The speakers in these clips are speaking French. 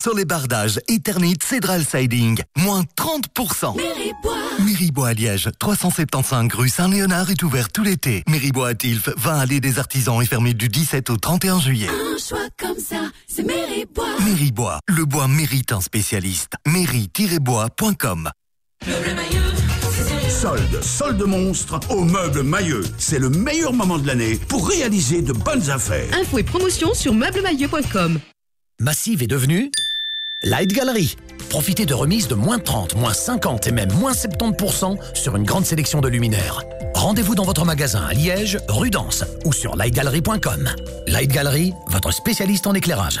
Sur les bardages Eternit Cédral Siding, moins 30%. Méribois. Méribois à Liège, 375 rue Saint-Léonard est ouvert tout l'été. Méribois à Tilf, 20 allées des artisans est fermé du 17 au 31 juillet. Un choix comme ça, c'est Méribois. Méribois, le bois mérite un spécialiste. Mairie-bois.com Solde, solde monstre au meuble Mailleux. C'est le meilleur moment de l'année pour réaliser de bonnes affaires. Infos et promotions sur meublemailleux.com. Massive est devenue Light Gallery. Profitez de remises de moins 30, moins 50 et même moins 70% sur une grande sélection de luminaires. Rendez-vous dans votre magasin à Liège, Rudence ou sur lightgallery.com. Light Gallery, votre spécialiste en éclairage.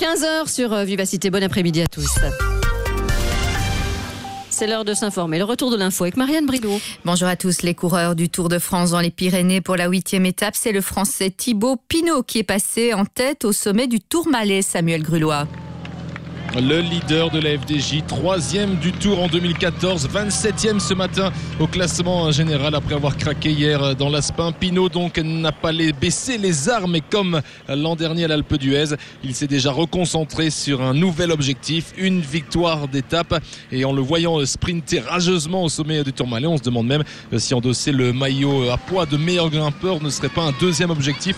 15h sur euh, Vivacité. Bon après-midi à tous. C'est l'heure de s'informer. Le retour de l'info avec Marianne Brideau. Bonjour à tous. Les coureurs du Tour de France dans les Pyrénées pour la huitième étape, c'est le Français Thibaut Pinot qui est passé en tête au sommet du Tourmalet, Samuel Grulois. Le leader de la FDJ, troisième du tour en 2014, 27e ce matin au classement général après avoir craqué hier dans l'Aspin. Pinot donc n'a pas baissé les armes et comme l'an dernier à l'Alpe d'Huez, il s'est déjà reconcentré sur un nouvel objectif, une victoire d'étape. Et en le voyant sprinter rageusement au sommet du Tourmalet, on se demande même si endosser le maillot à poids de meilleur grimpeur ne serait pas un deuxième objectif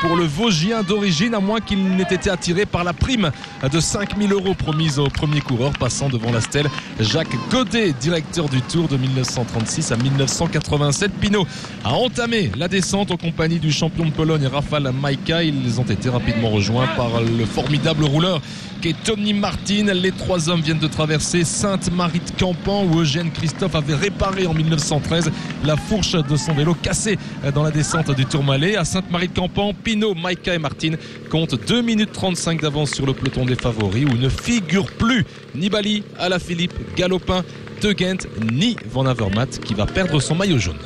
pour le Vosgien d'origine, à moins qu'il n'ait été attiré par la prime de 5000 euros promise au premier coureur passant devant la stèle Jacques Godet, directeur du Tour de 1936 à 1987. Pinot a entamé la descente en compagnie du champion de Pologne Rafał Majka. Ils ont été rapidement rejoints par le formidable rouleur qui est Tony Martin. Les trois hommes viennent de traverser Sainte-Marie de Campan où Eugène Christophe avait réparé en 1913 la fourche de son vélo cassé dans la descente du Tourmalet. À Sainte-Marie de Campan, Pinot, Maïka et Martin comptent 2 minutes 35 d'avance sur le peloton des favoris où ne figure plus Nibali, Alaphilippe, Galopin, De Gent ni Van Avermaet qui va perdre son maillot jaune.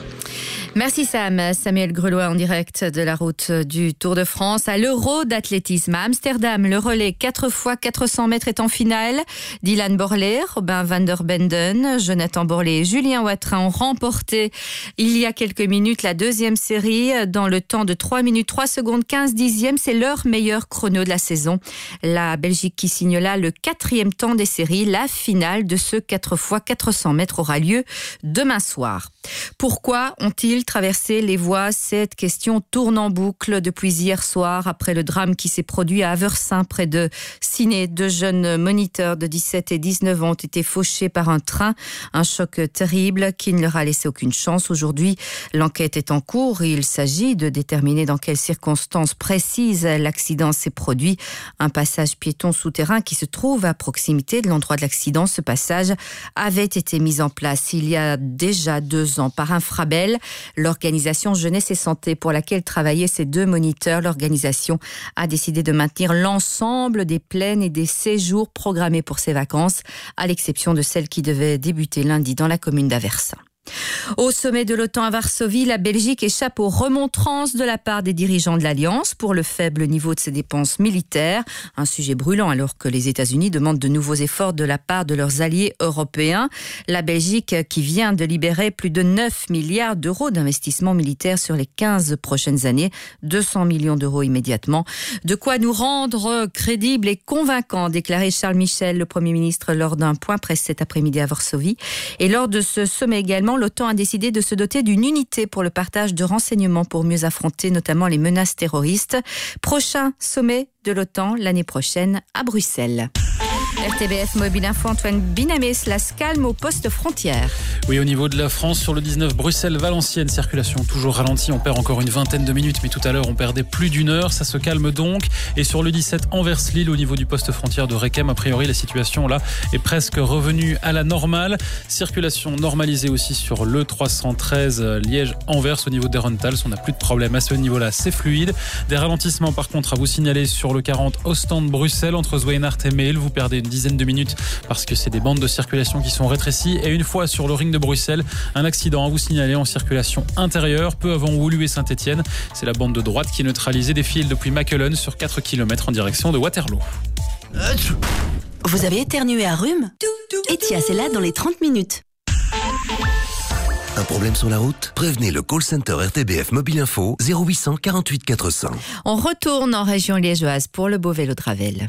Merci Sam. Samuel Grelois en direct de la route du Tour de France à l'Euro d'athlétisme à Amsterdam. Le relais 4 x 400 mètres est en finale. Dylan Borlé, Robin van der Benden, Jonathan Borlé et Julien Watrin ont remporté il y a quelques minutes la deuxième série dans le temps de 3 minutes 3 secondes 15 dixièmes. C'est leur meilleur chrono de la saison. La Belgique qui signe là le quatrième temps des séries. La finale de ce 4 x 400 mètres aura lieu demain soir. Pourquoi ont-ils traversé les voies Cette question tourne en boucle depuis hier soir après le drame qui s'est produit à Aversin près de Ciné. Deux jeunes moniteurs de 17 et 19 ans ont été fauchés par un train. Un choc terrible qui ne leur a laissé aucune chance. Aujourd'hui, l'enquête est en cours il s'agit de déterminer dans quelles circonstances précises l'accident s'est produit. Un passage piéton souterrain qui se trouve à proximité de l'endroit de l'accident. Ce passage avait été mis en place il y a déjà deux ans par Infrabel, l'organisation Jeunesse et Santé pour laquelle travaillaient ces deux moniteurs. L'organisation a décidé de maintenir l'ensemble des plaines et des séjours programmés pour ces vacances, à l'exception de celles qui devaient débuter lundi dans la commune d'Aversa. Au sommet de l'OTAN à Varsovie, la Belgique échappe aux remontrances de la part des dirigeants de l'Alliance pour le faible niveau de ses dépenses militaires. Un sujet brûlant alors que les États-Unis demandent de nouveaux efforts de la part de leurs alliés européens. La Belgique qui vient de libérer plus de 9 milliards d'euros d'investissements militaires sur les 15 prochaines années, 200 millions d'euros immédiatement. De quoi nous rendre crédibles et convaincants, déclarait Charles Michel, le Premier ministre, lors d'un point presse cet après-midi à Varsovie. Et lors de ce sommet également, l'OTAN a décidé de se doter d'une unité pour le partage de renseignements pour mieux affronter notamment les menaces terroristes. Prochain sommet de l'OTAN l'année prochaine à Bruxelles. RTBF Mobile Info Antoine Binamé, la calme au poste frontière. Oui, au niveau de la France, sur le 19 Bruxelles-Valenciennes, circulation toujours ralentie. On perd encore une vingtaine de minutes, mais tout à l'heure, on perdait plus d'une heure. Ça se calme donc. Et sur le 17 Anvers-Lille, au niveau du poste frontière de Requem, a priori, la situation là est presque revenue à la normale. Circulation normalisée aussi sur le 313 Liège-Anvers au niveau d'Erenthals. On n'a plus de problème à ce niveau-là. C'est fluide. Des ralentissements, par contre, à vous signaler sur le 40 Ostende-Bruxelles entre Zweinart et Meel. Vous perdez une dizaine de minutes parce que c'est des bandes de circulation qui sont rétrécies. Et une fois sur le ring de Bruxelles, un accident à vous signaler en circulation intérieure, peu avant Woluwe et Saint-Etienne. C'est la bande de droite qui neutralisait des fils depuis Mackelen sur 4 km en direction de Waterloo. Vous avez éternué à rhume Etia, c'est là dans les 30 minutes. Un problème sur la route Prévenez le call center RTBF Mobile Info 0800 48 400. On retourne en région liégeoise pour le beau vélo de Ravel.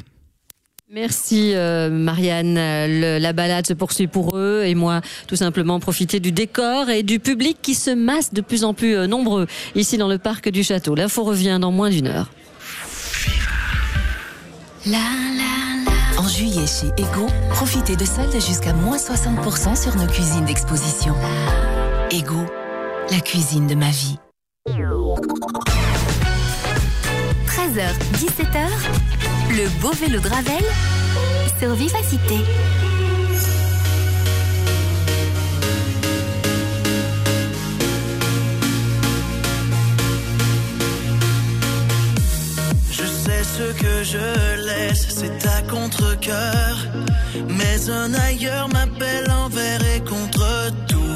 Merci euh, Marianne. Le- la balade se poursuit pour eux et moi, tout simplement profiter du décor et du public qui se masse de plus en plus euh, nombreux ici dans le parc du château. L'info revient dans moins d'une heure. La, la, la. En juillet chez Ego, profitez de soldes jusqu'à moins 60% sur nos cuisines d'exposition. Ego, la cuisine de ma vie. 13h, 17h, le beau vélo de Ravel sur Vivacité. Je sais ce que je laisse, c'est à contre-coeur. Mais un ailleurs m'appelle envers et contre tout.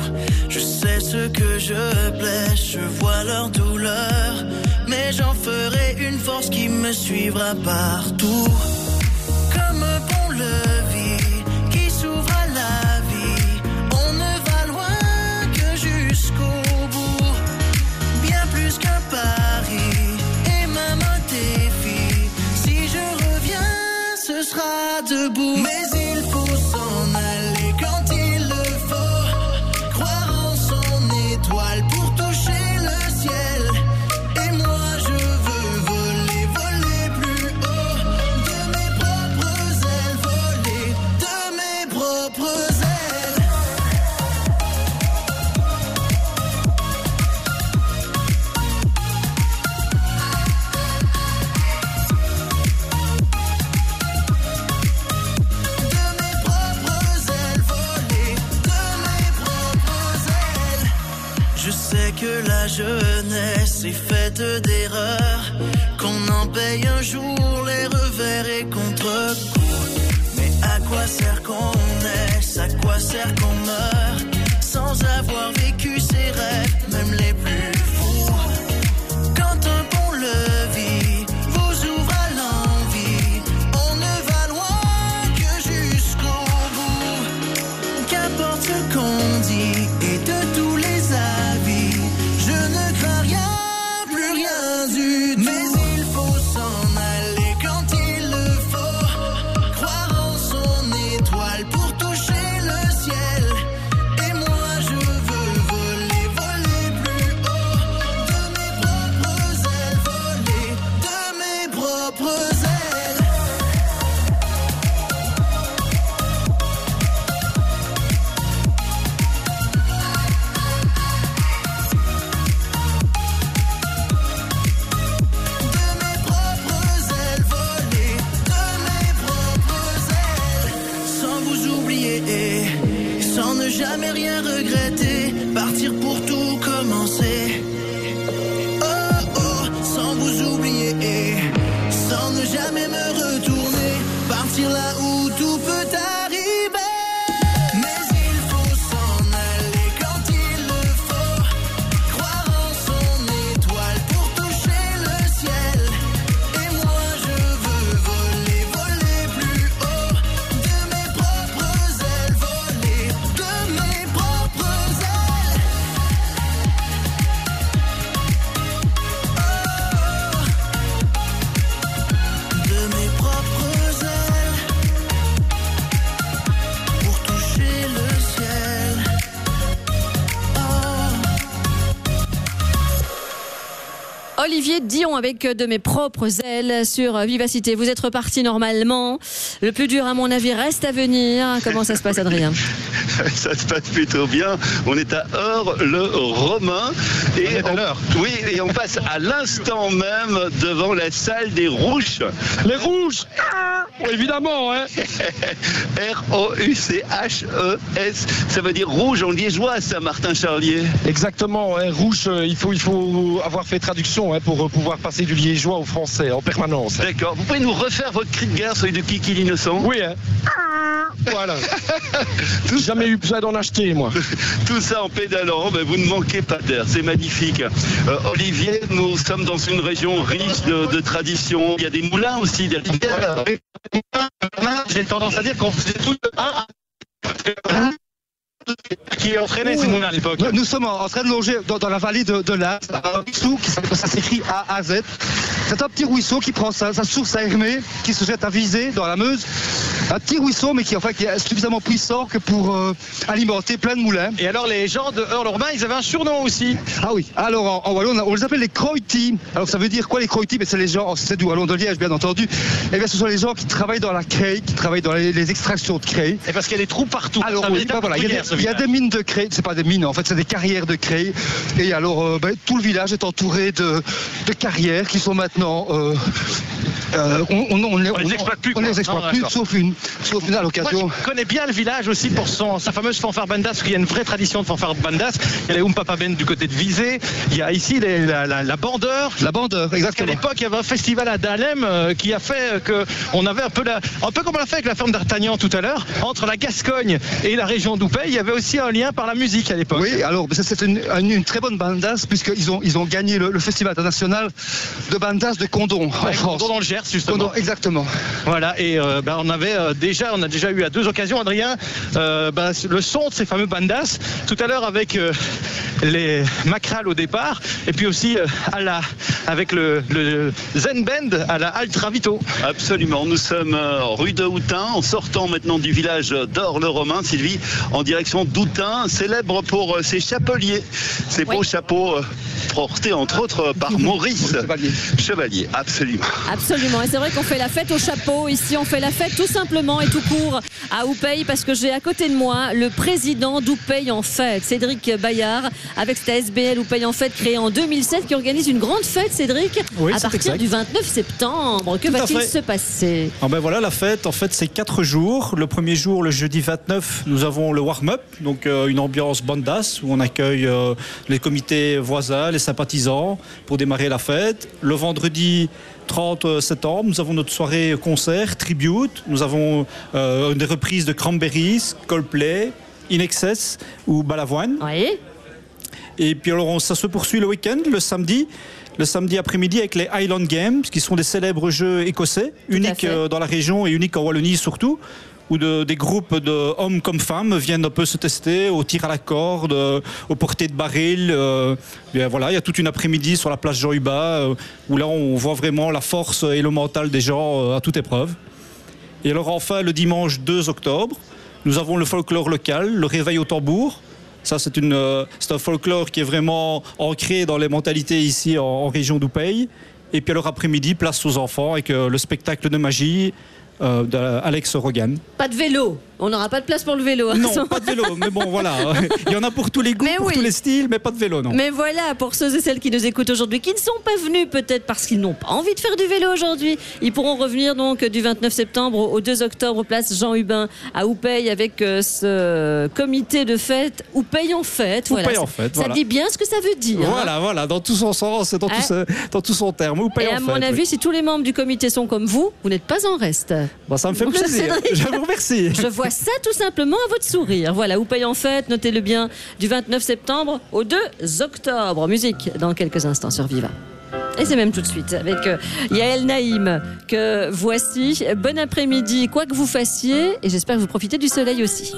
Ce que je blesse, je vois leur douleur. Mais j'en ferai une force qui me suivra partout. Comme un pont-levis qui s'ouvre à la vie. On ne va loin que jusqu'au bout bien plus qu'un pari et même un défi. Si je reviens, ce sera debout. La jeunesse est faite d'erreurs, qu'on en paye un jour les revers et contre-coups. Mais à quoi sert qu'on naisse, à quoi sert qu'on meurt, sans avoir vécu ses rêves, même les plus Avec de mes propres ailes sur Vivacité. Vous êtes reparti normalement. Le plus dur, à mon avis, reste à venir. Comment ça se passe, Adrien? Ça se passe plutôt bien. On est à Heure le Romain. Et on, l'heure. Oui, et on passe à l'instant même devant la salle des Rouges. Les Rouges ah Évidemment, hein R-O-U-C-H-E-S. Ça veut dire rouge en liégeois, ça, Martin Charlier. Exactement, hein. rouge, euh, il faut, il faut avoir fait traduction hein, pour euh, pouvoir passer du liégeois au français en permanence. D'accord. Vous pouvez nous refaire votre cri de guerre, celui de Kiki l'innocent? Oui, hein. Voilà. Jamais eu besoin d'en acheter, moi. Tout ça en pédalant, ben, vous ne manquez pas d'air. C'est magnifique. Euh, Olivier, nous sommes dans une région riche de, de traditions. Il y a des moulins aussi. J'ai tendance à dire qu'on faisait tout qui entraînait ces moulins à l'époque. Nous sommes en train de longer dans, dans la vallée de, de l'Az, un ruisseau qui ça s'écrit A à Z. C'est un petit ruisseau qui prend sa, sa source à Hermé, qui se jette à Visé dans la Meuse. Un petit ruisseau, mais qui, enfin, qui est suffisamment puissant que pour euh, alimenter plein de moulins. Et alors les gens de Heure-le-Romain, ils avaient un surnom aussi. Ah oui, alors en, en wallon, on, les appelle les croïtis. Alors ça veut dire quoi les croïtis Mais c'est les gens, c'est du wallon de Liège bien entendu. Eh bien ce sont les gens qui travaillent dans la craie, qui travaillent dans les, les extractions de craie. Et parce qu'il y a des trous partout. Alors oui, véritable ben voilà, il y a, gruyère, il y a des mines de craie, c'est pas des mines en fait, c'est des carrières de craie. Et alors euh, ben, tout le village est entouré de, de carrières qui sont maintenant. euh, euh, on, on, on les, On les exploite plus, on les exploite Non, plus, sauf une, sauf une à Moi, l'occasion. je connais bien le village aussi pour son, sa fameuse fanfare bandas, parce qu'il y a une vraie tradition de fanfare bandas. Il y a les Oumpapa Ben du côté de Visé. Il y a ici les- la, la, la bandeur. La bandeur, exactement. l'époque, il y avait un festival à Dahlem qui a fait que on avait un peu la, un peu comme on l'a fait avec la ferme d'Artagnan tout à l'heure, entre la Gascogne et la région d'Oupey, il y avait aussi un lien par la musique à l'époque. Oui, alors ça, c'est une, une- une très bonne bandas puisqu'ils ont, ils ont gagné le, le festival international de bandas de Condon en France. Condon dans le Gers, justement. Condon, exactement. Voilà, et euh, ben, on avait euh, déjà, on a déjà eu à deux occasions, Adrien, euh, ben, le son de ces fameux bandas. Tout à l'heure avec euh, les macrales au départ, et puis aussi euh, à la, avec le, le Zen Band à la Halte Ravito. Absolument. Nous sommes rue de Houtin, en sortant maintenant du village d'Or-le-Romain, Sylvie, en direction d'Houtin, célèbre pour euh, ses chapeliers, ses beaux chapeaux euh, portés entre autres euh, par Maurice Chevalier. Chevalier. Absolument. Absolument. Et c'est vrai qu'on fait la fête au chapeau. Ici, on fait la fête tout simplement et tout court à Oupey parce que j'ai à côté de moi le président d'Oupey en fête, Cédric Bayard, avec cette SBL Oupey en fête créée en 2007 qui organise une grande fête, Cédric, Oui, à partir exact. du 29 septembre. Que va-t-il se passer? Ah ben voilà la fête, en fait c'est quatre jours. Le premier jour, le jeudi 29, nous avons le warm-up, donc euh, une ambiance bandas où on accueille euh, les comités voisins, les sympathisants pour démarrer la fête. Le vendredi 30 septembre, nous avons notre soirée concert, tribute. Nous avons euh, des reprises de Cranberries, Coldplay, In Excess ou Balavoine. Oui. Et puis alors ça se poursuit le week-end, le samedi. Le samedi après-midi avec les Highland Games, qui sont des célèbres jeux écossais, uniques euh, dans la région et uniques en Wallonie surtout, où de- des groupes de hommes comme femmes viennent un peu se tester au tir à la corde, euh, au portée de baril. euh, voilà, il y a toute une après-midi sur la place Hubert, euh, où là on voit vraiment la force et le mental des gens à toute épreuve. Et alors enfin, le dimanche 2 octobre, nous avons le folklore local, le réveil au tambour. Ça, c'est un folklore qui est vraiment ancré dans les mentalités ici en, en région d'Oupey. Et puis alors après-midi, place aux enfants avec le spectacle de magie d'Alex Rogan. Pas de vélo. On n'aura pas de place pour le vélo. hein. Non, pas de vélo, mais bon, voilà. Il y en a pour tous les goûts, Mais pour oui. tous les styles, mais pas de vélo, non. Mais voilà, pour ceux et celles qui nous écoutent aujourd'hui, qui ne sont pas venus peut-être parce qu'ils n'ont pas envie de faire du vélo aujourd'hui, ils pourront revenir donc du 29 septembre au 2 octobre, place Jean Hubin à Oupey avec euh, ce comité de fête Oupey en fête. Voilà. Oupey en fête, Ça dit bien ce que ça veut dire. hein. Voilà, voilà, dans tout son sens, dans, tout, ce- dans tout son terme. Et en à mon avis, oui. si tous les membres du comité sont comme vous, vous n'êtes pas en reste. Bon, ça me fait plaisir. Je vous remercie. Je vois ça tout simplement à votre sourire. Voilà, ou paye en fête, notez-le bien, du 29 septembre au 2 octobre. Musique dans quelques instants sur Viva. Et c'est même tout de suite avec euh, Yael Naïm que voici. Bon après-midi, quoi que vous fassiez, et j'espère que vous profitez du soleil aussi.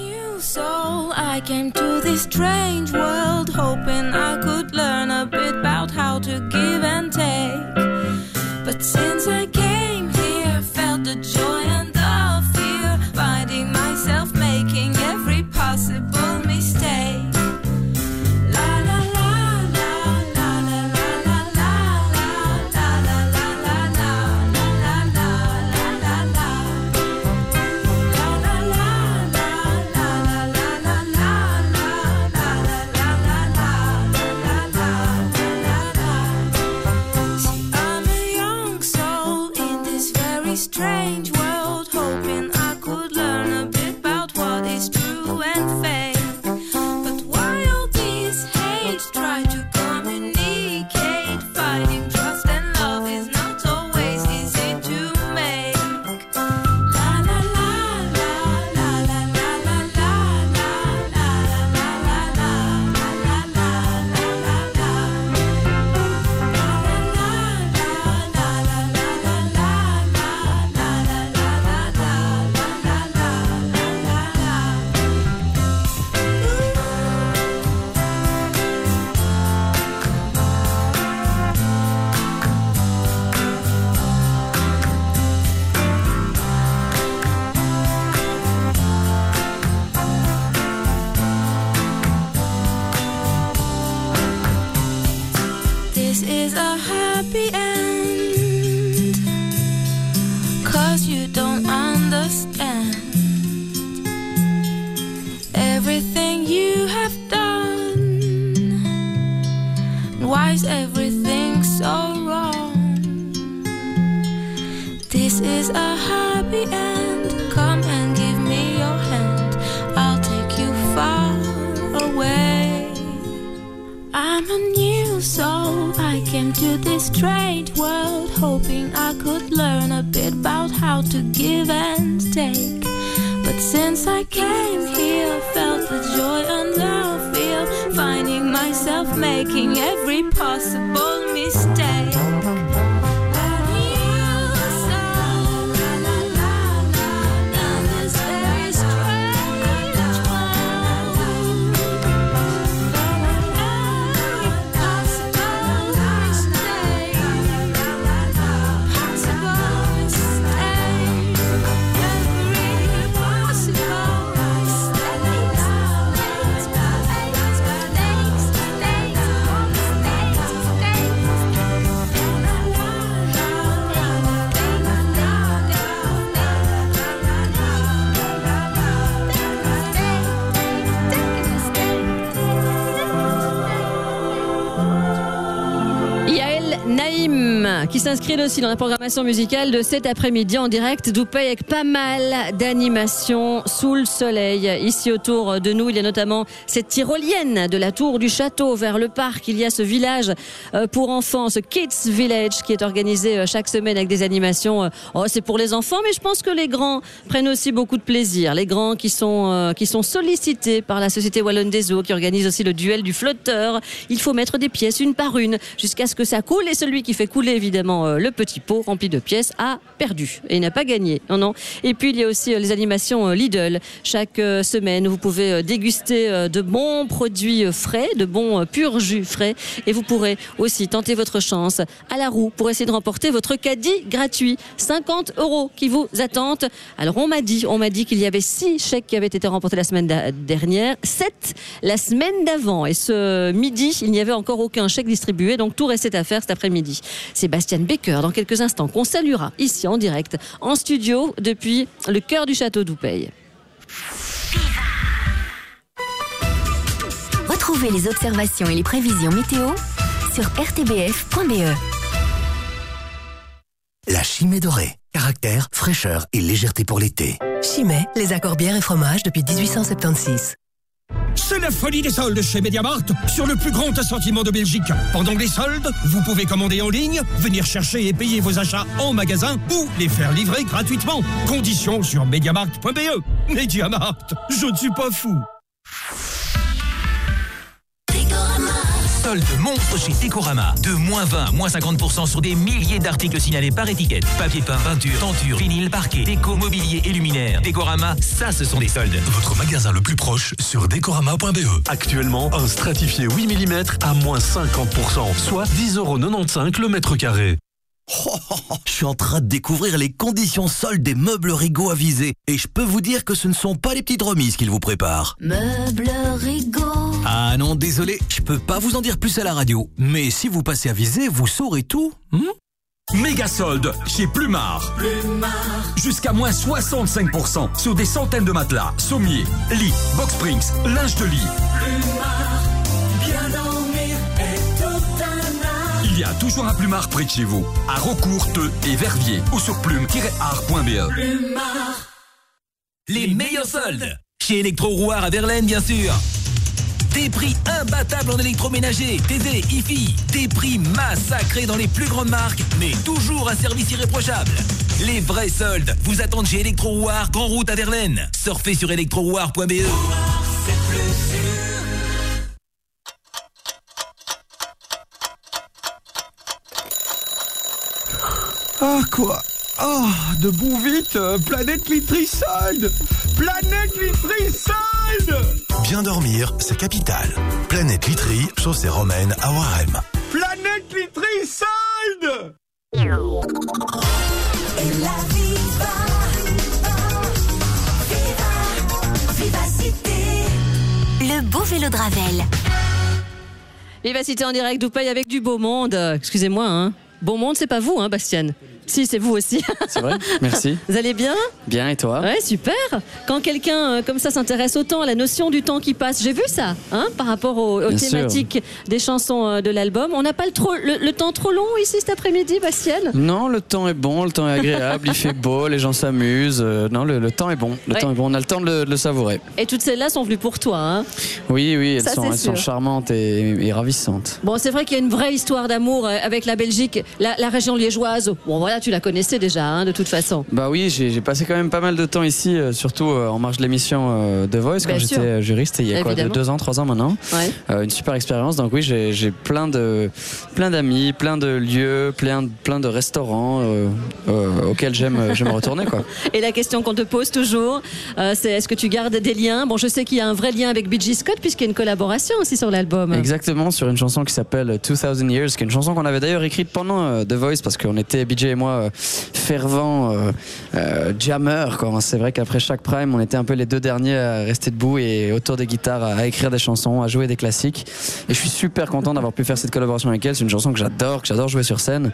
so wrong. This is a happy end. Come and give me your hand. I'll take you far away. I'm a new soul. I came to this strange world hoping I could learn a bit about how to give and take. But since I came here, felt the joy and love, feel finding myself making every possible stay. Qui s'inscrit aussi dans la programmation musicale de cet après-midi en direct d'Oupey avec pas mal d'animations sous le soleil. Ici autour de nous, il y a notamment cette tyrolienne de la tour du château vers le parc. Il y a ce village euh, pour enfants, ce Kids Village qui est organisé euh, chaque semaine avec des animations. euh, Oh, c'est pour les enfants, mais je pense que les grands prennent aussi beaucoup de plaisir. Les grands qui sont, qui sont sollicités par la Société Wallonne des Eaux, qui organise aussi le duel du flotteur. Il faut mettre des pièces une par une jusqu'à ce que ça coule et celui qui fait couler évidemment euh, le petit pot rempli de pièces a perdu et n'a pas gagné. Non, non. Et puis il y a aussi euh, les animations euh, Lidl. Chaque semaine, vous pouvez déguster de bons produits frais, de bons purs jus frais et vous pourrez aussi tenter votre chance à la roue pour essayer de remporter votre caddie gratuit. 50 euros qui vous attendent. Alors on m'a dit, on m'a dit qu'il y avait six chèques qui avaient été remportés la semaine dernière, sept la semaine d'avant. Et ce midi, il n'y avait encore aucun chèque distribué, donc tout restait à faire cet après-midi. Sébastien Baker, dans quelques instants, qu'on saluera ici en direct, en studio, depuis le cœur du château d'Oupey. Retrouvez les observations et les prévisions météo sur rtbf.be. La chimée dorée. Caractère, fraîcheur et légèreté pour l'été. Chimay, les accords bières et fromages depuis 1876. C'est la folie des soldes chez Mediamart sur le plus grand assortiment de Belgique. Pendant les soldes, vous pouvez commander en ligne, venir chercher et payer vos achats en magasin ou les faire livrer gratuitement. Conditions sur mediamart.be. Mediamart, je ne suis pas fou. Solde monstre chez Décorama. De moins 20, moins 50% sur des milliers d'articles signalés par étiquette. Papier peint, peinture, tenture, vinyle, parquet, déco, mobilier et luminaire. Décorama, ça ce sont des soldes. Votre magasin le plus proche sur decorama.be. Actuellement, un stratifié 8 mm à moins 50%, soit 10,95€ le mètre carré. Je suis en train de découvrir les conditions soldes des meubles Rigaud avisés. Et je peux vous dire que ce ne sont pas les petites remises qu'ils vous préparent. Meubles Rigaud. Ah non, désolé, je peux pas vous en dire plus à la radio. Mais si vous passez à viser, vous saurez tout. hmm Méga solde chez Plumard. Jusqu'à moins 65% sur des centaines de matelas, sommiers, lits, box springs, linge de lit. Bien Il y a toujours un Plumard près de chez vous, à Rocourt, Teux et Verviers ou sur plume-art.be. Les meilleurs soldes Chez Electro Rouard à Verlaine, bien sûr. Des prix imbattables en électroménager, TV, IFI. Des prix massacrés dans les plus grandes marques, mais toujours un service irréprochable. Les vrais soldes vous attendent chez Electro Grand Route à Verlaine. Surfez sur electrorouard.be. Ah quoi? Ah, debout vite euh, Planète Vitriside Planète Vitriside Bien dormir, c'est capital. Planète Literie, chaussée romaine à Warem. Planète Vitriside Le beau vélo de Ravel. Vivacité en direct d'Oupey avec du beau monde. Excusez-moi, hein. Bon monde, c'est pas vous, hein, Bastien si, c'est vous aussi. C'est vrai Merci. Vous allez bien Bien, et toi Ouais, super. Quand quelqu'un euh, comme ça s'intéresse autant à la notion du temps qui passe, j'ai vu ça, hein, par rapport aux, aux Bien sûr. thématiques des chansons euh, de l'album. On n'a pas le, trop, le, le temps trop long ici cet après-midi, Bastien Non, le temps est bon, le temps est agréable, il fait beau, les gens s'amusent. euh, non, le, le temps est bon. Le Ouais. temps est bon, on a le temps de le, de le savourer. Et toutes celles-là sont venues pour toi. Hein? Oui, oui, elles, Ça, sont, elles charmantes et, et ravissantes. Bon, c'est vrai qu'il y a une vraie histoire d'amour avec la Belgique, la, la région liégeoise. Bon, voilà, tu la connaissais déjà, hein, de toute façon. Bah oui, j'ai passé quand même pas mal de temps ici, euh, surtout euh, en marge de l'émission euh, The Voice, quand j'étais euh, juriste, il y a quoi, de Évidemment. deux ans, trois ans maintenant. Ouais. Euh, une super expérience. Donc oui, j'ai plein de plein d'amis, plein de lieux, plein, plein de restaurants euh, euh, auxquels j'aime j'aime retourner quoi. Et la question qu'on te pose toujours, euh, c'est est-ce que tu gardes des liens? Bon, je sais qu'il y a un vrai lien avec BG Scott, puisqu'il y a une collaboration aussi sur l'album. Exactement, sur une chanson qui s'appelle 2000 Years, qui est une chanson qu'on avait d'ailleurs écrite pendant euh, The Voice, parce qu'on était, BJ et moi, euh, fervents euh, euh, jammers. quoi. C'est vrai qu'après chaque prime, on était un peu les deux derniers à rester debout et autour des guitares à, écrire des chansons, à jouer des classiques. Et je suis super content d'avoir pu faire cette collaboration avec elle. C'est une chanson que j'adore, que j'adore jouer sur scène.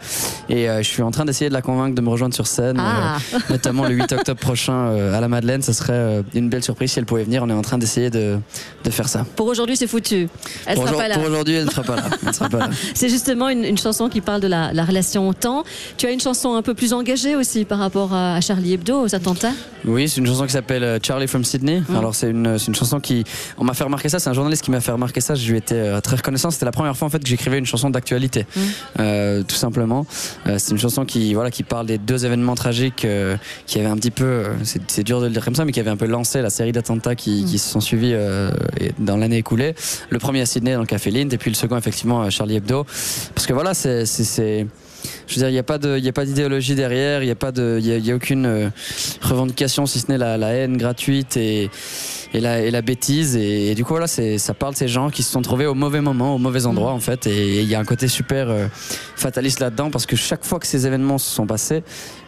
Et je suis en train d'essayer de la convaincre de me rejoindre sur scène, Ah. notamment le 8 octobre prochain à la Madeleine. Ce serait une belle surprise si elle pouvait venir. On est en train d'essayer de, de faire ça. Pour aujourd'hui, c'est foutu. Elle pour sera pas là. pour aujourd'hui, elle ne sera pas là. C'est justement une, une chanson qui parle de la, la relation au temps. Tu as une chanson un peu plus engagée aussi par rapport à, Charlie Hebdo, aux attentats. Oui, c'est une chanson qui s'appelle euh, Charlie from Sydney. Alors c'est une, chanson qui, on m'a fait remarquer ça. C'est un journaliste qui m'a fait remarquer ça. Je lui étais euh, très reconnaissant. C'était la première fois en fait que j'écrivais une chanson d'actualité, Euh, tout simplement. Euh, c'est une chanson qui, voilà, qui parle des deux événements tragiques euh, qui avaient un petit peu, c'est, dur de le dire comme ça, mais qui avaient un peu lancé la série d'attentats qui, qui se sont suivis dans l'année écoulée. Le premier à Sydney dans le café Lind, et puis le second effectivement à Charlie Hebdo. Parce que voilà, c'est je veux dire, il n'y a pas de, il y a pas d'idéologie derrière, il n'y a pas de, il y a, il y a aucune euh, revendication si ce n'est la, la haine gratuite et, et la, et la bêtise. Et, et du coup, voilà, ça parle de ces gens qui se sont trouvés au mauvais moment, au mauvais endroit, en fait. Et il y a un côté super euh, fataliste là-dedans parce que chaque fois que ces événements se sont passés,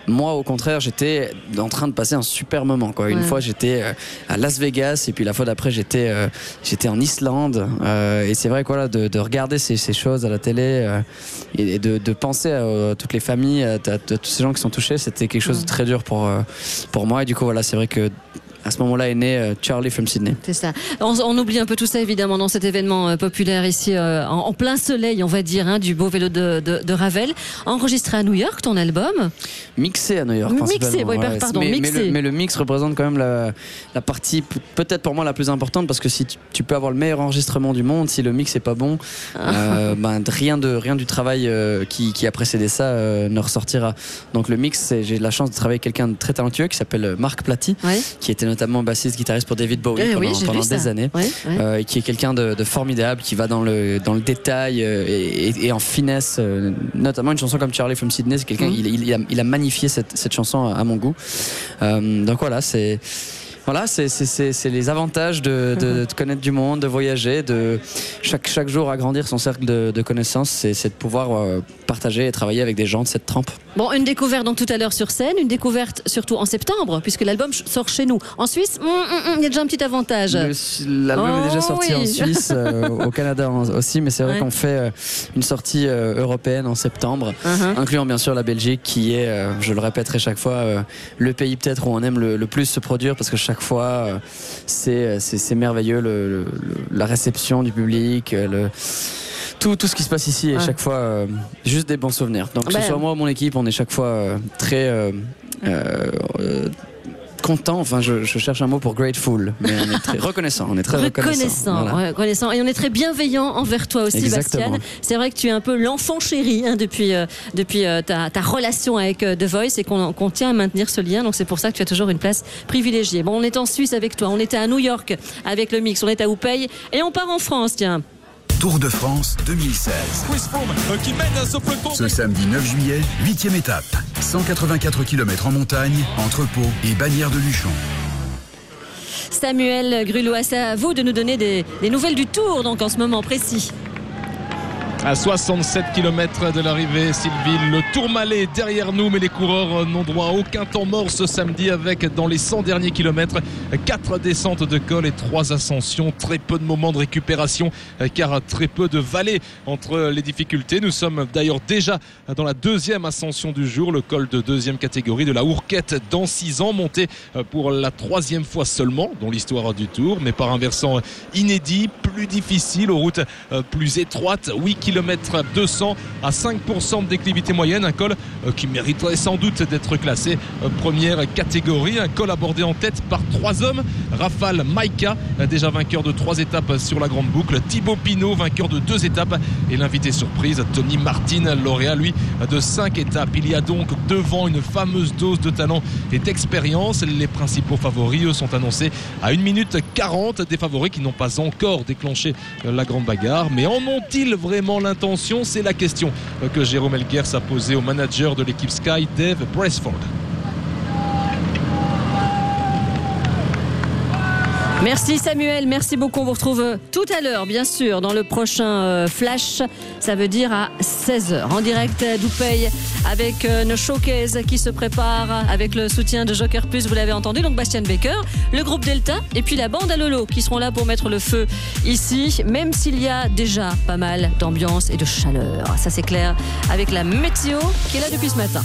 moi, au contraire, j'étais en train de passer un super moment. Quoi. Une Ouais. fois, j'étais euh, à Las Vegas, et puis la fois d'après, j'étais euh, j'étais en Islande. Euh, et c'est vrai quoi, là, de, de regarder ces, ces choses à la télé euh, et, de, de penser à, euh, toutes les familles, à, à- à tous ces gens qui sont touchés, c'était quelque chose de très dur pour, euh, pour moi. Et du coup, voilà, c'est vrai que à ce moment-là est né euh, Charlie from Sydney. C'est ça. On, on oublie un peu tout ça évidemment dans cet événement euh, populaire ici euh, en, en plein soleil, on va dire, hein, du beau vélo de, de, de Ravel. Enregistré à New York, ton album. Mixé à New York. Mixé, oui, ouais. pardon, mais, mais mixé. le, mais le mix représente quand même la, la partie peut-être pour moi la plus importante parce que si tu, tu peux avoir le meilleur enregistrement du monde, si le mix est pas bon, euh, ben, rien, de, rien du travail euh, qui, qui a précédé ça euh, ne ressortira. Donc le mix, j'ai la chance de travailler avec quelqu'un de très talentueux qui s'appelle Marc Platy, qui était notamment bassiste guitariste pour David Bowie Eh pendant, oui, des ça. années, Ouais, ouais. euh, et qui est quelqu'un de, de formidable, qui va dans le, dans le détail euh, et, et- et en finesse, euh, notamment une chanson comme Charlie from Sydney, c'est quelqu'un, Mhm. il, il a, il a magnifié cette, cette chanson à, à mon goût. Donc voilà, c'est. Voilà, c'est- les avantages de, de- de connaître du monde, de voyager, de chaque, chaque jour agrandir son cercle de, de connaissances, c'est c'est de pouvoir euh, partager et travailler avec des gens de cette trempe. Bon, une découverte donc tout à l'heure sur scène, une découverte surtout en septembre, puisque l'album sort chez nous. En Suisse, hum, hum, hum, il y a déjà un petit avantage. L'album est déjà Oh, sorti en. Suisse, euh, au Canada en- aussi, mais c'est vrai Ouais. qu'on fait euh, une sortie euh, européenne en septembre, Uh-huh. incluant bien sûr la Belgique, qui est, euh, je le répéterai chaque fois, euh, le pays peut-être où on aime le, le plus se produire, parce que chaque fois, euh, c'est merveilleux, le, le- le- la réception du public, le tout, tout ce qui se passe ici est Ouais. chaque fois euh, juste des bons souvenirs. Donc que ce soit moi ou mon équipe, on est chaque fois euh, très euh, euh, content. Enfin, je, je cherche un mot pour grateful, mais on est très reconnaissant. On est très reconnaissant. Reconnaissant, Voilà. reconnaissant. Et on est très bienveillant envers toi aussi, Exactement. Bastien. C'est vrai que tu es un peu l'enfant chéri hein, depuis, euh, depuis euh, ta, ta relation avec euh, The Voice et qu'on tient à maintenir ce lien. Donc c'est pour ça que tu as toujours une place privilégiée. Bon, on est en Suisse avec toi, on était à New York avec le mix, on est à Oupey et on part en France, tiens. Tour de France 2016. euh, ce samedi 9 juillet, 8 étape. 184 km en montagne, entre Pau et Bagnères de Luchon. Samuel Grulois, c'est à vous de nous donner des, des nouvelles du Tour, donc en ce moment précis. À 67 km de l'arrivée, Sylvie, le Tourmalet derrière nous, mais les coureurs n'ont droit à aucun temps mort ce samedi avec dans les 100 derniers kilomètres 4 descentes de col et 3 ascensions. Très peu de moments de récupération car très peu de vallées entre les difficultés. Nous sommes d'ailleurs déjà dans la deuxième ascension du jour, le col de deuxième catégorie de la Hourquette dans 6 ans, monté pour la troisième fois seulement dans l'histoire du Tour, mais par un versant inédit, plus difficile, aux routes euh, plus étroites, 8 km 200 à 5% de déclivité moyenne, un col euh, qui mériterait sans doute d'être classé euh, première catégorie, un col abordé en tête par trois hommes, Rafale Maïka, déjà vainqueur de trois étapes sur la grande boucle, Thibaut Pinot, vainqueur de deux étapes, et l'invité surprise, Tony Martin, lauréat lui de cinq étapes. Il y a donc devant une fameuse dose de talent et d'expérience. Les principaux favoris eux, sont annoncés à 1 minute 40 des favoris qui n'ont pas encore déclenché la grande bagarre. Mais en ont-ils vraiment C'est la question que Jérôme Elgers a posée au manager de l'équipe Sky, Dave Bresford. Merci Samuel, merci beaucoup. On vous retrouve euh, tout à l'heure, bien sûr, dans le prochain euh, Flash. Ça veut dire à 16h, en direct d'Oupey, avec euh, nos showcases qui se préparent, avec le soutien de Joker Plus, vous l'avez entendu, donc Bastian Baker, le groupe Delta, et puis la bande à Lolo, qui seront là pour mettre le feu ici, même s'il y a déjà pas mal d'ambiance et de chaleur. Ça c'est clair, avec la météo qui est là depuis ce matin.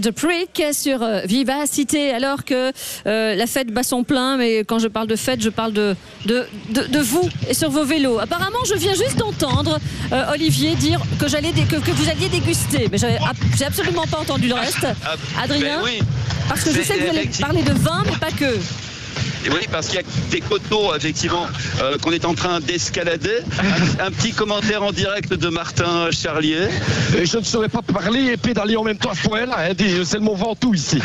The Prick sur euh, Vivacité, alors que euh, la fête bat son plein, mais quand je parle de fête, je parle de, de, de, de vous et sur vos vélos. Apparemment, je viens juste d'entendre euh, Olivier dire que, j'allais que, que vous alliez déguster, mais j'ai absolument pas entendu le reste. Adrien ben oui. Parce que je sais que vous allez parler de vin, mais pas que. Oui, parce qu'il y a des coteaux, effectivement, euh, qu'on est en train d'escalader. Un, petit commentaire en direct de Martin Charlier. Je ne saurais pas parler et pédaler en même temps à ce hein, C'est le mot ventoux ici.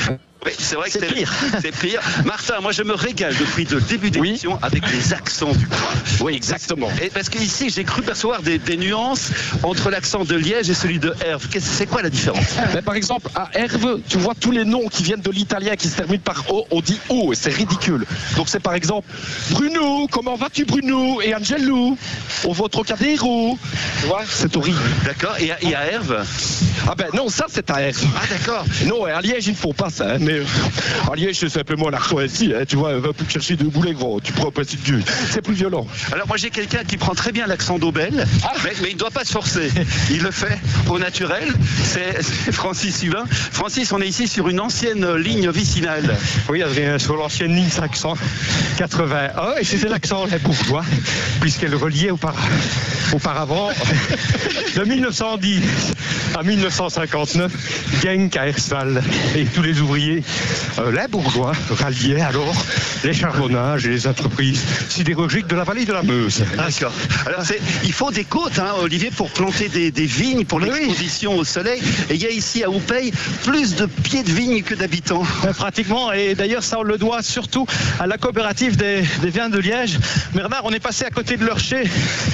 Oui, c'est vrai que c'est pire. C'est pire. Martin, moi je me régale depuis le début d'émission avec les accents du coin. Oui, exactement. Et parce qu'ici, j'ai cru percevoir des, des nuances entre l'accent de Liège et celui de Herve. C'est quoi la différence? Ben, par exemple, à Herve, tu vois tous les noms qui viennent de l'italien qui se terminent par O, on dit O et c'est ridicule. Donc c'est par exemple Bruno, comment vas-tu Bruno? Et Angelo, on va au Trocadéro. Tu vois, c'est horrible. D'accord. Et, à- et à Herve? Ah ben non, ça c'est à Herve. Ah d'accord. Non, à Liège, il ne faut pas ça. hein, mais euh, à Liège, c'est simplement l'accent ici. hein, tu vois, va plus chercher de boulet gros. Tu prends un petit de Dieu. C'est plus violent. Alors moi j'ai quelqu'un qui prend très bien l'accent d'Aubel, mais, mais il ne doit pas se forcer. Il le fait au naturel. C'est Francis Hubin. Francis, on est ici sur une ancienne ligne vicinale. Oui, Adrien, sur l'ancienne ligne 581, et c'était l'accent les bourgeois, puisqu'elle reliait aupara- auparavant, de 1910 à 1959, Genk à Herstal. Et tous les ouvriers, euh, les bourgeois, ralliaient alors les charbonnages et les entreprises sidérurgiques de la vallée de la Meuse. D'accord. Alors c'est- il faut des côtes, hein, Olivier, pour planter des, des vignes, pour l'exposition au soleil. Et il y a ici à Oupey plus de pieds de vignes que d'habitants. Euh, Pratiquement, et d'ailleurs ça on le doit surtout à la coopérative des, des vins de Liège. Bernard, on est passé à côté de leur chai.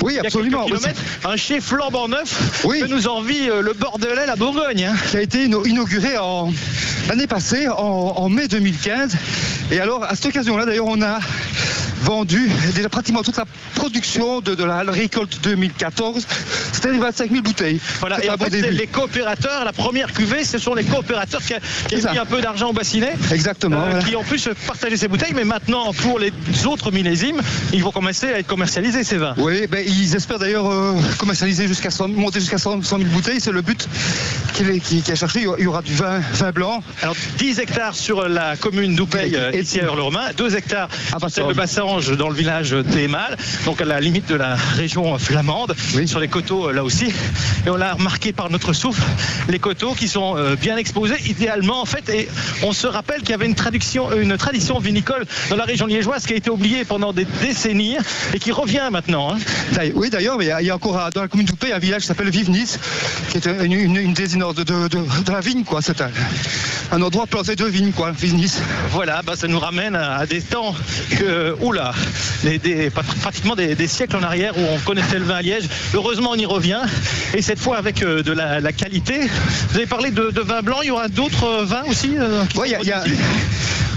Oui, absolument. Il y a quelques kilomètres, un chai flambant neuf Oui. que nous envie euh, le Bordelais, la Bourgogne. hein. qui a été inauguré en l'année passée, en, mai 2015. Et alors, à cette occasion-là, d'ailleurs, on a vendu déjà pratiquement toute la production de, de la récolte 2014. C'était 25 000 bouteilles. Voilà, et en fait, les coopérateurs, la première cuvée, ce sont les coopérateurs qui, qui ont mis un peu d'argent au bassinet. Exactement, euh, voilà. Qui ont pu se partager ces bouteilles, mais maintenant, pour les autres millésimes, ils vont commencer à être commercialisés, ces vins. Oui, ben, ils espèrent d'ailleurs euh, commercialiser jusqu'à 100 monter jusqu'à 100, 100 000 bouteilles. C'est le but qu'il est, qu'il a cherché. Il y aura- du vin, vin blanc. Alors 10 hectares sur la commune d'Oupey, euh, Et- ici à Heure-le-Romain, 2 hectares À sur celle de Dans le village d'Emal, donc à la limite de la région flamande, sur les coteaux euh, là aussi. Et on l'a remarqué par notre souffle, les coteaux qui sont euh, bien exposés, idéalement en fait. Et on se rappelle qu'il y avait une, traduction, une tradition vinicole dans la région liégeoise qui a été oubliée pendant des décennies et qui revient maintenant. hein. Oui, d'ailleurs, mais il y a- encore dans la commune d'Oupey un village qui s'appelle Vivnis, qui est une, une, une de, de, de- de la vigne, quoi. C'est un, un endroit planté de vignes, quoi, Vivnis. Voilà, bah, ça nous ramène à, à des temps que, oula, les- des, pas- pratiquement des, des siècles en arrière où on connaissait le vin à Liège. Heureusement, on y revient. Et cette fois avec euh, de la, la qualité. Vous avez parlé de, de vin blanc, il y aura d'autres euh, vins aussi euh, Oui, il y a- sont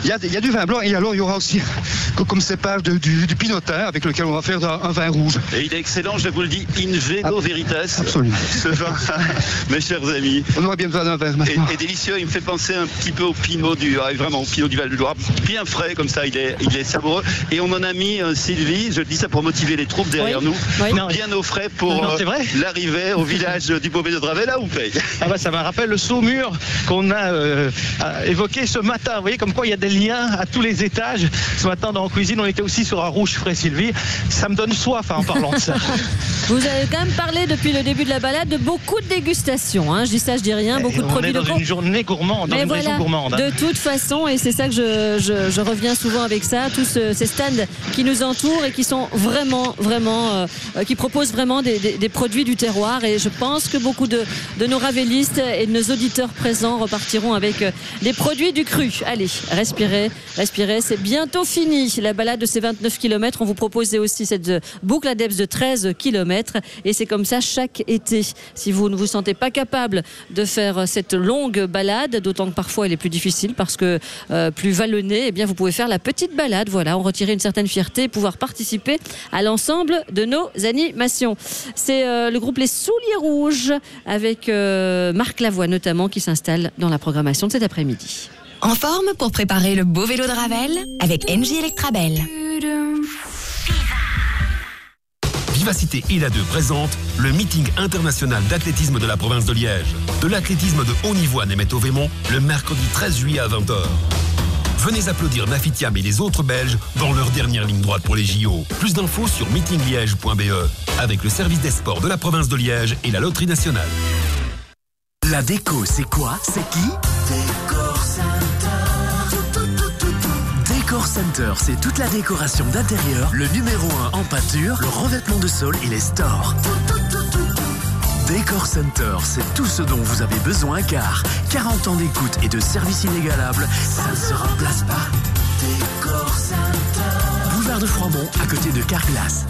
il y, a- y y du vin blanc et alors il y aura aussi, co- comme cépage, de- du, du pinotin avec lequel on va faire un, un vin rouge. Et il est excellent, je vous le dis, in vego veritas. Absolument. Ce vin, mes chers amis. On aura bien besoin d'un verre maintenant. Et, et délicieux, il me fait penser un petit peu au pinot du, vraiment au pinot du Val de Loire, bien frais comme ça, il est, il est savoureux. Et on en a mis euh, Sylvie, je dis ça pour motiver les troupes derrière Oui. nous, Oui. Non. bien au frais pour euh, l'arrivée au village du Beauvais de Dravel à Oupey. Ah bah, ça me rappelle le saumur qu'on a euh, a évoqué ce matin. Vous voyez comme quoi il y a des liens à tous les étages. Ce matin dans la cuisine, on était aussi sur un rouge frais Sylvie. Ça me donne soif hein, en parlant de ça. Vous avez quand même parlé depuis le début de la balade de beaucoup de dégustations. Hein. Je dis ça, je dis rien. Beaucoup de on produits est dans une journée gourmande, dans Mais une voilà, région gourmande. hein. de toute façon, et c'est ça que je, je- je reviens souvent avec ça, tous ce- ces stands qui nous entourent et qui sont vraiment, vraiment, euh, euh, qui proposent vraiment des, produits du terroir. Et je pense que beaucoup de, nos ravélistes et de nos auditeurs présents repartiront avec euh, des produits du cru. Allez, respirez, respirez, c'est bientôt fini. La balade de ces 29 km, on vous proposait aussi cette boucle ADEPS de 13 km. Et c'est comme ça chaque été. Si vous ne vous sentez pas capable de faire cette longue balade, d'autant que parfois elle est plus difficile parce que plus vallonnée, eh bien vous pouvez faire la petite balade. Voilà, en retirer une certaine fierté, et pouvoir participer à l'ensemble de nos animations. C'est euh, le groupe Les Souliers Rouges avec euh, Marc Lavoie notamment qui s'installe dans la programmation de cet après-midi. En forme pour préparer le beau vélo de Ravel avec NJ Electrabel. Vivacité et la 2 présente le meeting international d'athlétisme de la province de Liège. De l'athlétisme de haut niveau à Németh-au-Vémont le mercredi 13 juillet à 20h. Venez applaudir Nafitiam et les autres Belges dans leur dernière ligne droite pour les JO. Plus d'infos sur meetingliège.be avec le service des sports de la province de Liège et la loterie nationale. La déco, c'est quoi? C'est qui? Décor Center. Décor Center, c'est toute la décoration d'intérieur, le numéro 1 en peinture, le revêtement de sol et les stores. Décor Center, c'est tout ce dont vous avez besoin car 40 ans d'écoute et de service inégalable, ça ne se remplace pas. Décor Center. Boulevard de Froidmont, à côté de Carglass.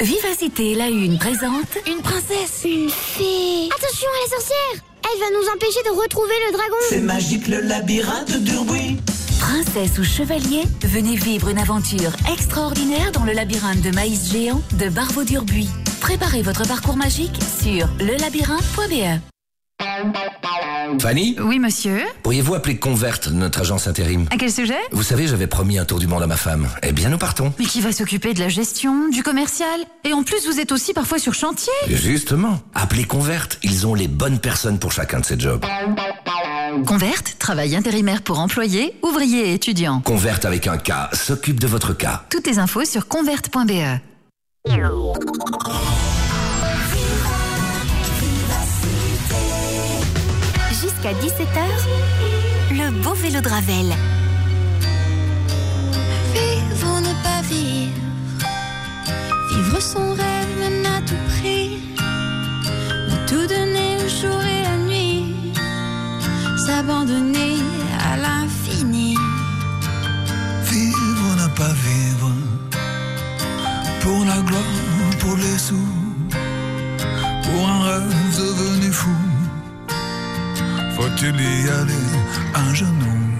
Vivacité, la une présente. Une princesse Une fée Attention à la sorcière Elle va nous empêcher de retrouver le dragon C'est magique le labyrinthe d'Urbui. Princesse ou chevalier, venez vivre une aventure extraordinaire dans le labyrinthe de maïs géant de Barbeau d'Urbuis. Préparez votre parcours magique sur lelabyrinthe.be. Fanny Oui, monsieur. Pourriez-vous appeler Convert, notre agence intérim À quel sujet? Vous savez, j'avais promis un tour du monde à ma femme. Eh bien, nous partons. Mais qui va s'occuper de la gestion, du commercial? Et en plus, vous êtes aussi parfois sur chantier? Justement, appelez Convert. Ils ont les bonnes personnes pour chacun de ces jobs. Convert, travail intérimaire pour employés, ouvriers et étudiants. Convert avec un K s'occupe de votre cas. Toutes les infos sur convert.be. Jusqu'à 17h, le beau vélo de Ravel. Vivre ou ne pas vivre, vivre son rêve s'abandonner à l'infini. Vivre, ne pas vivre, pour la gloire, pour les sous, pour un rêve devenu fou. Faut-il y aller à genoux?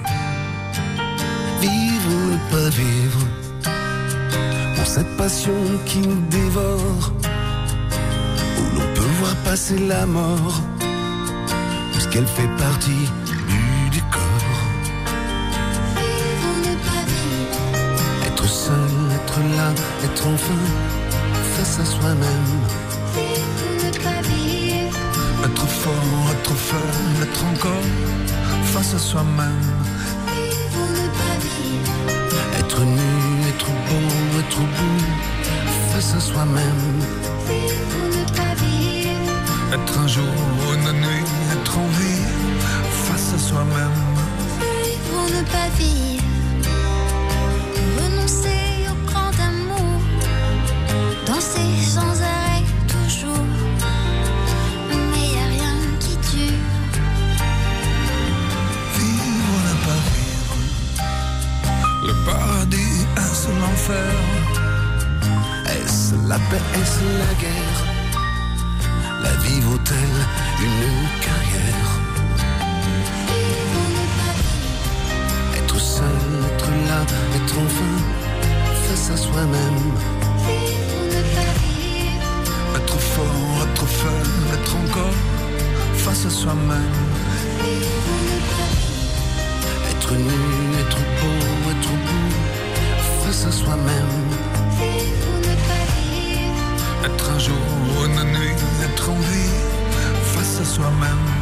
Vivre ou ne pas vivre Pour cette passion qui nous dévore Où l'on peut voir passer la mort Puisqu'elle fait partie être enfin face à soi-même Être fort, être faible, être encore face à soi-même. Être nu, être beau, être beau face à soi-même Être un jour, une nuit, être en vie face à soi-même. vivre ne pas vivre, est-ce l'enfer Est-ce la paix, est-ce la guerre? La vie vaut-elle une carrière? Être seul, être là, être enfin face à soi-même Être fort, être faible, être encore face à soi-même. Être nu, être beau, être beau face à soi-même Être un jour, une nuit, être en vie face à soi-même.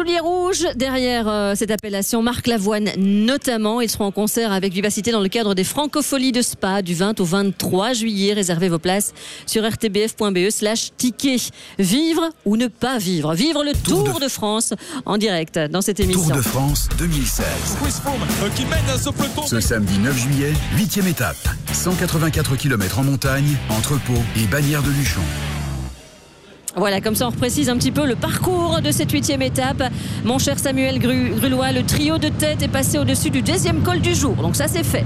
Souliers rouges, derrière euh, cette appellation, Marc Lavoine notamment. Ils seront en concert avec Vivacité dans le cadre des Francopholies de Spa du 20 au 23 juillet. Réservez vos places sur rtbf.be slash ticket. Vivre ou ne pas vivre? Vivre le Tour, de... France en direct dans cette émission. Tour de France 2016. qui mène à ce peloton. Ce samedi 9 juillet, 8 étape. 184 km en montagne, entre Pau et Bagnères de Luchon. Voilà, comme ça on reprécise un petit peu le parcours de cette huitième étape. Mon cher Samuel Gru- Grulois, le trio de tête est passé au-dessus du deuxième col du jour. Donc ça c'est fait.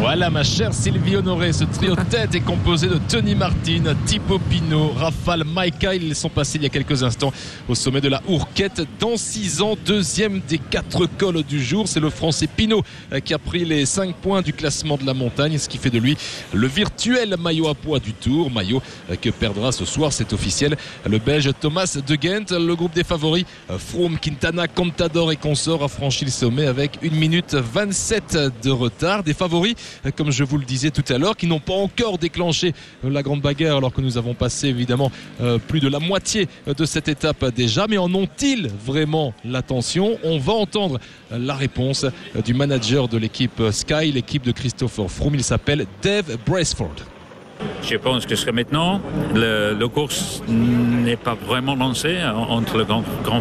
Voilà ma chère Sylvie Honoré, ce trio tête est composé de Tony Martin, Thibaut Pinot, Rafale Maïka. Ils sont passés il y a quelques instants au sommet de la Hourquette dans 6 ans, deuxième des quatre cols du jour. C'est le français Pinot euh, qui a pris les 5 points du classement de la montagne, ce qui fait de lui le virtuel maillot à poids du tour. Maillot euh, que perdra ce soir, c'est officiel. Le belge Thomas de Ghent, le groupe des favoris, euh, Froome, Quintana, Contador et consort a franchi le sommet avec 1 minute 27 de retard. Des favoris comme je vous le disais tout à l'heure, qui n'ont pas encore déclenché euh, la grande bagarre alors que nous avons passé évidemment euh, plus de la moitié euh, de cette étape déjà. Mais en ont-ils vraiment l'attention? On va entendre euh, la réponse euh, du manager de l'équipe euh, Sky, l'équipe de Christopher Froome. Il s'appelle Dave Braceford. Je pense que jusqu'à maintenant, le, le course n'est pas vraiment lancé entre le grand, grand.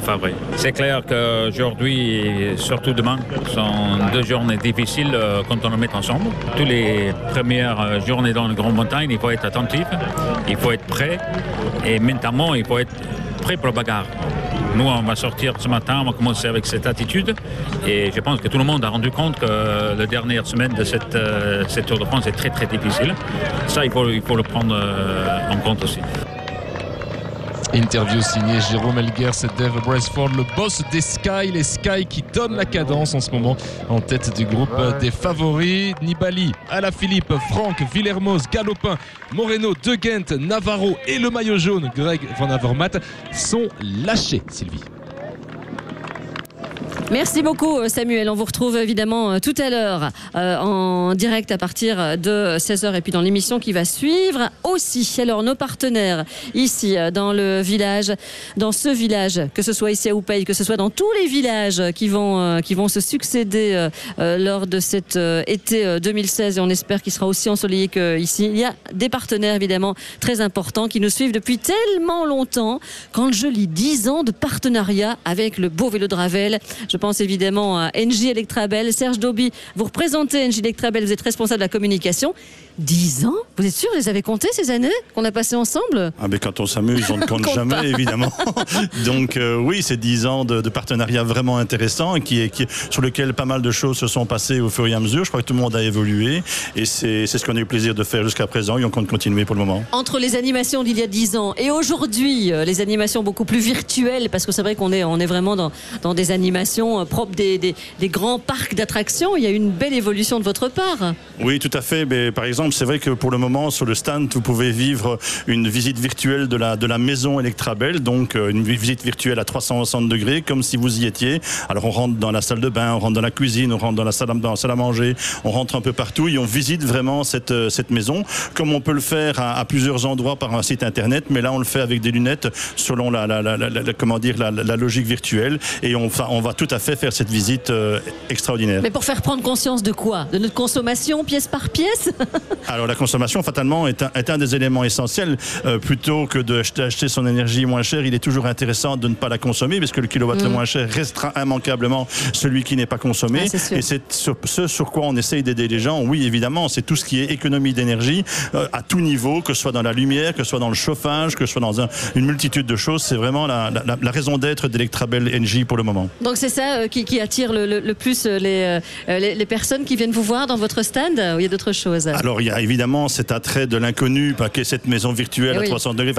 C'est clair qu'aujourd'hui, et surtout demain, sont deux journées difficiles euh, quand on le met ensemble. Toutes les premières euh, journées dans les grandes montagnes, il faut être attentif, il faut être prêt et mentalement, il faut être prêt pour la bagarre. Nous, on va sortir ce matin, on va commencer avec cette attitude. Et je pense que tout le monde a rendu compte que la dernière semaine de cette, euh, cette Tour de France est très très difficile. Ça, il faut, il faut le prendre euh, en compte aussi. Interview signée Jérôme Elguers et Dave Braceford, le boss des Sky, les Sky qui donnent la cadence en ce moment en tête du groupe des favoris. Nibali, Alaphilippe, Franck, Villermoz, Galopin, Moreno, De Navarro et le maillot jaune, Greg Van Avermaet, sont lâchés, Sylvie. Merci beaucoup euh, Samuel. On vous retrouve évidemment euh, tout à l'heure euh, en direct à partir de 16h et puis dans l'émission qui va suivre aussi. Alors nos partenaires ici dans le village, dans ce village, que ce soit ici à Oupey, que ce soit dans tous les villages qui vont, qui vont se succéder lors de cet été euh, 2016 et on espère qu'il sera aussi ensoleillé qu'ici. Il y a des partenaires évidemment très importants qui nous suivent depuis tellement longtemps. Quand je lis 10 ans de partenariat avec le beau vélo de Ravel, pense évidemment à NJ Electrabel. Serge Dauby, vous représentez NJ Electrabel, vous êtes responsable de la communication. 10 ans Vous êtes sûr, vous les avez comptés ces années qu'on a passées ensemble Ah ben quand on s'amuse, on ne compte compte jamais, pas. évidemment. Donc euh, oui, c'est 10 ans de, de partenariat vraiment intéressant et qui, est- qui, sur lequel pas mal de choses se sont passées au fur et à mesure. Je crois que tout le monde a évolué et c'est ce qu'on a eu plaisir de faire jusqu'à présent et on compte continuer pour le moment. entre les animations d'il y a 10 ans et aujourd'hui, euh, les animations beaucoup plus virtuelles, parce que c'est vrai qu'on est, on est vraiment dans, dans des animations euh, propres des, grands parcs d'attractions. Il y a une belle évolution de votre part. Oui, tout à fait. Mais, par exemple, c'est vrai que pour le moment, sur le stand, vous pouvez vivre une visite virtuelle de la, de la maison Electrabel, donc euh, une visite virtuelle à 360 degrés, comme si vous y étiez. Alors, on rentre dans la salle de bain, on rentre dans la cuisine, on rentre dans la salle, dans la salle à manger, on rentre un peu partout et on visite vraiment cette, euh, cette maison, comme on peut le faire à, plusieurs endroits par un site internet, mais là, on le fait avec des lunettes selon la, la, comment dire, la, logique virtuelle et on, on va tout à fait faire cette visite euh, extraordinaire. Mais pour faire prendre conscience de quoi? De notre consommation pièce par pièce? Alors la consommation, fatalement, est un, est un des éléments essentiels. Euh, plutôt que d'acheter acheter son énergie moins chère, il est toujours intéressant de ne pas la consommer, parce que le kilowatt le Mm. moins cher restera immanquablement celui qui n'est pas consommé. Ah. Et c'est ce sur quoi on essaye d'aider les gens. Oui, évidemment, c'est tout ce qui est économie d'énergie euh, à tout niveau, que ce soit dans la lumière, que ce soit dans le chauffage, que ce soit dans un- une multitude de choses. C'est vraiment la, la- la raison d'être d'Electrabel NJ pour le moment. Donc c'est ça euh, qui, qui attire le, le- le plus euh, les, euh, les, les personnes qui viennent vous voir dans votre stand ou il y a d'autres choses? Alors il y a évidemment cet attrait de l'inconnu, pas que cette maison virtuelle Eh à oui. 300 degrés,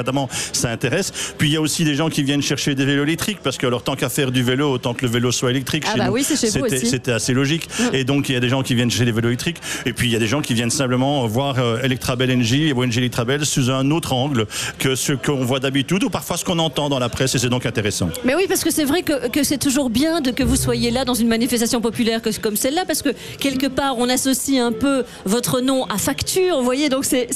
ça intéresse. Puis il y a aussi des gens qui viennent chercher des vélos électriques parce que alors tant qu'à faire du vélo, autant que le vélo soit électrique. Ah chez bah nous. oui, c'est chez vous C'était- aussi. C'était assez logique. Et donc il y a des gens qui viennent chez les vélos électriques. Et puis il y a des gens qui viennent simplement voir Electrabel NJ ou NJ Electrabel sous un autre angle que ce qu'on voit d'habitude ou parfois ce qu'on entend dans la presse et c'est donc intéressant. Mais oui, parce que c'est vrai que, que c'est toujours bien de, que vous soyez là dans une manifestation populaire comme celle-là, parce que quelque part, on associe un peu votre nom à facture, vous voyez, donc c'est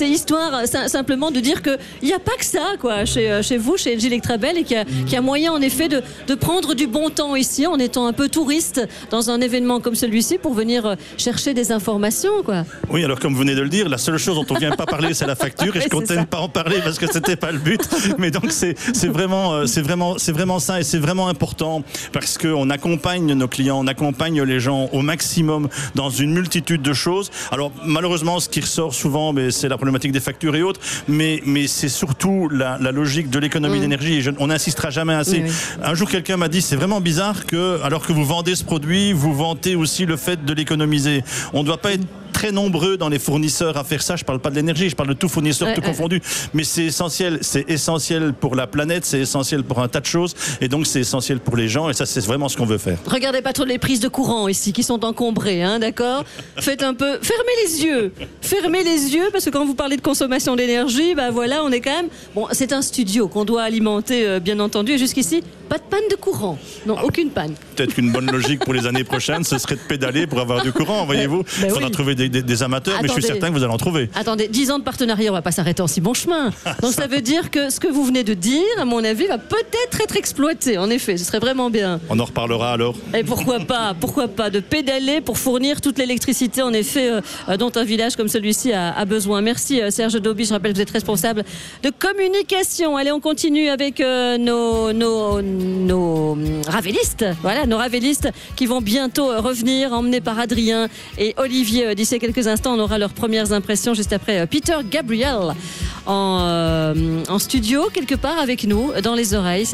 histoire euh, sim- simplement de dire qu'il n'y a pas que ça, quoi, chez, euh, chez vous, chez LG Electrabel, et qu'il y, a- qu'il y a moyen, en effet, de, de prendre du bon temps ici, en étant un peu touriste dans un événement comme celui-ci, pour venir euh, chercher des informations, quoi. Oui, alors comme vous venez de le dire, la seule chose dont on vient pas parler, c'est la facture, et je comptais ne pas en parler parce que c'était pas le but. Mais donc c'est vraiment, c'est vraiment, c'est vraiment ça, et c'est vraiment important parce qu'on accompagne nos clients, on accompagne les gens au maximum dans une multitude de choses. Alors malheureusement, ce qui ressort souvent, c'est la problématique des factures et autres, mais mais c'est surtout la, la logique de l'économie d'énergie. Et je- on n'insistera jamais assez. Oui, oui. Un jour, quelqu'un m'a dit, c'est vraiment bizarre que, alors que vous vendez ce produit, vous vantez aussi le fait de l'économiser. On ne doit pas être très nombreux dans les fournisseurs à faire ça. Je parle pas de l'énergie, je parle de tout fournisseur, Ouais, tout ouais. confondu. Mais c'est essentiel. C'est essentiel pour la planète, c'est essentiel pour un tas de choses. Et donc, c'est essentiel pour les gens. Et ça, c'est vraiment ce qu'on veut faire. Regardez pas trop les prises de courant ici qui sont encombrées, hein, d'accord? Faites un peu. Fermez les yeux Fermez les yeux parce que quand vous parlez de consommation d'énergie, bah voilà, on est quand même. Bon, c'est un studio qu'on doit alimenter, euh, bien entendu, et jusqu'ici, pas de panne de courant. Non, aucune panne. Peut-être qu'une bonne logique pour les années prochaines, ce serait de pédaler pour avoir du courant, voyez-vous? ben trouver des, des- des amateurs, mais je suis certain que vous allez en trouver. Attendez, 10 ans de partenariat, on va pas s'arrêter en si bon chemin. Donc ça veut dire que ce que vous venez de dire, à mon avis, va peut-être être exploité. En effet, ce serait vraiment bien. On en reparlera alors. Et pourquoi pas, pourquoi pas, de pédaler pour fournir toute l'électricité, en effet, euh, euh, dont un village comme celui-ci a, a besoin. Merci euh, Serge Dauby, je rappelle que vous êtes responsable de communication. Allez, on continue avec euh, nos, nos, nos hum, ravélistes, voilà, nos ravélistes qui vont bientôt revenir, emmenés par Adrien et Olivier. Quelques instants, on aura leurs premières impressions juste après euh, Peter Gabriel en, euh, en studio, quelque part avec nous, dans les oreilles.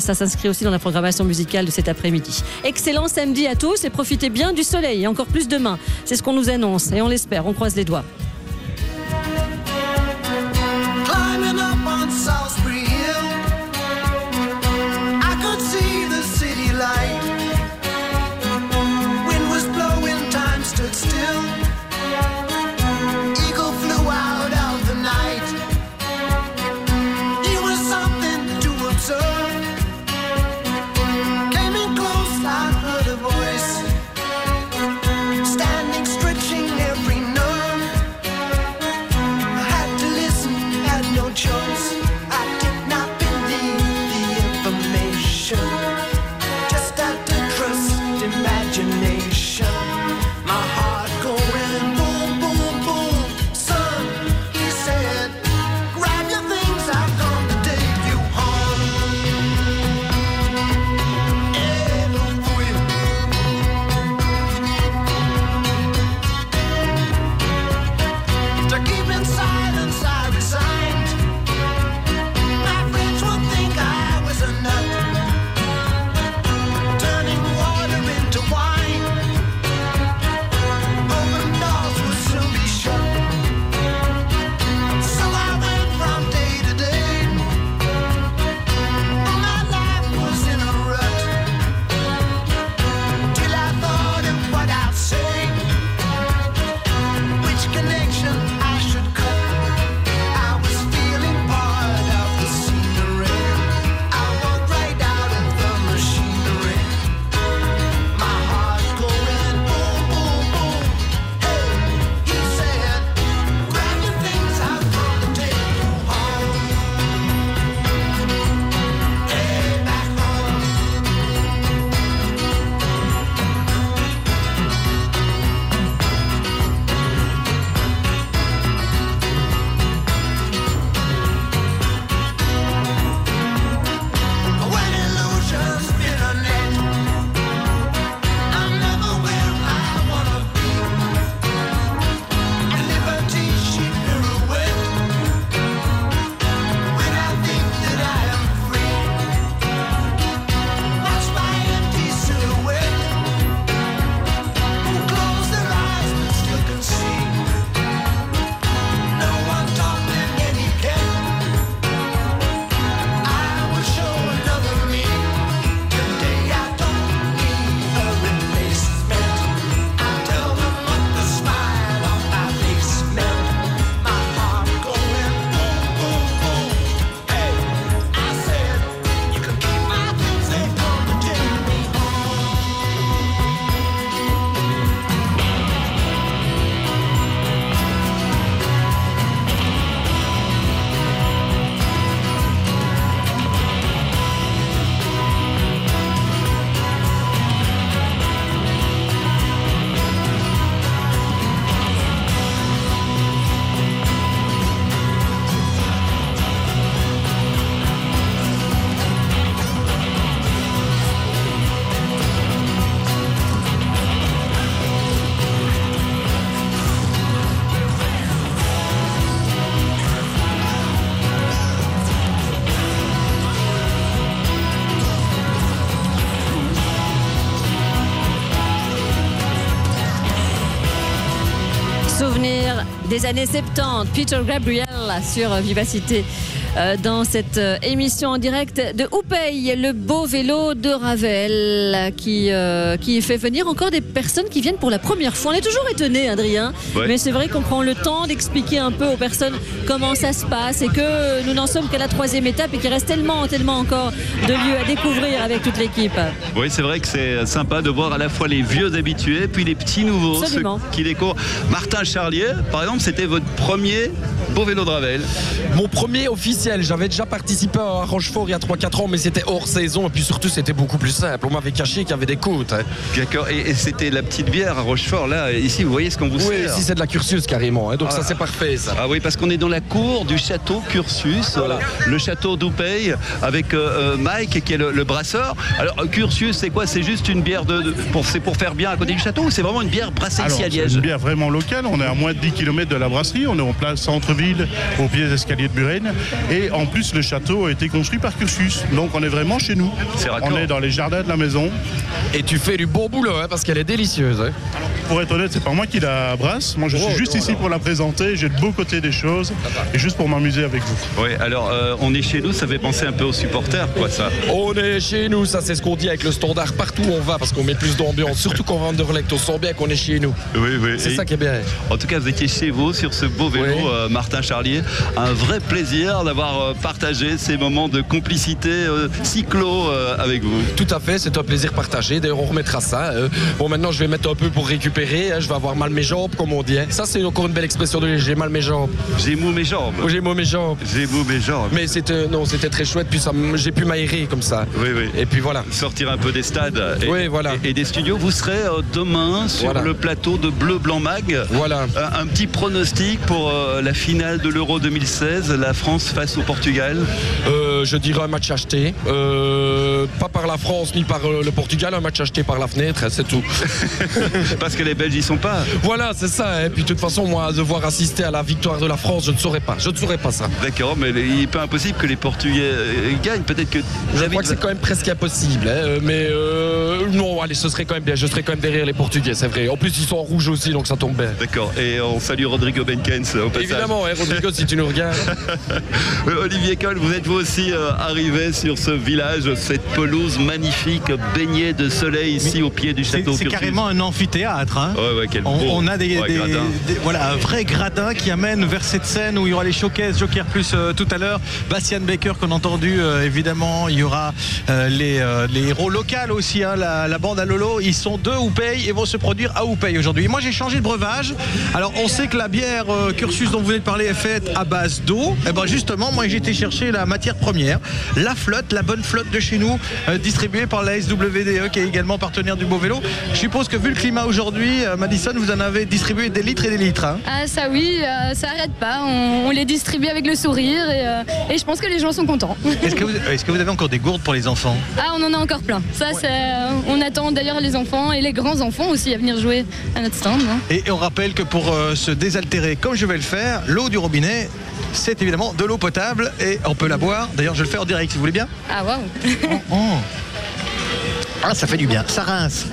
Ça s'inscrit aussi dans la programmation musicale de cet après-midi. Excellent samedi à tous et profitez bien du soleil encore plus demain. C'est ce qu'on nous annonce et on l'espère. On croise les doigts. Climbing des années 70. Peter Gabriel sur Vivacité. Euh, Dans cette euh, émission en direct de Oupey, le beau vélo de Ravel, qui, euh, qui fait venir encore des personnes qui viennent pour la première fois. On est toujours étonné, Adrien, Ouais. mais c'est vrai qu'on prend le temps d'expliquer un peu aux personnes comment ça se passe et que nous n'en sommes qu'à la troisième étape et qu'il reste tellement, tellement encore de lieux à découvrir avec toute l'équipe. Oui, c'est vrai que c'est sympa de voir à la fois les vieux habitués, puis les petits nouveaux, ceux qui découvrent. Martin Charlier, par exemple, c'était votre premier beau vélo de Ravel. Mon premier officiel, j'avais déjà participé à Rochefort il y a 3-4 ans, mais c'était hors saison et puis surtout c'était beaucoup plus simple. On m'avait caché qu'il y avait des côtes. hein. D'accord, et, et c'était la petite bière à Rochefort, là, ici, vous voyez ce qu'on vous Oui, sert. ici c'est de la cursus carrément, hein, donc Ah. ça c'est parfait ça. Ah oui, parce qu'on est dans la cour du château Cursus, le château d'Oupey, avec euh, euh, Mike qui est le, le brasseur. Alors, euh, Cursus, c'est quoi? C'est juste une bière de, de- pour, c'est pour faire bien à côté du château ou c'est vraiment une bière brassée Alors, ici à c'est Liège? une bière vraiment locale. On est à moins de 10 km de la brasserie. On est en place centre-ville, au pied des escaliers de Buren. Et en plus, le château a été construit par Cursus. Donc, on est vraiment chez nous. On est dans les jardins de la maison. Et tu fais du bon boulot hein, parce qu'elle est délicieuse. hein. Pour être honnête, c'est pas moi qui la brasse. Moi, je suis Oh, juste non, ici alors. pour la présenter. J'ai le beau côté des choses et juste pour m'amuser avec vous. Oui, alors euh, on est chez nous, ça fait penser un peu aux supporters, quoi, ça. On est chez nous, ça c'est ce qu'on dit avec le standard partout où on va parce qu'on met plus d'ambiance. Surtout qu'on va en Anderlecht, on sent bien qu'on est chez nous. Oui, oui. C'est ça qui est bien. En tout cas, vous étiez chez vous sur ce beau vélo, Oui. euh, Martin Charlier. Un vrai plaisir d'avoir euh, partagé ces moments de complicité euh, cyclo euh, avec vous. Tout à fait, c'est un plaisir partagé. D'ailleurs, on remettra ça. euh. Bon, maintenant, je vais mettre un peu pour récupérer. hein. Je vais avoir mal mes jambes, comme on dit. hein. Ça, c'est encore une belle expression de j'ai mal mes jambes. J'ai mou mes jambes. Oh, j'ai mou mes jambes. J'ai mou mes jambes. Mais c'était non, c'était très chouette. Puis ça, j'ai pu m'aérer comme ça. Oui, oui. Et puis voilà. Sortir un peu des stades et, Oui, voilà. et, et des studios. Vous serez demain sur Voilà. le plateau de Bleu Blanc Mag. Voilà. Un, un petit pronostic pour la finale de l'Euro 2016, la France face au Portugal? Euh, je dirais un match acheté. Euh, pas par la France ni par euh, le Portugal, un match acheté par la fenêtre, hein, c'est tout. Parce que les Belges y sont pas. Voilà, c'est ça. Et puis de toute façon, moi, devoir assister à la victoire de la France, je ne saurais pas. Je ne saurais pas ça. D'accord, mais il n'est pas impossible que les Portugais gagnent. Peut-être que Je crois que c'est quand même presque impossible. hein, Mais euh, non, allez, ce serait quand même bien. Je serais quand même derrière les Portugais, c'est vrai. En plus, ils sont en rouge aussi, donc ça tombe bien. D'accord, et on salue Rodrigo Benkens au passage. Évidemment, hein, Rodrigo, si tu nous regardes. Olivier Coll, vous êtes vous aussi euh, arrivé sur ce village, cette pelouse magnifique baignée de soleil ici au pied du château c'est carrément un amphithéâtre. hein. Ouais, ouais, quel On, beau. on a des, Ouais, des- gradin. des- voilà, un vrai gradin qui amène vers cette scène où il y aura les showcases, Joker Plus euh, tout à l'heure, Bastian Baker qu'on a entendu euh, évidemment, il y aura euh, les, les héros locaux aussi, hein, la, la bande à Lolo, ils sont de Oupey et vont se produire à Oupey aujourd'hui. Moi j'ai changé de breuvage, alors on sait que la bière Cursus dont vous venez de parler est faite à base d'eau, et ben justement moi j'ai été chercher la matière première, la flotte, la bonne flotte de chez nous, euh, distribuée par la SWDE qui est également partenaire du Beau Vélo. Je suppose que vu le climat aujourd'hui, euh, Madison, vous en avez distribué des litres et des litres. hein. Ah ça oui, euh, ça arrête pas, on, on les distribue avec le sourire et, euh, et je pense que les gens sont contents. Est-ce que, vous, est-ce que vous avez encore des gourdes pour les enfants? Ah on en a encore plein. Ça c'est, euh, on attend d'ailleurs les enfants et les grands enfants aussi à venir jouer à notre stand. hein. Et on rappelle que pour se désaltérer comme je vais le faire, l'eau du robinet, c'est évidemment de l'eau potable et on peut la boire. D'ailleurs, je le fais en direct si vous voulez bien. Ah waouh. Oh. Ah, ça fait du bien, ça rince.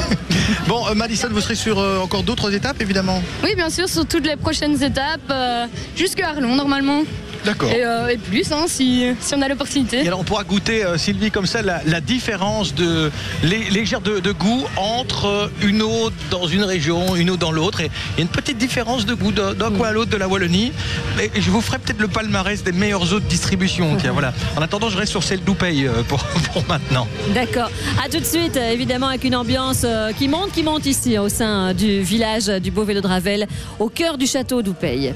bon, euh, Madison, vous serez sur euh, encore d'autres étapes évidemment? Oui bien sûr sur toutes les prochaines étapes, euh, jusqu'à Arlon normalement. D'accord. Et, euh, et plus hein, si, si on a l'opportunité. Et alors on pourra goûter, euh, Sylvie, comme ça, la, la différence de lé- légère de, de goût entre une eau dans une région, une eau dans l'autre. Et il y a une petite différence de goût d'un d'un coin à l'autre de la Wallonie. Mais je vous ferai peut-être le palmarès des meilleures eaux de distribution. Tiens, voilà. En attendant, je reste sur celle d'Oupey euh, pour, pour maintenant. D'accord. À tout de suite, évidemment, avec une ambiance qui monte, qui monte ici au sein du village du Beau Vélo de Ravel, au cœur du château d'Oupey.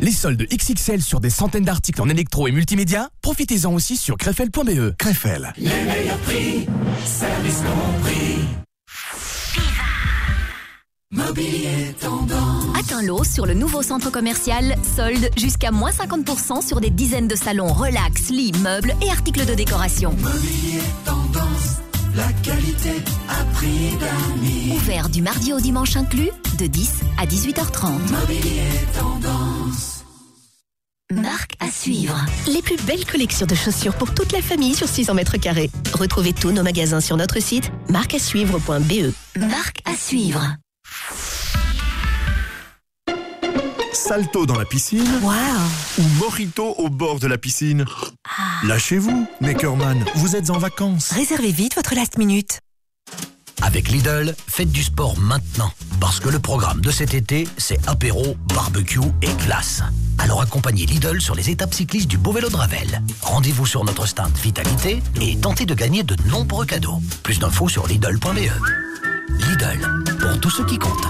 Les soldes XXL sur des centaines d'articles en électro et multimédia, profitez-en aussi sur crefel.be. Crefel. Les meilleurs prix, service compris. Mobilier tendance. Atteins l'eau sur le nouveau centre commercial, solde jusqu'à moins 50% sur des dizaines de salons relax, lits, meubles et articles de décoration. Mobilier tendance, la qualité à prix d'amis. Ouvert du mardi au dimanche inclus, de 10 à 18h30. Mobilier tendance. Marque à suivre. Les plus belles collections de chaussures pour toute la famille sur 600 mètres carrés. Retrouvez tous nos magasins sur notre site marqueasuivre.be. Marque à suivre. Salto dans la piscine ou mojito au bord de la piscine Lâchez-vous, Makerman, vous êtes en vacances. Réservez vite votre last minute. Avec Lidl, faites du sport maintenant. Parce que le programme de cet été, c'est apéro, barbecue et classe. Alors accompagnez Lidl sur les étapes cyclistes du Beau Vélo de Ravel. Rendez-vous sur notre stand Vitalité et tentez de gagner de nombreux cadeaux. Plus d'infos sur Lidl.be. Lidl, pour tous ceux qui comptent.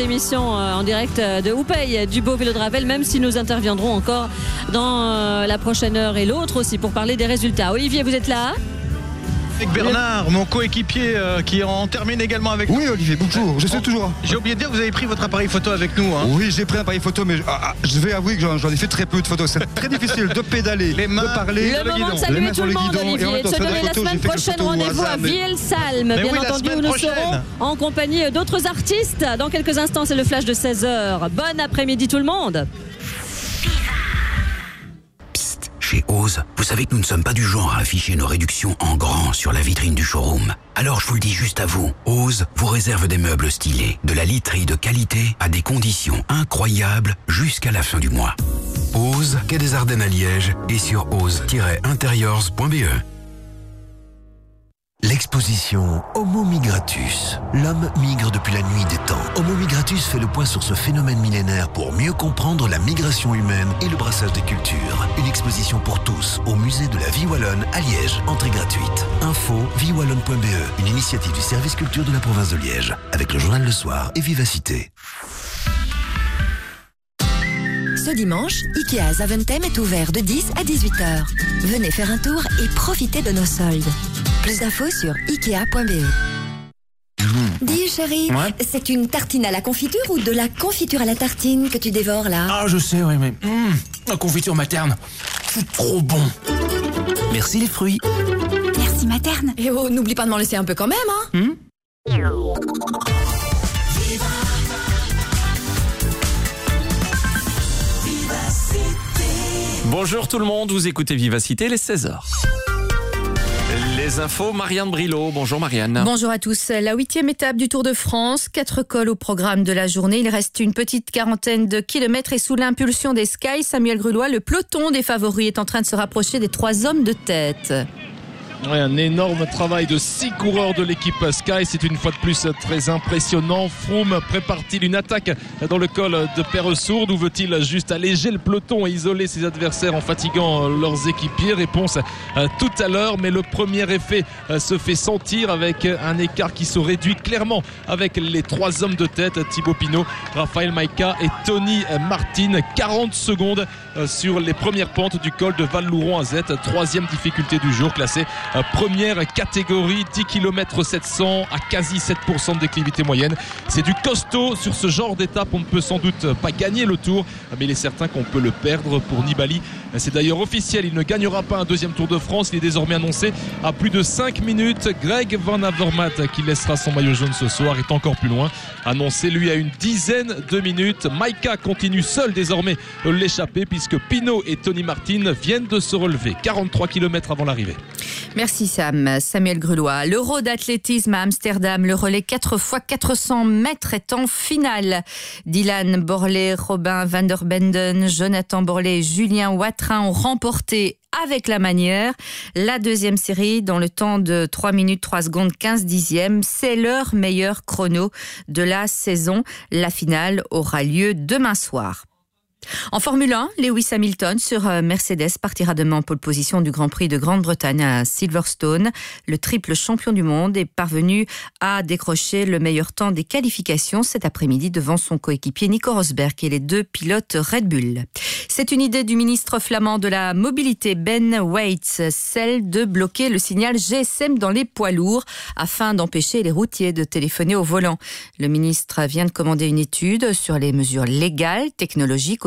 Émission euh, en direct euh, de Houpey du Beau Vélo de Ravel, même si nous interviendrons encore dans euh, la prochaine heure et l'autre aussi pour parler des résultats. Olivier, vous êtes là? Avec Bernard, mon coéquipier euh, qui en termine également avec nous. Oui, Olivier, bonjour, je suis toujours. J'ai oublié de dire que vous avez pris votre appareil photo avec nous. hein. Oui, j'ai pris un appareil photo, mais ah, ah, je vais avouer que j'en ai fait très peu de photos. C'est très difficile de pédaler, de parler, Le moment de les saluer mains tout le le monde, Olivier, et de se la donner la photo, semaine prochaine rendez-vous à Vielsalm. Bien oui, entendu, semaine nous prochaine. serons en compagnie d'autres artistes. Dans quelques instants, c'est le flash de 16h. Bon après-midi tout le monde. Ose, vous savez que nous ne sommes pas du genre à afficher nos réductions en grand sur la vitrine du showroom. Alors je vous le dis juste à vous, Ose vous réserve des meubles stylés, de la literie de qualité à des conditions incroyables jusqu'à la fin du mois. Ose, quai des Ardennes à Liège et sur ose-interiors.be. L'exposition Homo migratus. L'homme migre depuis la nuit des temps. Homo migratus fait le point sur ce phénomène millénaire pour mieux comprendre la migration humaine et le brassage des cultures. Une exposition pour tous au musée de la vie wallonne à Liège. Entrée gratuite. Info viewallonne.be. Une initiative du service culture de la province de Liège. Avec le journal Le Soir et Vivacité. Ce dimanche, Ikea Zaventem est ouvert de 10 à 18h. Venez faire un tour et profitez de nos soldes. Plus d'infos sur ikea.be. Dis chérie, c'est une tartine à la confiture ou de la confiture à la tartine que tu dévores là? Ah, je sais, oui, mais hum, la confiture materne, c'est trop bon. Merci les fruits. Merci materne. Et oh, n'oublie pas de m'en laisser un peu quand même, hein Bonjour tout le monde, vous écoutez Vivacité, les 16h. Les infos, Marianne Brilot. Bonjour Marianne. Bonjour à tous. La huitième étape du Tour de France, quatre cols au programme de la journée. Il reste une petite quarantaine de kilomètres et sous l'impulsion des Sky, Samuel Grulois, le peloton des favoris est en train de se rapprocher des trois hommes de tête. Un énorme travail de six coureurs de l'équipe Sky. C'est une fois de plus très impressionnant. Froome prépare-t-il une attaque dans le col de Perresourde ou veut-il juste alléger le peloton et isoler ses adversaires en fatiguant leurs équipiers? Réponse euh, tout à l'heure, mais le premier effet euh, se fait sentir avec un écart qui se réduit clairement avec les trois hommes de tête, Thibaut Pinot, Raphaël Maïka et Tony Martin. 40 secondes euh, sur les premières pentes du col de Val-Louron à Z. Troisième difficulté du jour, classé euh, première catégorie, 10 km 700 à quasi 7% de déclivité moyenne. C'est du costaud sur ce genre d'étape. On ne peut sans doute pas gagner le tour, mais il est certain qu'on peut le perdre pour Nibali. C'est d'ailleurs officiel, il ne gagnera pas un deuxième Tour de France. Il est désormais annoncé à plus de 5 minutes. Greg Van Avermaet, qui laissera son maillot jaune ce soir, est encore plus loin. Annoncé lui à une dizaine de minutes. Maïka continue seul désormais l'échapper puisque Pinot et Tony Martin viennent de se relever 43 km avant l'arrivée. Merci Sam. Samuel Grulois. L'Euro d'athlétisme à Amsterdam, le relais 4 x 400 mètres est en finale. Dylan Borlé, Robin van der Benden, Jonathan Borlé Julien Ont remporté avec la manière. La deuxième série, dans le temps de 3 minutes 3 secondes 15 dixièmes, c'est leur meilleur chrono de la saison. La finale aura lieu demain soir. En Formule 1, Lewis Hamilton sur euh, Mercedes partira demain en pole position du Grand Prix de Grande-Bretagne à Silverstone. Le triple champion du monde est parvenu à décrocher le meilleur temps des qualifications cet après-midi devant son coéquipier Nico Rosberg et les deux pilotes Red Bull. C'est une idée du ministre flamand de la mobilité Ben Waits, celle de bloquer le signal GSM dans les poids lourds afin d'empêcher les routiers de téléphoner au volant. Le ministre vient de commander une étude sur les mesures légales, technologiques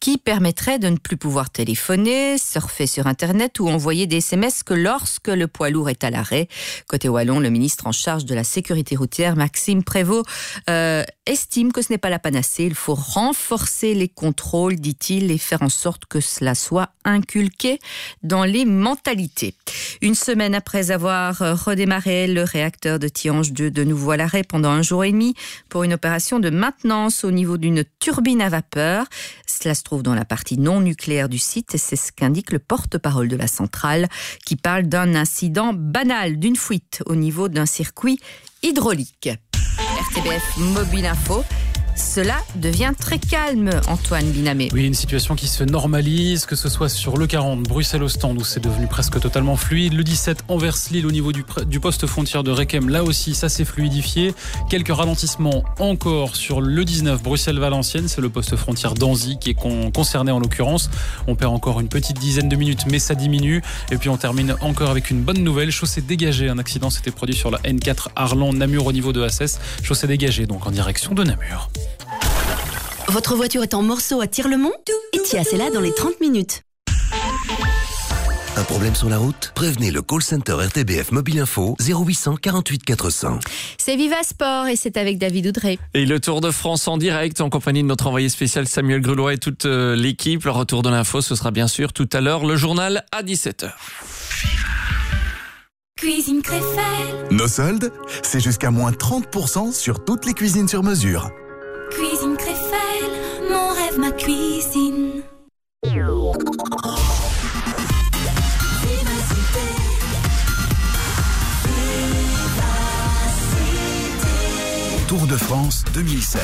qui permettrait de ne plus pouvoir téléphoner, surfer sur Internet ou envoyer des SMS que lorsque le poids lourd est à l'arrêt. Côté Wallon, le ministre en charge de la sécurité routière, Maxime Prévost, euh, estime que ce n'est pas la panacée. Il faut renforcer les contrôles, dit-il, et faire en sorte que cela soit inculqué dans les mentalités. Une semaine après avoir redémarré, le réacteur de Tihange 2 de nouveau à l'arrêt pendant un jour et demi pour une opération de maintenance au niveau d'une turbine à vapeur. Cela se trouve dans la partie non nucléaire du site c'est ce qu'indique le porte-parole de la centrale qui parle d'un incident banal, d'une fuite au niveau d'un circuit hydraulique. RTBF Mobile Info. Cela devient très calme, Antoine Binamé. Oui, une situation qui se normalise, que ce soit sur le 40, Bruxelles au stand, où c'est devenu presque totalement fluide. Le 17, Anvers-Lille, au niveau du, poste frontière de Requem, là aussi, ça s'est fluidifié. Quelques ralentissements encore sur le 19, Bruxelles-Valenciennes, c'est le poste frontière d'Anzy qui est con- concerné en l'occurrence. On perd encore une petite dizaine de minutes, mais ça diminue. Et puis on termine encore avec une bonne nouvelle, chaussée dégagée. Un accident s'était produit sur la N4 Arlan-Namur au niveau de Assès. Chaussée dégagée, donc en direction de Namur. Votre voiture est en morceaux à Tire-le-Mont Etias est là dans les 30 minutes. Un problème sur la route Prévenez le call center RTBF Mobile Info 0800 48 400. C'est Viva Sport et c'est avec David Oudré. Et le Tour de France en direct en compagnie de notre envoyé spécial Samuel Grelois et toute euh, l'équipe. Le retour de l'info, ce sera bien sûr tout à l'heure. Le journal à 17h. Cuisine Créfelle, Nos soldes, c'est jusqu'à moins 30% sur toutes les cuisines sur mesure. Cuisine Créfelle, mon rêve, ma cuisine. Tour de France 2016.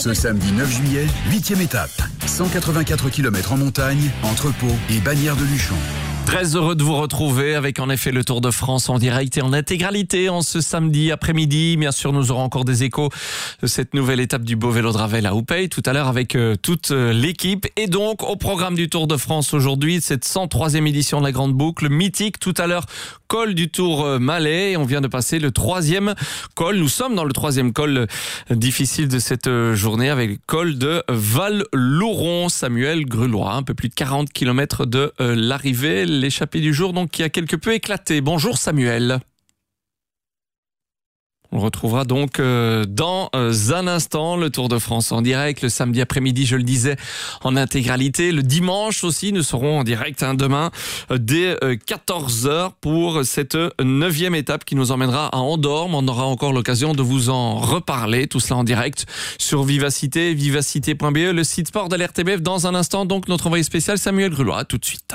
Ce samedi 9 juillet, 8 étape. 184 km en montagne, entre Pau et Bagnères de Luchon. Très heureux de vous retrouver avec en effet le Tour de France en direct et en intégralité en ce samedi après-midi. Bien sûr, nous aurons encore des échos de cette nouvelle étape du beau vélo de Ravel à Oupey tout à l'heure avec euh, toute euh, l'équipe. Et donc, au programme du Tour de France aujourd'hui, cette 103e édition de la Grande Boucle, mythique tout à l'heure, col du Tour euh, Malais. On vient de passer le troisième col. Nous sommes dans le troisième col difficile de cette journée avec le col de Val-Louron. Samuel Grulois, un peu plus de 40 km de euh, L'échappée du jour, donc, qui a quelque peu éclaté. Bonjour Samuel. On retrouvera donc euh, dans euh, un instant le Tour de France en direct le samedi après-midi, je le disais, en intégralité. Le dimanche aussi, nous serons en direct hein, demain euh, dès 14h pour cette neuvième étape qui nous emmènera à Andorre. On aura encore l'occasion de vous en reparler, tout cela en direct sur Vivacité, vivacité.be, le site sport de l'RTBF. Dans un instant, donc notre envoyé spécial Samuel Grulois. Tout de suite.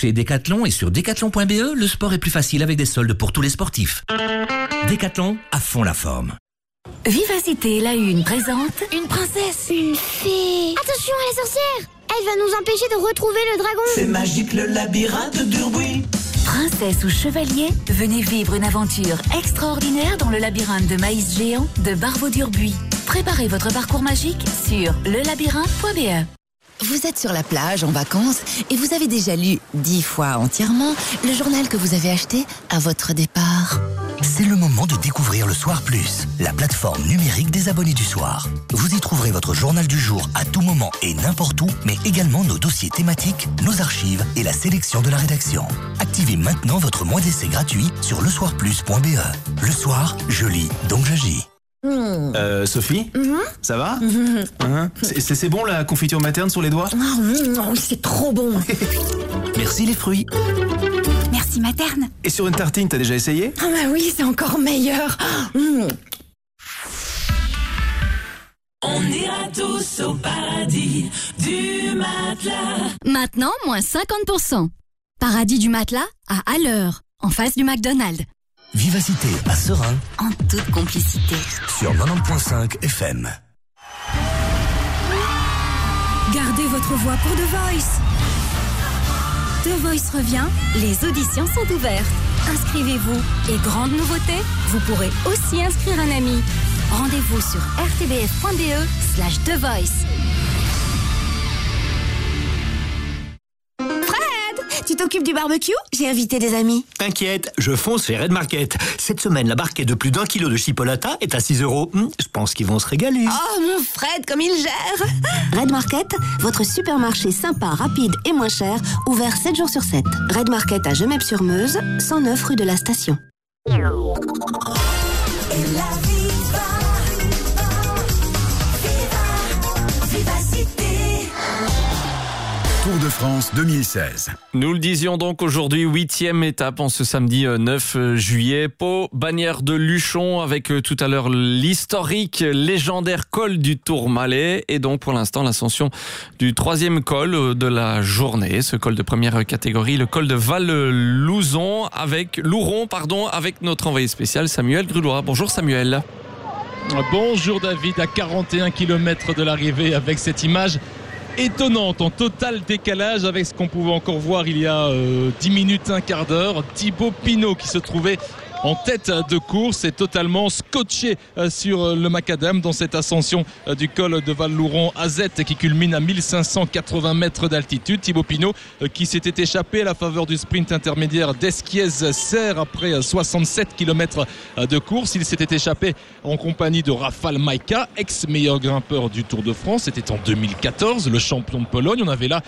Chez Decathlon et sur decathlon.be, le sport est plus facile avec des soldes pour tous les sportifs. Decathlon, à fond la forme. Vivacité, la une présente. Une princesse Une fée Attention à la sorcière Elle va nous empêcher de retrouver le dragon C'est magique le labyrinthe d'Urbui. Princesse ou chevalier, venez vivre une aventure extraordinaire dans le labyrinthe de maïs géant de Barbeau d'Urbuis. Préparez votre parcours magique sur lelabyrinthe.be. Vous êtes sur la plage en vacances et vous avez déjà lu dix fois entièrement le journal que vous avez acheté à votre départ. C'est le moment de découvrir le Soir Plus, la plateforme numérique des abonnés du soir. Vous y trouverez votre journal du jour à tout moment et n'importe où, mais également nos dossiers thématiques, nos archives et la sélection de la rédaction. Activez maintenant votre mois d'essai gratuit sur lesoirplus.be. Le soir, je lis, donc j'agis. Euh, Sophie Ça va Hein C'est- bon la confiture materne sur les doigts oui, c'est trop bon. Merci les fruits. Merci materne. Et sur une tartine, t'as déjà essayé Ah bah oui, c'est encore meilleur. Mmh. On ira tous au paradis du matelas. Maintenant, moins 50%. Paradis du matelas à à l'heure, en face du McDonald's. Vivacité à Serein En toute complicité. sur 90.5 FM. Gardez votre voix pour The Voice. The Voice revient, les auditions sont ouvertes. Inscrivez-vous et grande nouveauté, vous pourrez aussi inscrire un ami. Rendez-vous sur rtbf.be slash The Voice. Tu t'occupes du barbecue? J'ai invité des amis. T'inquiète, je fonce chez Red Market. Cette semaine, la barquette de plus d'un kilo de chipolata est à 6 euros. Hmm, Je pense qu'ils vont se régaler. Oh mon Fred, comme il gère Red Market, votre supermarché sympa, rapide et moins cher, ouvert 7 jours sur 7. Red Market à Gemep-sur-Meuse, 109 rue de la Station. Tour de France 2016. Nous le disions donc aujourd'hui, huitième étape en ce samedi euh, 9 juillet. Pau, bannière de Luchon avec euh, tout à l'heure l'historique légendaire col du Tourmalet et donc pour l'instant l'ascension du troisième col euh, de la journée, ce col de première catégorie, le col de Val-Louzon avec Louron, pardon, avec notre envoyé spécial Samuel Grulois. Bonjour Samuel. Bonjour David, à 41 km de l'arrivée avec cette image étonnante, en total décalage avec ce qu'on pouvait encore voir il y a euh, 10 minutes, un quart d'heure. Thibaut Pinot qui se trouvait en tête de course est totalement scotché euh, sur euh, le macadam dans cette ascension euh, du col de Val-Louron à Z qui culmine à 1580 mètres d'altitude. Thibaut Pinot qui s'était échappé à la faveur du sprint intermédiaire d'Esquiez-Serre après euh, 67 km de course. Il s'était échappé en compagnie de Rafal Maïka, ex-meilleur grimpeur du Tour de France. C'était en 2014, le champion de Pologne. On avait là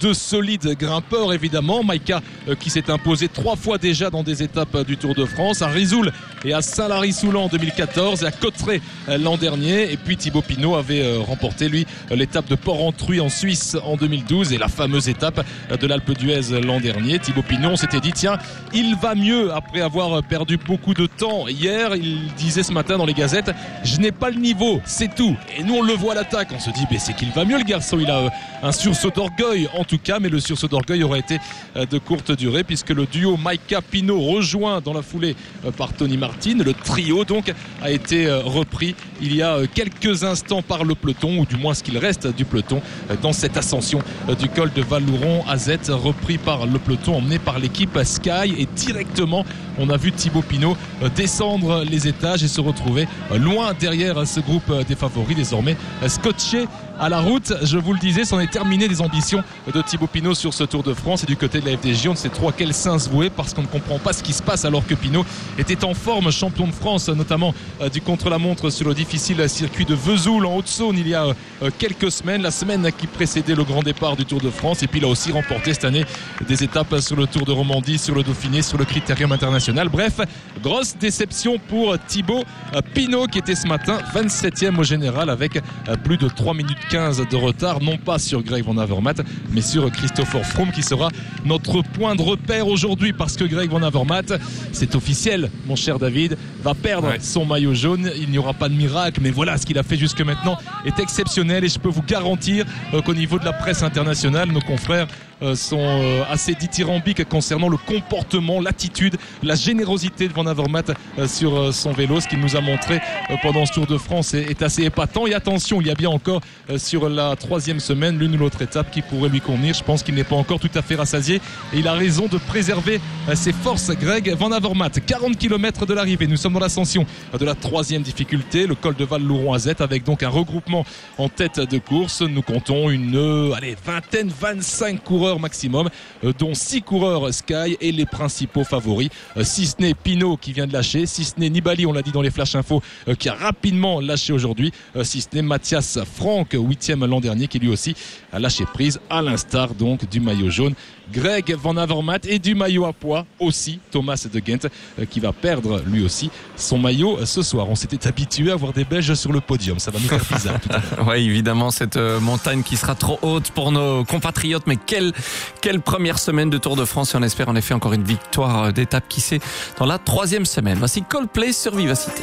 deux solides grimpeurs évidemment. Maïka euh, qui s'est imposé trois fois déjà dans des étapes du Tour de France. À Risoul et à Saint-Lary-Soulan en 2014 et à Cotteret euh, l'an dernier. Et puis Thibaut Pinot avait euh, remporté, lui, euh, l'étape de Port-Entruy en Suisse en 2012 et la fameuse étape de l'Alpe d'Huez l'an dernier. Thibaut Pinot, s'était dit, tiens, il va mieux après avoir perdu beaucoup de temps hier. Il disait ce matin dans les gazettes, je n'ai pas le niveau, c'est tout. Et nous, on le voit à l'attaque. On se dit, mais c'est qu'il va mieux, le garçon. Il a un sursaut d'orgueil, en tout cas, mais le sursaut d'orgueil aurait été de courte durée, puisque le duo Maika Pinot, rejoint dans la foulée par Tony Martin, le trio donc, a été repris il y a quelques instants par le peloton, ou du moins ce qu'il reste du peloton, dans cette ascension du col de Valouron Z, repris par le peloton, emmené par l'équipe Sky. Et directement, on a vu Thibaut Pinot descendre les étages et se retrouver loin derrière ce groupe des favoris, désormais scotché à la route. Je vous le disais, c'en est terminé des ambitions de Thibaut Pinot sur ce Tour de France et du côté de la FDJ. On ne sait trop à quel sens vouer parce qu'on ne comprend pas ce qui se passe alors que Pinot était en forme, champion de France, notamment euh, du contre-la-montre sur le difficile circuit de Vesoul en Haute-Saône il y a euh, quelques semaines, la semaine qui précédait le grand départ du Tour de France. Et puis il a aussi remporté cette année des étapes sur le Tour de Romandie, sur le Dauphiné, sur le Critérium international. Bref, grosse déception pour Thibaut euh, Pinot qui était ce matin 27e au général avec plus de 3 minutes 15 de retard, non pas sur Greg Van Avermaet, mais sur Christopher Froome qui sera notre point de repère aujourd'hui parce que Greg Van Avermaet, c'est officiel, mon cher David, va perdre son maillot jaune. Il n'y aura pas de miracle, mais voilà ce qu'il a fait jusque maintenant est exceptionnel et je peux vous garantir euh, qu'au niveau de la presse internationale, nos confrères sont euh, assez dithyrambiques concernant le comportement, l'attitude, la générosité de Van Avermaet sur son vélo. Ce qu'il nous a montré pendant ce Tour de France est assez épatant. Et attention, il y a bien encore sur la troisième semaine l'une ou l'autre étape qui pourrait lui convenir. Je pense qu'il n'est pas encore tout à fait rassasié et il a raison de préserver ses forces. Greg Van Avermaet, 40 km de l'arrivée. Nous sommes dans l'ascension de la troisième difficulté, le col de Val-Louron à Z, avec donc un regroupement en tête de course. Nous comptons une allez, vingtaine, 25 coureurs maximum, euh, dont 6 coureurs Sky et les principaux favoris. Euh, si ce n'est Pinot qui vient de lâcher, si ce n'est Nibali, on l'a dit dans les flash infos, euh, qui a rapidement lâché aujourd'hui, si ce n'est Mathias Franck, huitième l'an dernier, qui lui aussi a lâché prise, à l'instar donc du maillot jaune Greg Van Avermaet et du maillot à poids aussi, Thomas de Ghent, qui va perdre lui aussi son maillot ce soir. On s'était habitué à voir des Belges sur le podium, ça va nous faire bizarre. oui, évidemment, cette montagne qui sera trop haute pour nos compatriotes, mais quelle, quelle première semaine de Tour de France et on espère en effet encore une victoire d'étape qui sait dans la troisième semaine. Voici Coldplay sur Vivacité.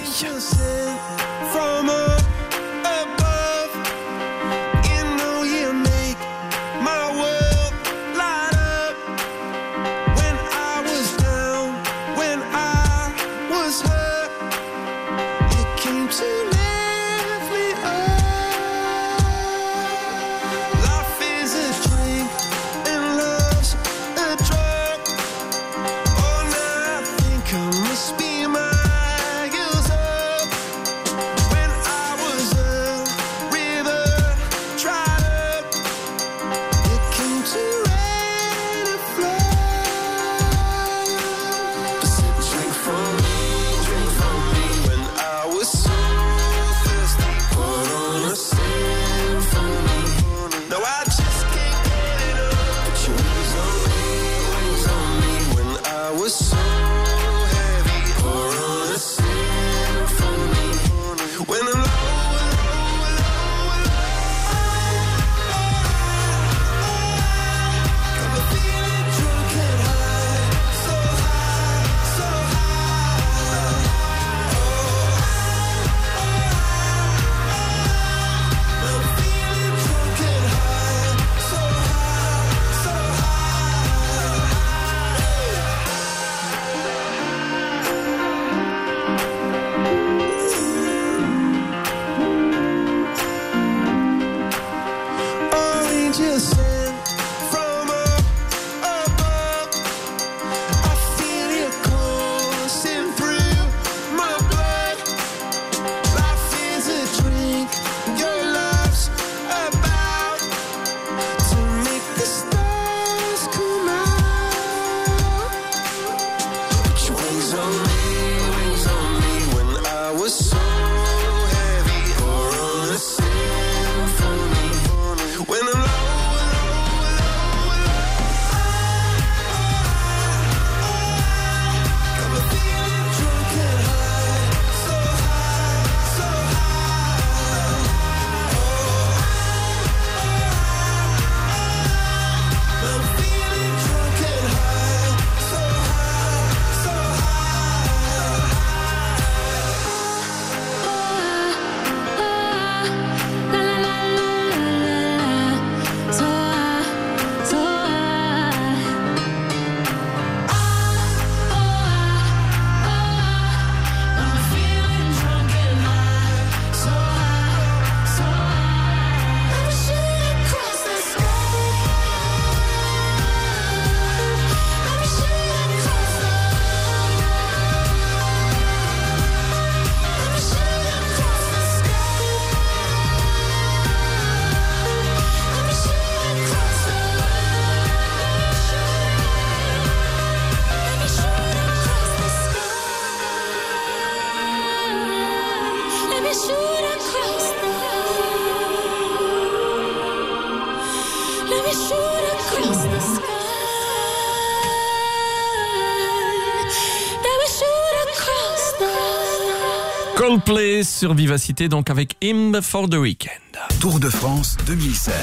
Sur Vivacité, donc avec Him for the Weekend. Tour de France 2016.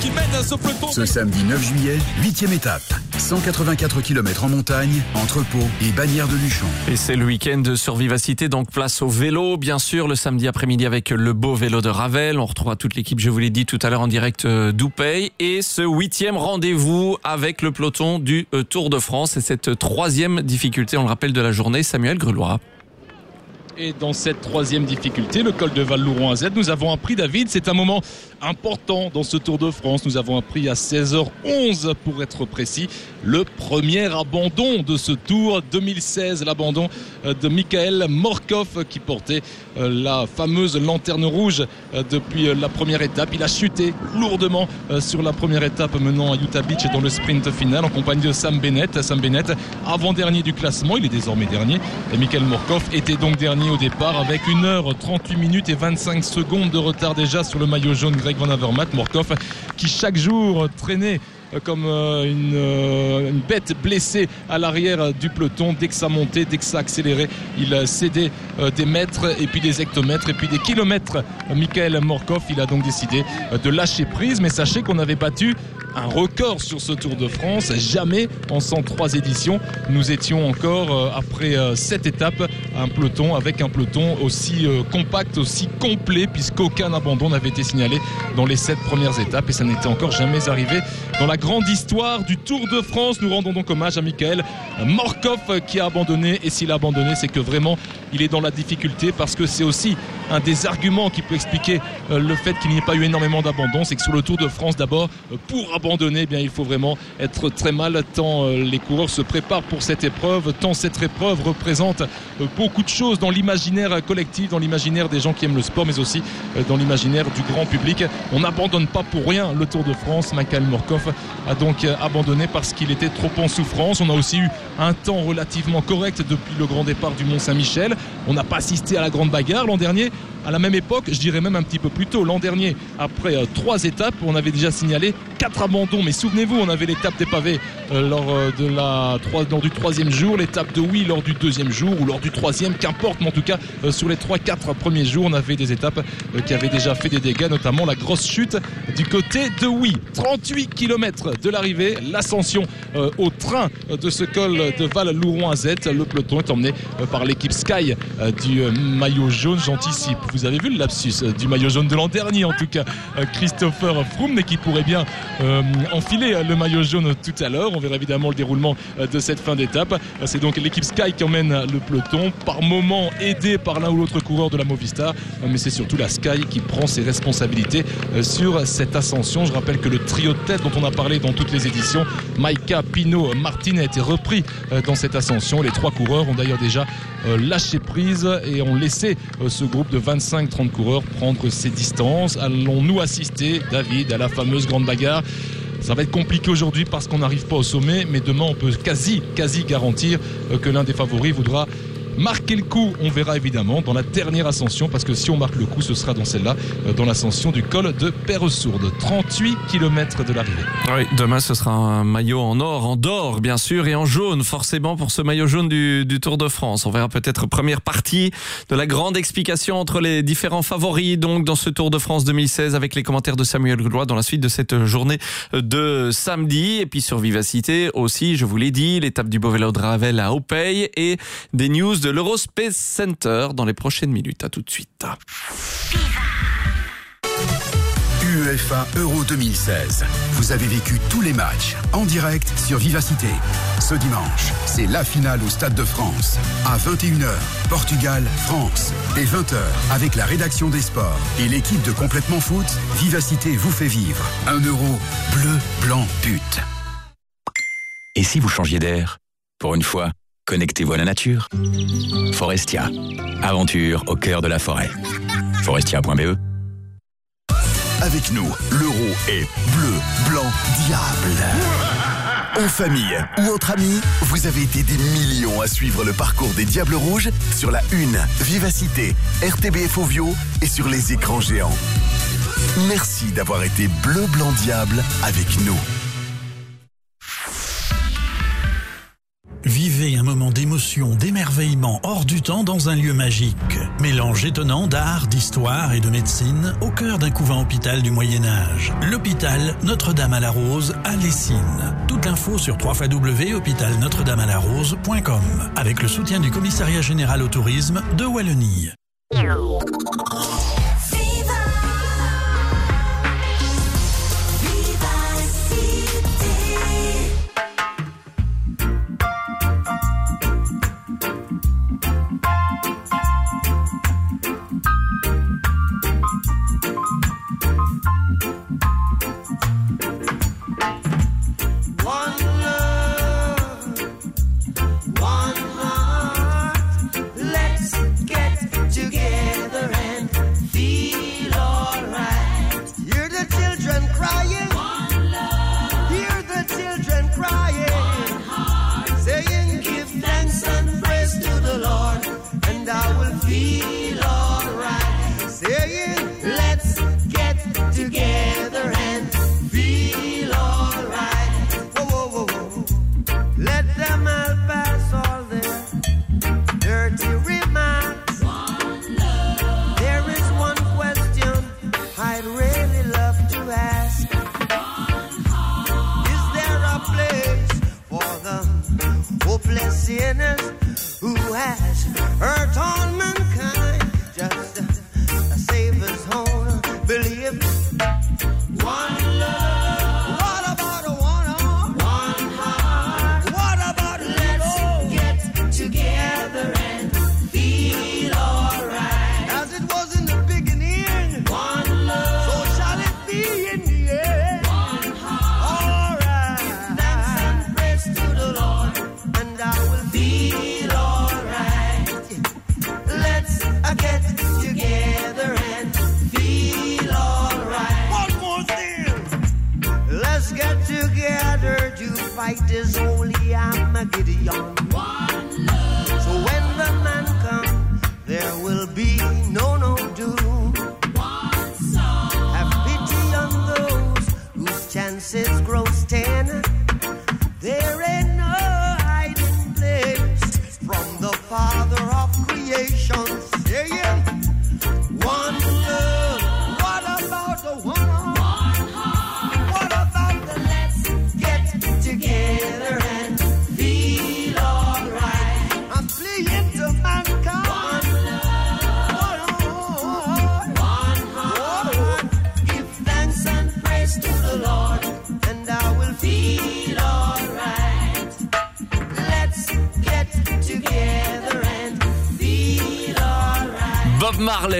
qui mène ce samedi 9 juillet, 8 étape. 184 km en montagne, entre Pau et Bagnères de Luchon. Et c'est le week-end sur Vivacité, donc place au vélo, bien sûr, le samedi après-midi avec le beau vélo de Ravel. On retrouvera toute l'équipe, je vous l'ai dit tout à l'heure, en direct euh, d'Oupey. Et ce huitième rendez-vous avec le peloton du euh, Tour de France. Et cette troisième difficulté, on le rappelle, de la journée, Samuel Grelois. Et dans cette troisième difficulté, le col de Val-Louron à Z, nous avons appris, David, c'est un moment important dans ce Tour de France. Nous avons appris à 16h11 pour être précis, le premier abandon de ce Tour 2016, l'abandon euh, de Michael Morkov qui portait euh, la fameuse lanterne rouge euh, depuis la première étape. Il a chuté lourdement sur la première étape menant à Utah Beach dans le sprint final en compagnie de Sam Bennett. Sam Bennett, avant-dernier du classement, il est désormais dernier. Et Michael Morkov était donc dernier au départ avec 1h38 minutes et 25 secondes de retard déjà sur le maillot jaune Greg Van. Morkov qui chaque jour traînait comme euh, une, euh, une bête blessée à l'arrière du peloton. Dès que ça montait, dès que ça accélérait, il cédait euh, des mètres et puis des hectomètres et puis des kilomètres. Michael Morkov, il a donc décidé de lâcher prise. Mais sachez qu'on avait battu un record sur ce Tour de France. Jamais en 103 éditions, nous étions encore, euh, après 7 étapes, un peloton avec un peloton aussi euh, compact, aussi complet, puisqu'aucun abandon n'avait été signalé dans les 7 premières étapes. Et ça n'était encore jamais arrivé dans la grande histoire du Tour de France. Nous rendons donc hommage à Michael Morkov euh, qui a abandonné. Et s'il a abandonné, c'est que vraiment, il est dans la difficulté parce que c'est aussi un des arguments qui peut expliquer euh, le fait qu'il n'y ait pas eu énormément d'abandon. C'est que sur le Tour de France, d'abord, euh, pour abandonner, eh bien, il faut vraiment être très mal tant euh, les coureurs se préparent pour cette épreuve, tant cette épreuve représente beaucoup de choses dans l'imaginaire collectif, dans l'imaginaire des gens qui aiment le sport, mais aussi dans l'imaginaire du grand public. On n'abandonne pas pour rien le Tour de France. Michael Morkov a donc abandonné parce qu'il était trop en souffrance. On a aussi eu un temps relativement correct depuis le grand départ du Mont Saint-Michel. On n'a pas assisté à la grande bagarre l'an dernier. À la même époque, je dirais même un petit peu plus tôt, l'an dernier, après euh, trois étapes, on avait déjà signalé quatre abandons. Mais souvenez-vous, on avait l'étape des pavés euh, lors, euh, de la, trois- lors du troisième jour, l'étape de oui lors du deuxième jour ou lors du troisième, qu'importe. Mais en tout cas, sur les trois, quatre premiers jours, on avait des étapes qui avaient déjà fait des dégâts, notamment la grosse chute du côté de oui. 38 km de l'arrivée, l'ascension au train de ce col de Val-Louron à Z. Le peloton est emmené par l'équipe Sky du maillot jaune. Vous avez vu le lapsus euh, du maillot jaune de l'an dernier, en tout cas, euh, Christopher Froome, qui pourrait bien euh, enfiler le maillot jaune tout à l'heure. On verra évidemment le déroulement de cette fin d'étape. C'est donc l'équipe Sky qui emmène le peloton, par moment aidé par l'un ou l'autre coureur de la Movistar, mais c'est surtout la Sky qui prend ses responsabilités sur cette ascension. Je rappelle que le trio de tête dont on a parlé dans toutes les éditions, Maika, Pinot, Martin, a été repris dans cette ascension. Les trois coureurs ont d'ailleurs déjà lâché prise et ont laissé ce groupe de 25-30 coureurs prendre ses distances. Allons-nous assister, David, à la fameuse grande bagarre? Ça va être compliqué aujourd'hui parce qu'on n'arrive pas au sommet, mais demain on peut quasi, quasi garantir euh, que l'un des favoris voudra marquer le coup. On verra évidemment dans la dernière ascension, parce que si on marque le coup, ce sera dans celle-là, euh, dans l'ascension du col de Perresourde. 38 km de l'arrivée. Oui, demain ce sera un maillot en or, en d'or bien sûr, et en jaune forcément pour ce maillot jaune du, du Tour de France. On verra peut-être première partie de la grande explication entre les différents favoris donc dans ce Tour de France 2016 avec les commentaires de Samuel Goulois dans la suite de cette journée de samedi. Et puis sur Vivacité aussi, je vous l'ai dit, l'étape du beau vélo de Ravel à Opey et des news de l'Eurospace Center dans les prochaines minutes. À tout de suite. UEFA Euro 2016. Vous avez vécu tous les matchs en direct sur Vivacité. Ce dimanche, c'est la finale au Stade de France. À 21h, Portugal, France. Et 20h, avec la rédaction des sports et l'équipe de Complètement Foot, Vivacité vous fait vivre. Un euro bleu, blanc, but. Et si vous changiez d'air? Pour une fois, connectez-vous à la nature. Forestia. Aventure au cœur de la forêt. Forestia.be Avec nous, l'euro est bleu, blanc, diable. En famille ou entre amis, vous avez été des millions à suivre le parcours des Diables Rouges sur la Une, Vivacité, RTBF Ovio et sur les écrans géants. Merci d'avoir été bleu, blanc, diable avec nous. Vivez un moment d'émotion, d'émerveillement hors du temps dans un lieu magique. Mélange étonnant d'art, d'histoire et de médecine au cœur d'un couvent hôpital du Moyen Âge. L'hôpital Notre-Dame-à-la-Rose à Lessines. Toute l'info sur www.hôpitalnotre-dame-à-la-rose.com avec le soutien du commissariat général au tourisme de Wallonie.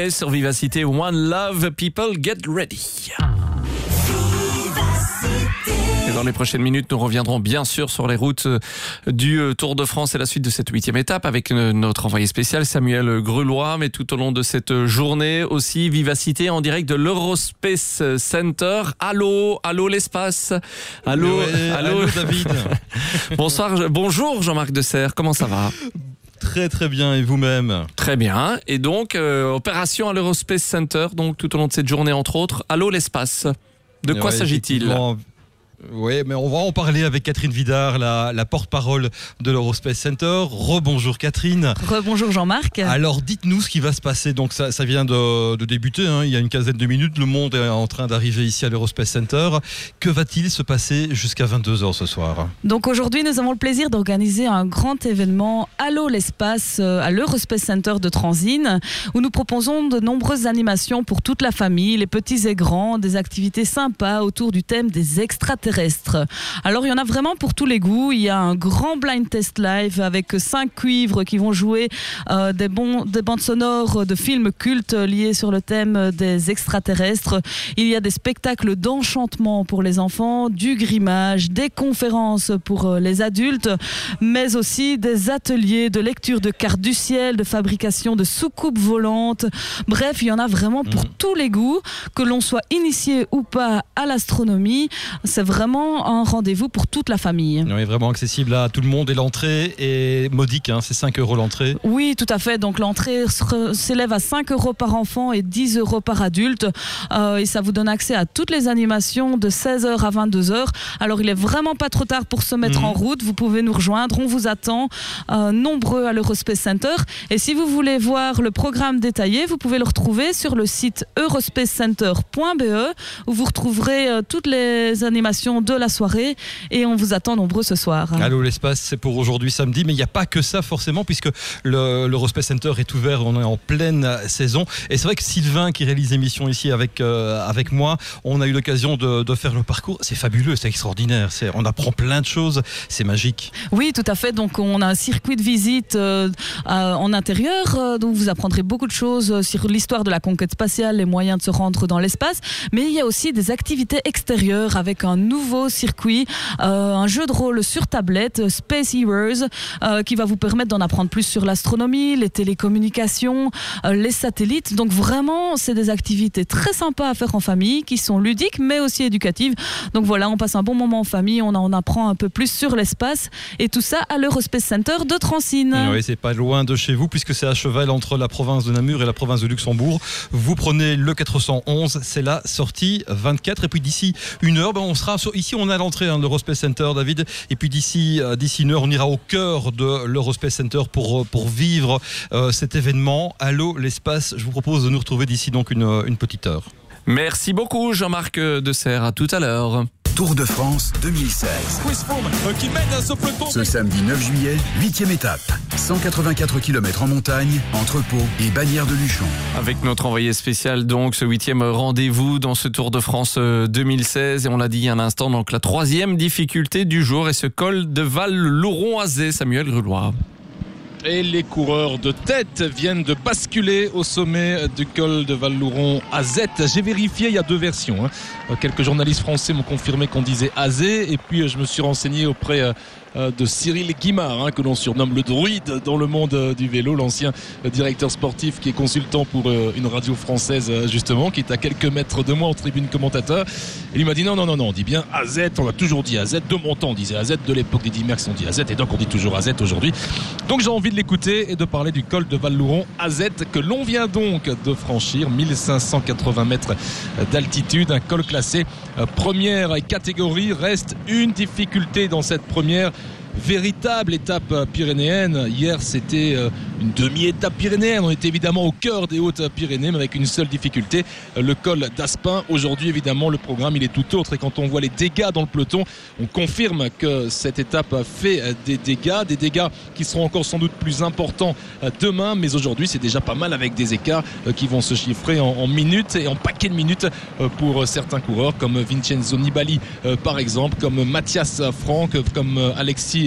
Marley sur Vivacité One Love People Get Ready. Et dans les prochaines minutes, nous reviendrons bien sûr sur les routes euh, du euh, Tour de France et la suite de cette huitième étape avec euh, notre envoyé spécial Samuel Grelois. Mais tout au long de cette journée aussi, Vivacité en direct de l'Eurospace Center. Allô, allô l'espace. Allô, Ouais, allô, David. Bonsoir, bonjour Jean-Marc Dessert. Comment ça va? Très très bien et vous-même Très bien. Et donc, euh, opération à l'Eurospace Center, donc tout au long de cette journée, entre autres. Allô l'espace. De quoi s'agit-il? Oui, mais on va en parler avec Catherine Vidard, la, la porte-parole de l'Eurospace Center. Rebonjour Catherine. Rebonjour Jean-Marc. Alors dites-nous ce qui va se passer. Donc ça, ça vient de, de débuter, hein. il y a une quinzaine de minutes. Le monde est en train d'arriver ici à l'Eurospace Center. Que va-t-il se passer jusqu'à 22h ce soir? Donc aujourd'hui, nous avons le plaisir d'organiser un grand événement Allô l'espace euh, à l'Eurospace Center de Transine où nous proposons de nombreuses animations pour toute la famille, les petits et grands, des activités sympas autour du thème des extraterrestres. Alors il y en a vraiment pour tous les goûts. Il y a un grand blind test live avec cinq cuivres qui vont jouer euh, des, bons, des bandes sonores de films cultes liés sur le thème des extraterrestres. Il y a des spectacles d'enchantement pour les enfants, du grimage, des conférences pour euh, les adultes, mais aussi des ateliers de lecture de cartes du ciel, de fabrication de soucoupes volantes. Bref, il y en a vraiment pour tous les goûts, que l'on soit initié ou pas à l'astronomie. C'est vraiment un rendez-vous pour toute la famille. Oui, vraiment accessible à tout le monde et l'entrée est modique, hein, c'est 5 euros l'entrée. Oui, tout à fait. Donc l'entrée s'élève à 5 euros par enfant et 10 euros par adulte. Euh, et ça vous donne accès à toutes les animations de 16h à 22h. Alors il est vraiment pas trop tard pour se mettre Mhm. en route. Vous pouvez nous rejoindre. On vous attend euh, nombreux à l'Eurospace Center. Et si vous voulez voir le programme détaillé, vous pouvez le retrouver sur le site eurospacecenter.be où vous retrouverez euh, toutes les animations de la soirée. Et on vous attend nombreux ce soir. Allô l'espace, c'est pour aujourd'hui samedi, mais il n'y a pas que ça forcément, puisque le- l'Eurospace Center est ouvert, on est en pleine saison. Et c'est vrai que Sylvain, qui réalise l'émission ici avec, euh, avec moi, on a eu l'occasion de, de faire le parcours. C'est fabuleux, c'est extraordinaire, on apprend plein de choses, c'est magique. Oui, tout à fait. Donc, on a un circuit de visite euh, euh, en intérieur, euh, donc vous apprendrez beaucoup de choses sur l'histoire de la conquête spatiale, les moyens de se rendre dans l'espace. Mais il y a aussi des activités extérieures avec un nouveau circuit, euh, un jeu de rôle sur tablette, Space Heroes, euh, qui va vous permettre d'en apprendre plus sur l'astronomie, les télécommunications, euh, les satellites. Donc, vraiment, c'est des activités très sympas à faire en famille, qui sont ludiques, mais aussi éducatives. Donc voilà, on passe un bon moment en famille, on en apprend un peu plus sur l'espace et tout ça à l'Eurospace Center de Francine. Oui, c'est pas loin de chez vous puisque c'est à cheval entre la province de Namur et la province de Luxembourg. Vous prenez le 411, c'est la sortie 24 et puis d'ici une heure, ben, on sera sur- ici, on à l'entrée hein, de l'Eurospace Center, David, et puis d'ici euh, d'ici une heure, on ira au cœur de l'Eurospace Center pour euh, pour vivre euh, cet événement. Allô l'espace, je vous propose de nous retrouver d'ici donc une, une petite heure. Merci beaucoup Jean-Marc Deserre, à tout à l'heure. Tour de France 2016. qui mène à ce samedi 9 juillet, 8 étape. 184 km en montagne, entre Pau et Bagnères de Luchon. Avec notre envoyé spécial, donc, ce huitième rendez-vous dans ce Tour de France euh, 2016. Et on l'a dit il y a un instant, donc la troisième difficulté du jour est ce col de Val-Louron-Azé, Samuel Grulois. Et les coureurs de tête viennent de basculer au sommet du col de Val-Louron à Z. J'ai vérifié, il y a deux versions. hein. Euh, Quelques journalistes français m'ont confirmé qu'on disait Azé. Et puis euh, je me suis renseigné auprès euh, de Cyril Guimard, hein, que l'on surnomme le druide dans le monde euh, du vélo, l'ancien euh, directeur sportif qui est consultant pour euh, une radio française euh, justement, qui est à quelques mètres de moi en tribune commentateur. Et il m'a dit non, non, non, non, on dit bien AZ, on a toujours dit AZ, de mon temps on disait AZ, de l'époque des Merckx on dit AZ, et donc on dit toujours AZ aujourd'hui. Donc j'ai envie de l'écouter et de parler du col de Val-Louron AZ que l'on vient donc de franchir, 1580 mètres d'altitude, un col classé euh, première catégorie, reste une difficulté dans cette première véritable étape euh, pyrénéenne. Hier, c'était euh, une demi-étape pyrénéenne. On était évidemment au cœur des Hautes-Pyrénées, mais avec une seule difficulté, euh, le col d'Aspin. Aujourd'hui, évidemment, le programme, il est tout autre. Et quand on voit les dégâts dans le peloton, on confirme que cette étape fait des dégâts, des dégâts qui seront encore sans doute plus importants demain. Mais aujourd'hui, c'est déjà pas mal avec des écarts qui vont se chiffrer en, minutes et en paquets de minutes pour certains coureurs, comme Vincenzo Nibali, par exemple, comme Mathias Franck, comme euh,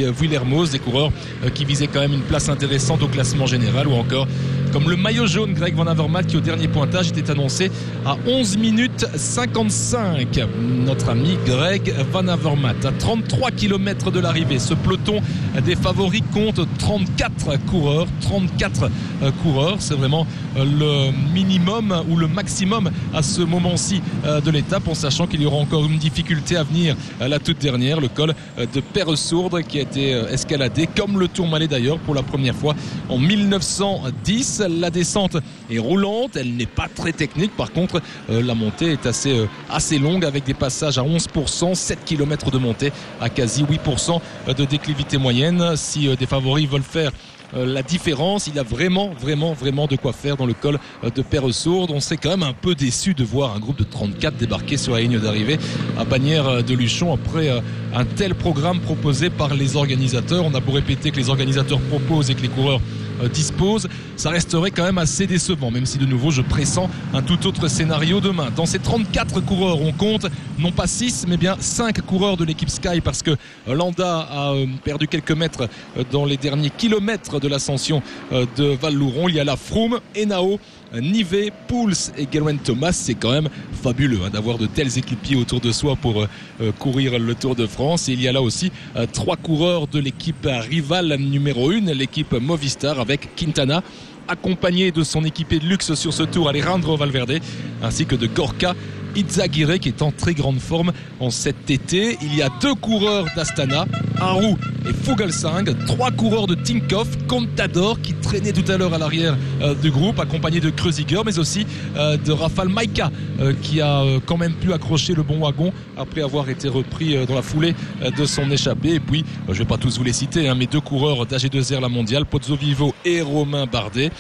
Alexis Vuillermoz, des coureurs euh, qui visaient quand même une place intéressante au classement général, ou encore comme le maillot jaune Greg Van Avermaet qui au dernier pointage était annoncé à 11 minutes 55. Notre ami Greg Van Avermaet à 33 km de l'arrivée. Ce peloton des favoris compte 34 coureurs. 34 euh, coureurs, c'est vraiment euh, le minimum ou le maximum à ce moment-ci euh, de l'étape en sachant qu'il y aura encore une difficulté à venir euh, la toute dernière, le col euh, de Perre-Sourdre qui a été euh, escaladé comme le Tourmalet d'ailleurs pour la première fois en 1910. La descente est roulante, elle n'est pas très technique. Par contre, euh, la montée est assez, euh, assez longue avec des passages à 11%, 7 km de montée à quasi 8% de déclivité moyenne. Si des favoris veulent faire la différence. Il a vraiment, vraiment, vraiment de quoi faire dans le col euh, de Perre-Sourde. On serait quand même un peu déçu de voir un groupe de 34 débarquer sur la ligne d'arrivée à Bagnères euh, de Luchon après euh, un tel programme proposé par les organisateurs. On a beau répéter que les organisateurs proposent et que les coureurs euh, disposent, ça resterait quand même assez décevant, même si de nouveau je pressens un tout autre scénario demain. Dans ces 34 coureurs, on compte non pas 6, mais bien 5 coureurs de l'équipe Sky parce que euh, Landa a euh, perdu quelques mètres euh, dans les derniers kilomètres de l'ascension euh, de Val-Louron. Il y a la Froome, Enao, Nivet, Pouls et Geraint Thomas. C'est quand même fabuleux hein, d'avoir de tels équipiers autour de soi pour euh, euh, courir le Tour de France. Et il y a là aussi trois coureurs de l'équipe rivale numéro 1, l'équipe Movistar avec Quintana accompagné de son équipé de luxe sur ce tour, Alejandro Valverde, ainsi que de Gorka Itzagirre qui est en très grande forme en cet été. Il y a deux coureurs d'Astana, Haru et Fogelsang, trois coureurs de Tinkoff, Contador qui traînait tout à l'heure à l'arrière euh, du groupe, accompagné de Kreuziger, mais aussi euh, de Rafal Maika euh, qui a quand même pu accrocher le bon wagon après avoir été repris dans la foulée de son échappée. Et puis, je ne vais pas tous vous les citer, hein, mais deux coureurs d'AG2R la mondiale, Pozzo Vivo et Romain Bardet.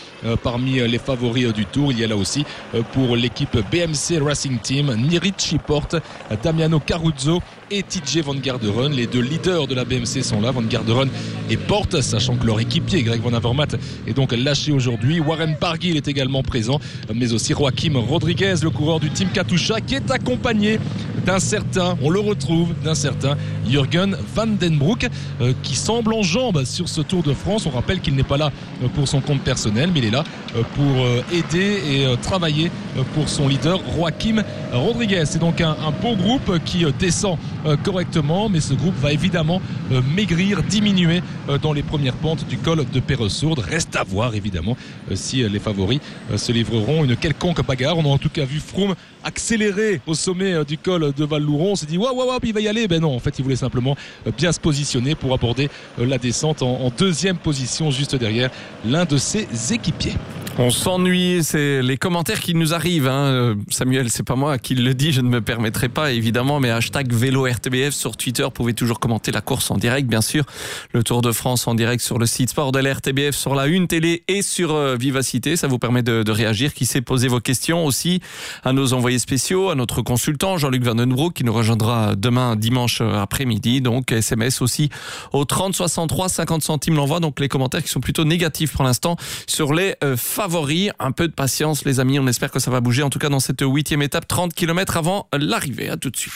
Parmi les favoris du tour, il y a là aussi pour l'équipe BMC Racing Team, Nirici Porte, Damiano Caruzzo et TJ Van Garderen. Les deux leaders de la BMC sont là, Van Garderen et Porte, sachant que leur équipier, Greg Van Avermaet, est donc lâché aujourd'hui. Warren Barguil est également présent, mais aussi Joaquim Rodriguez, le coureur du team Katusha, qui est accompagné d'un certain, on le retrouve, d'un certain Jürgen Van Den Broek, euh, qui semble en jambes sur ce Tour de France. On rappelle qu'il n'est pas là euh, pour son compte personnel, mais il est là euh, pour aider et travailler pour son leader Joaquim Rodriguez. C'est donc un, beau groupe qui descend correctement, mais ce groupe va évidemment euh, maigrir, diminuer euh, dans les premières pentes du col de Perresourde. Reste à voir évidemment euh, si euh, les favoris euh, se livreront une quelconque bagarre. On a en tout cas vu Froome accélérer au sommet euh, du col de Val-Louron. On s'est dit waouh waouh il va y aller. Ben non, en fait, il voulait simplement euh, bien se positionner pour aborder euh, la descente en, en deuxième position, juste derrière l'un de ses équipiers. On s'ennuie, c'est les commentaires qui nous arrivent. Hein. Euh, Samuel, c'est pas moi qui le dis, je ne me permettrai pas évidemment, mais hashtag vélo RTBF sur Twitter, vous pouvez toujours commenter la course en direct, bien sûr. Le Tour de France en direct sur le site sport de la RTBF, sur la Une Télé et sur euh, Vivacité. Ça vous permet de, de réagir, qui sait poser vos questions aussi à nos envoyés spéciaux, à notre consultant Jean-Luc Vandenbroek qui nous rejoindra demain dimanche euh, après-midi. Donc SMS aussi au 30 63 50 centimes l'envoi. Donc les commentaires qui sont plutôt négatifs pour l'instant sur les euh, favoris. Un peu de patience les amis, on espère que ça va bouger. En tout cas dans cette huitième étape, 30 km avant l'arrivée. À tout de suite.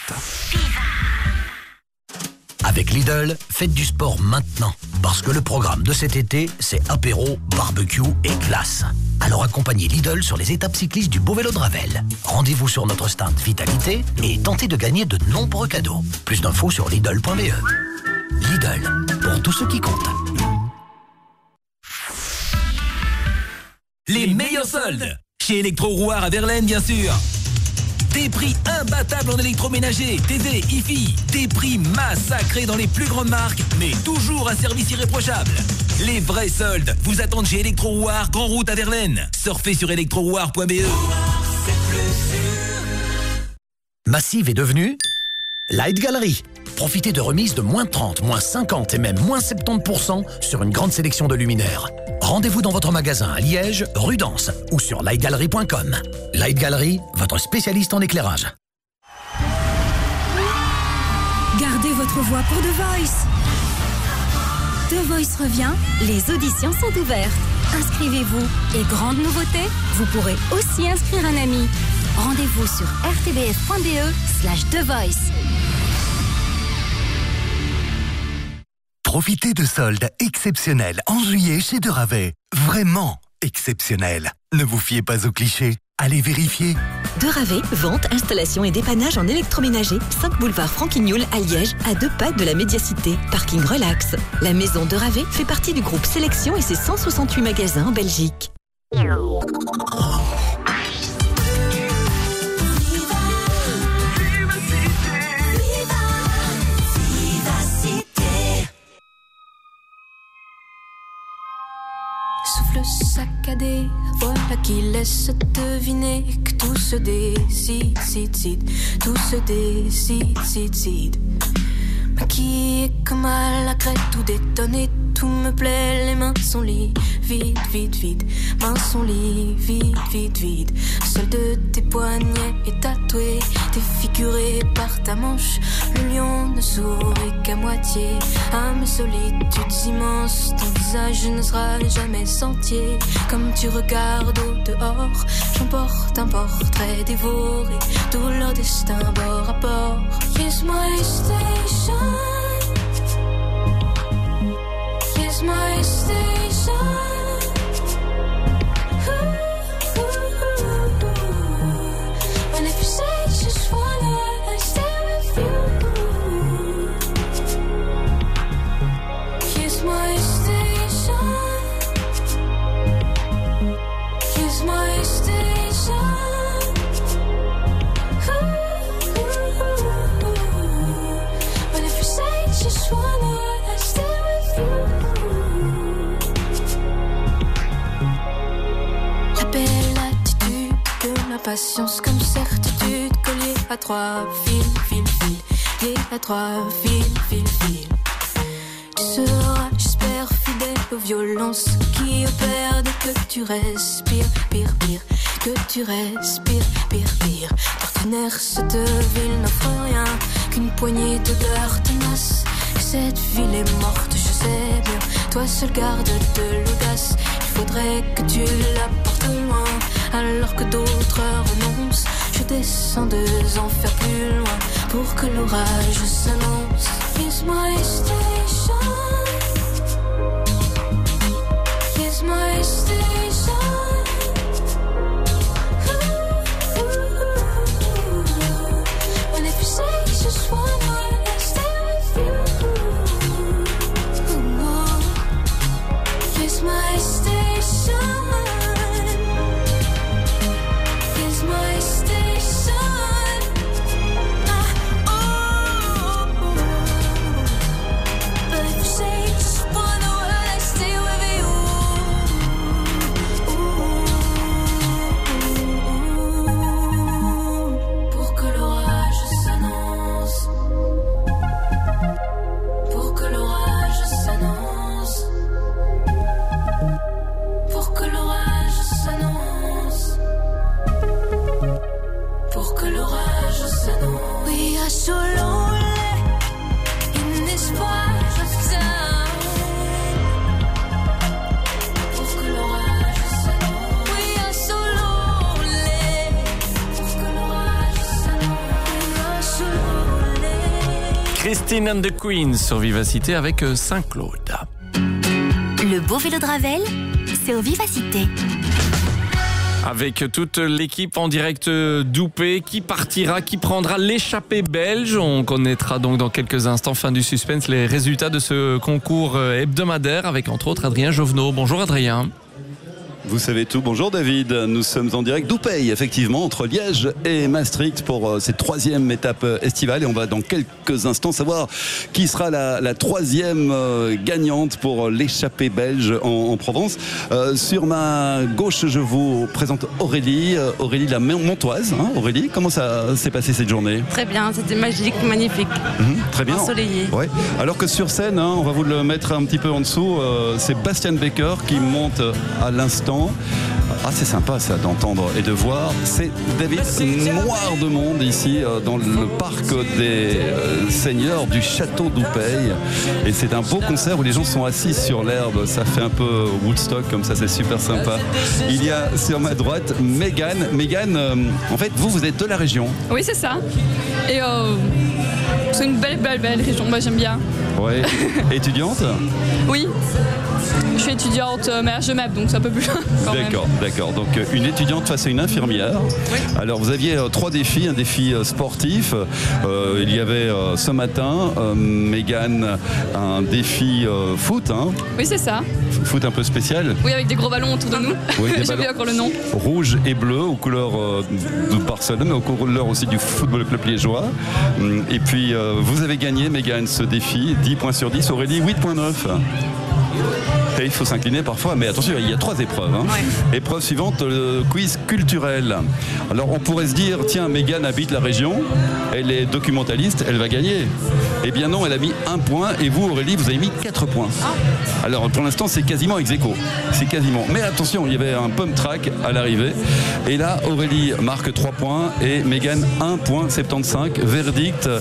Avec Lidl, faites du sport maintenant. Parce que le programme de cet été, c'est apéro, barbecue et classe. Alors accompagnez Lidl sur les étapes cyclistes du Beau Vélo de Ravel. Rendez-vous sur notre stand Vitalité et tentez de gagner de nombreux cadeaux. Plus d'infos sur Lidl.be. Lidl, pour tous ceux qui comptent. Les meilleurs soldes. Chez Electro Rouard à Verlaine, bien sûr. Des prix imbattables en électroménager, TV, IFI Des prix massacrés dans les plus grandes marques, mais toujours un service irréprochable. Les vrais soldes vous attendent chez Electro Rouard, Grand Route à Verlaine. Surfez sur electrorouard.be Massive est devenue Light Gallery. Profitez de remises de moins 30, moins 50 et même moins 70% sur une grande sélection de luminaires. Rendez-vous dans votre magasin à Liège, Rudence ou sur lightgallery.com. Light Gallery, votre spécialiste en éclairage. Gardez votre voix pour The Voice. The Voice revient, les auditions sont ouvertes. Inscrivez-vous et grande nouveauté, vous pourrez aussi inscrire un ami. Rendez-vous sur rtbf.be slash The Voice. Profitez de soldes exceptionnels en juillet chez De Ravet. Vraiment exceptionnels. Ne vous fiez pas aux clichés. Allez vérifier. De Ravé, vente, installation et dépannage en électroménager, 5 boulevard Franquignoul à Liège, à deux pas de la médiacité. Parking relax. La maison de Ravé fait partie du groupe Sélection et ses 168 magasins en Belgique. Souffle saccadé, voilà qui laisse deviner que tout se décide, cide, cide, tout se décide, cide, cide. Maquillée comme à la crête, tout détonné, tout me plaît, les mains sont liées, vide, vide, vide, mains sont liées, vide, vide, vide. Seul de tes poignets est tatoué, défiguré par ta manche, le lion ne sourit qu'à moitié. À mes solitudes immenses, ton visage ne sera jamais sentier. Comme tu regardes au dehors, j'emporte un portrait dévoré, tout leur destin bord à bord. Here's my station. Here's my station. Impatience comme certitude, collier à trois fils, fil, fil, lié à trois fils, fil, fil. Tu seras, j'espère, fidèle aux violences qui opèrent dès que tu respires, pire, pire, que tu respires, pire, pire. Partenaire, cette ville n'offre rien qu'une poignée d'odeurs tenaces. Cette ville est morte, je sais bien. Toi seul garde de l'audace. Il faudrait que tu la portes loin, alors que d'autres renoncent. Je descends deux enfers plus loin pour que l'orage s'annonce. Is my station. Is my station. And if you say just one Christine and the Queens sur Vivacité avec euh, Saint-Claude. Le beau vélo de Ravel, c'est au Vivacité. Avec toute l'équipe en direct euh, d'Oupé qui partira, qui prendra l'échappée belge. On connaîtra donc dans quelques instants, fin du suspense, les résultats de ce concours euh, hebdomadaire avec entre autres Adrien Jovenot. Bonjour Adrien. Vous savez tout. Bonjour David. Nous sommes en direct d'Oupey, effectivement, entre Liège et Maastricht pour euh, cette troisième étape euh, estivale. Et on va dans quelques instants savoir qui sera la, la troisième euh, gagnante pour l'échappée belge en, en Provence. Euh, sur ma gauche, je vous présente Aurélie. Aurélie la Mon- Montoise. hein. Aurélie, comment ça s'est passé cette journée? Très bien, c'était magique, magnifique. Mhm, Très bien. Ensoleillé. Ouais. Alors que sur scène, hein, on va vous le mettre un petit peu en dessous, euh, c'est Bastian Baker qui monte à l'instant. Ah, c'est sympa ça d'entendre et de voir. C'est David noir de monde ici euh, dans le parc des euh, seigneurs du château d'Oupey. Et c'est un beau concert où les gens sont assis sur l'herbe. Ça fait un peu Woodstock comme ça, c'est super sympa. Il y a sur ma droite Megan. Megan, euh, en fait, vous, vous êtes de la région. Oui, c'est ça. Et euh, c'est une belle, belle, belle région. Moi, j'aime bien. Ouais. Étudiante? Oui. Je suis étudiante euh, mais à Genève, donc c'est un peu plus. D'accord, d'accord. Donc euh, une étudiante face à une infirmière. Alors vous aviez euh, trois défis, un défi sportif. Euh, il y avait ce matin, euh, Mégane, un défi euh, foot, hein, Oui, c'est ça. foot un peu spécial. Oui, avec des gros ballons autour de nous. Oui, des J'ai ballons. oublié encore le nom. Rouge et bleu aux couleurs de Barcelone, aux couleurs aussi du football club liégeois. Hum, Et puis euh, vous avez gagné, Mégane, ce défi, 10 points sur 10. Aurélie, 8.9. Thank you. Et il faut s'incliner parfois, mais attention, il y a trois épreuves. hein. Épreuve suivante, le quiz culturel. Alors on pourrait se dire, tiens, Mégane habite la région, elle est documentaliste, elle va gagner. Eh bien non, elle a mis un point, et vous, Aurélie, vous avez mis quatre points. Alors pour l'instant, c'est quasiment ex aequo. C'est quasiment. Mais attention, il y avait un pump track à l'arrivée. Et là, Aurélie marque 3 points et Mégane 1 point 75. Verdict, euh,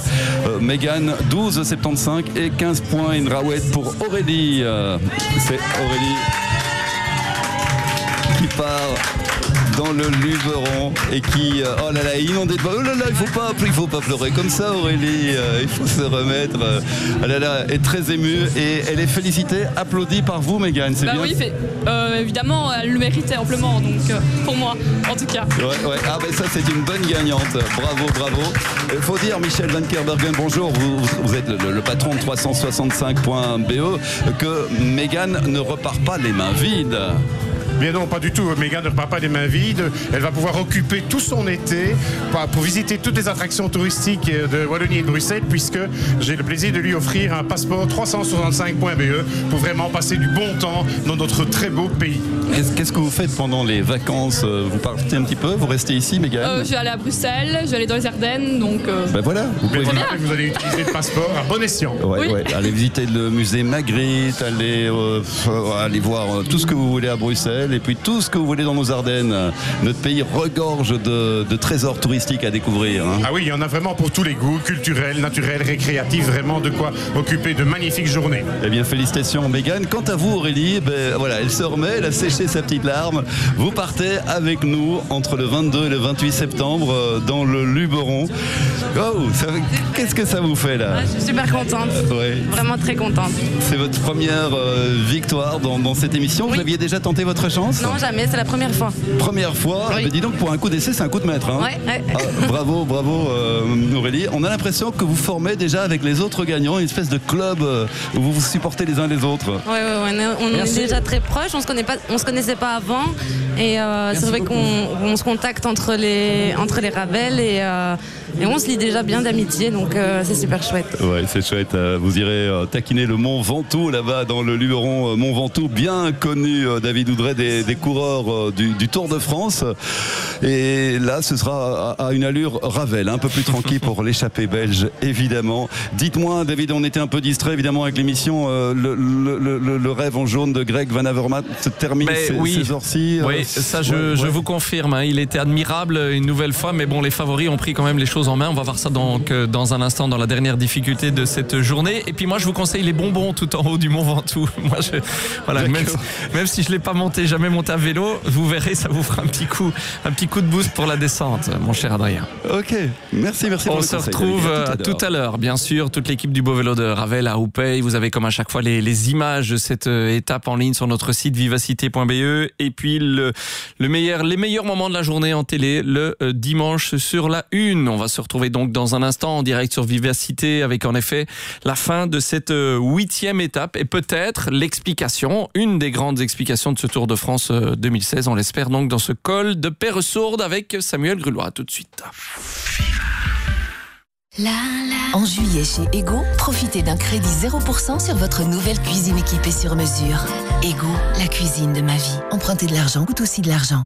Mégane 12 75 et 15 points. Une rawette pour Aurélie. Euh, C'est Aurélie qui part dans le Luberon et qui euh, oh là là inondé de oh là là il faut pas il faut pas pleurer comme ça Aurélie euh, il faut se remettre oh là là est très émue et elle est félicitée applaudie par vous Mégane c'est Bah bien oui, fait- euh, évidemment, elle le méritait amplement, donc euh, pour moi, en tout cas. Ouais, ouais. Ah ben ça c'est une bonne gagnante. Bravo, bravo. Il faut dire Michel Van Kerbergen, bonjour. Vous, vous êtes le, le patron de 365.be que Mégane ne repart pas les mains vides. Bien non, pas du tout. Megan ne repart pas des mains vides. Elle va pouvoir occuper tout son été pour- pour visiter toutes les attractions touristiques euh, de Wallonie et de Bruxelles, puisque j'ai le plaisir de lui offrir un passeport 365.be E pour vraiment passer du bon temps dans notre très beau pays. Qu'est-ce que vous faites pendant les vacances Euh, Vous partez un petit peu Vous restez ici, Mégane Euh, je vais aller à Bruxelles, je vais aller dans les Ardennes, donc. euh, Ben voilà, vous pouvez. Vous allez utiliser le passeport à bon escient. Ouais, Oui. ouais. Allez visiter le musée Magritte, allez, euh, voir tout ce que vous voulez à Bruxelles et puis tout ce que vous voulez dans nos Ardennes. Notre pays regorge de, de trésors touristiques à découvrir. hein. Ah oui, il y en a vraiment pour tous les goûts, culturels, naturels, récréatifs, vraiment de quoi occuper de magnifiques journées. Eh bien, félicitations, Mégane. Quant à vous, Aurélie, ben, voilà, elle se remet, elle a séché sa petite larme. Vous partez avec nous entre le 22 et le 28 septembre euh, dans le Luberon. Oh, ça- qu'est-ce que ça vous fait là? Je suis super contente. Ouais. Vraiment très contente. C'est votre première euh, victoire dans, dans cette émission. Vous aviez déjà tenté votre chance Non, jamais, c'est la première fois. Première fois. Oui. Mais dis donc, pour un coup d'essai, c'est un coup de maître. hein. Ouais, ouais. Ah, bravo, bravo, euh, Aurélie. On a l'impression que vous formez déjà avec les autres gagnants une espèce de club euh, où vous vous supportez les uns les autres. Ouais, ouais, ouais, on est, déjà très proches, on se connaît pas, on se connaissait pas avant, et euh, c'est vrai qu'on on se contacte entre les entre les Ravel et, euh, et on se lie déjà bien d'amitié, donc euh, c'est super chouette. Ouais, c'est chouette. Euh, Vous irez euh, taquiner le Mont Ventoux là-bas dans le Luberon Mont Ventoux, bien connu, David Oudret, des, des coureurs du, du Tour de France. Et là, ce sera à, à une allure Ravel, un peu plus tranquille pour l'échappée belge, évidemment. Dites-moi, David, on était un peu distrait évidemment avec l'émission. euh, le, le- le- le- le rêve en jaune de Greg Van Avermaet se termine Mais ces, oui, euh, oui, ça je, ouais, je ouais. vous confirme. hein. il était admirable une nouvelle fois, mais bon, les favoris ont pris quand même les choses en main. On va voir ça donc euh, dans un instant, dans la dernière difficulté de cette journée. Et puis moi, je vous conseille les bonbons tout en haut du Mont Ventoux. Moi, je, voilà, même, si- même si je l'ai pas monté, jamais monté à vélo, vous verrez, ça vous fera un petit coup, un petit coup de boost pour la descente, mon cher Adrien. Ok, merci, merci. On se retrouve euh, À tout à l'heure, bien sûr, toute l'équipe du Beau Vélo de Ravel à Houpey. Vous avez comme à chaque fois les, les images de cette euh, étape en ligne sur notre site vivacité.be et puis le, le meilleur, les meilleurs moments de la journée en télé le dimanche sur la une. On va se retrouver donc dans un instant en direct sur Vivacité avec en effet la fin de cette euh, huitième étape et peut-être l'explication, une des grandes explications de ce Tour de France euh, 2016. On l'espère donc dans ce col de Père-Sourde avec Samuel Grulois. Tout de suite. En juillet chez Ego, profitez d'un crédit 0% sur votre nouvelle cuisine équipée sur mesure. Ego, la cuisine de ma vie. Emprunter de l'argent coûte aussi de l'argent.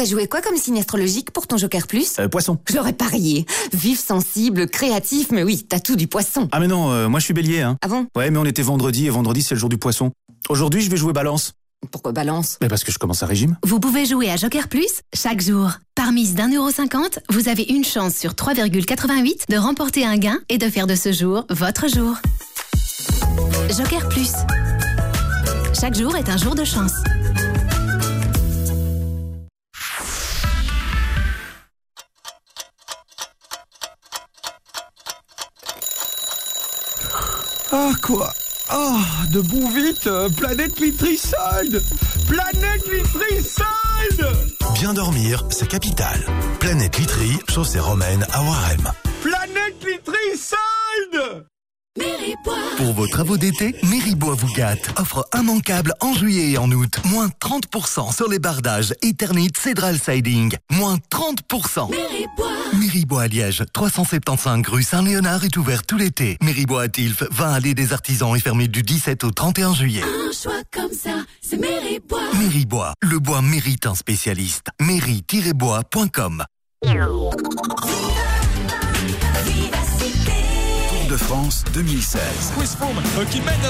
T'as joué quoi comme signe astrologique pour ton Joker Plus Euh, poisson. J'aurais parié. Vif, sensible, créatif, mais oui, t'as tout du poisson. Ah mais non, euh, moi je suis bélier. Hein. Ah bon? Ouais, mais on était vendredi et vendredi c'est le jour du poisson. Aujourd'hui je vais jouer balance. Pourquoi balance? Mais parce que je commence un régime. Vous pouvez jouer à Joker Plus chaque jour. Par mise d'1,50€, vous avez une chance sur 3,88 de remporter un gain et de faire de ce jour votre jour. Joker Plus. Chaque jour est un jour de chance. Ah quoi Ah, debout vite euh, Planète Litricide Planète Litricide Bien dormir, c'est capital. Planète Literie, chaussée romaine à Warem. Planète Pour vos travaux d'été, Méribois vous gâte. Offre immanquable en juillet et en août. Moins 30% sur les bardages Eternit Cédral Siding. Moins 30%. Méribois à Liège, 375 rue Saint-Léonard est ouvert tout l'été. Méribois à Tilf, 20 allées des artisans est fermé du 17 au 31 juillet. Un choix comme ça, c'est Méribois. Méribois, le bois mérite un spécialiste. De France 2016. Chris Froome euh, qui mène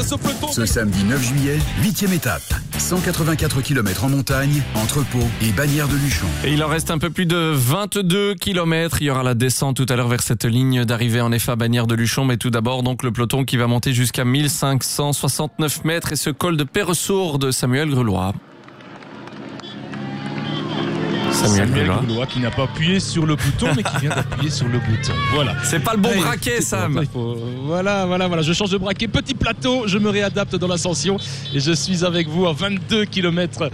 ce samedi 9 juillet, 8 étape. 184 km en montagne, entre Pau et Bagnères de Luchon. Et il en reste un peu plus de 22 km. Il y aura la descente tout à l'heure vers cette ligne d'arrivée en effet à Bagnères de Luchon. Mais tout d'abord, donc, le peloton qui va monter jusqu'à 1569 mètres et ce col de Père-Sourde de Samuel Grelois. Samuel. Grelois qui n'a pas appuyé sur le bouton mais qui vient d'appuyer sur le bouton. Voilà. C'est pas le bon braquet, Sam. bon, il faut- Voilà, voilà, voilà. Je change de braquet. Petit plateau, je me réadapte dans l'ascension et je suis avec vous à 22 km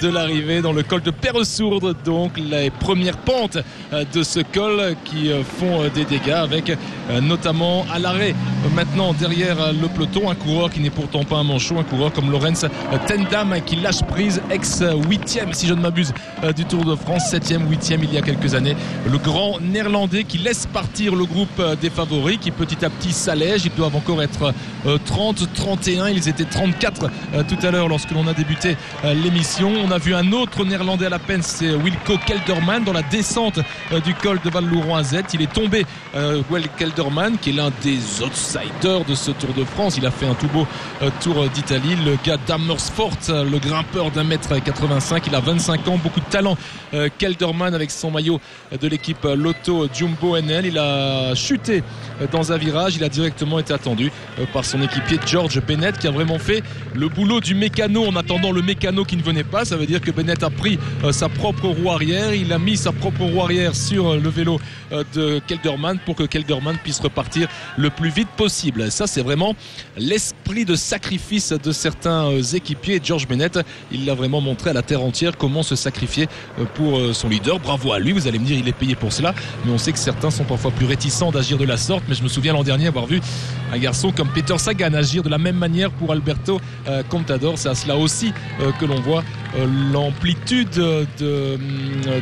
de l'arrivée dans le col de Père-Sourde. Donc les premières pentes euh, de ce col qui euh, font euh, des dégâts avec euh, notamment à l'arrêt maintenant derrière le peloton. Un coureur qui n'est pourtant pas un manchot, un coureur comme Lorenz Tendam qui lâche prise, ex 8 si je ne m'abuse, du Tour de France, 7e, 8e il y a quelques années. Le grand néerlandais qui laisse partir le groupe des favoris, qui petit à petit s'allège. Ils doivent encore être 30, 31. Ils étaient 34 tout à l'heure lorsque l'on a débuté l'émission. On a vu un autre néerlandais à la peine, c'est Wilco Kelderman dans la descente du col de val louron Z. Il est tombé, Will Kelderman, qui est l'un des outsiders de ce Tour de France. Il a fait un tout beau Tour d'Italie. Le gars d'Amersfoort, le grimpeur d'un mètre 85. Il a 25 ans, beaucoup de talent. Kelderman avec son maillot de l'équipe Lotto Jumbo NL. Il a chuté dans un virage. Il a directement été attendu par son équipier George Bennett qui a vraiment fait le boulot du mécano en attendant le mécano qui ne venait pas. Ça veut dire que Bennett a pris sa propre roue arrière. Il a mis sa propre roue arrière sur le vélo de Kelderman pour que Kelderman puisse repartir le plus vite possible. Ça, c'est vraiment l'esprit de sacrifice de certains équipiers. George Bennett, il l'a vraiment montré à la terre entière comment se sacrifier pour son leader. Bravo à lui. Vous allez me dire, il est payé pour cela. Mais on sait que certains sont parfois plus réticents d'agir de la sorte. Mais je me souviens l'an dernier avoir vu un garçon comme Peter Sagan agir de la même manière pour Alberto Contador. C'est à cela aussi que l'on voit l'amplitude de,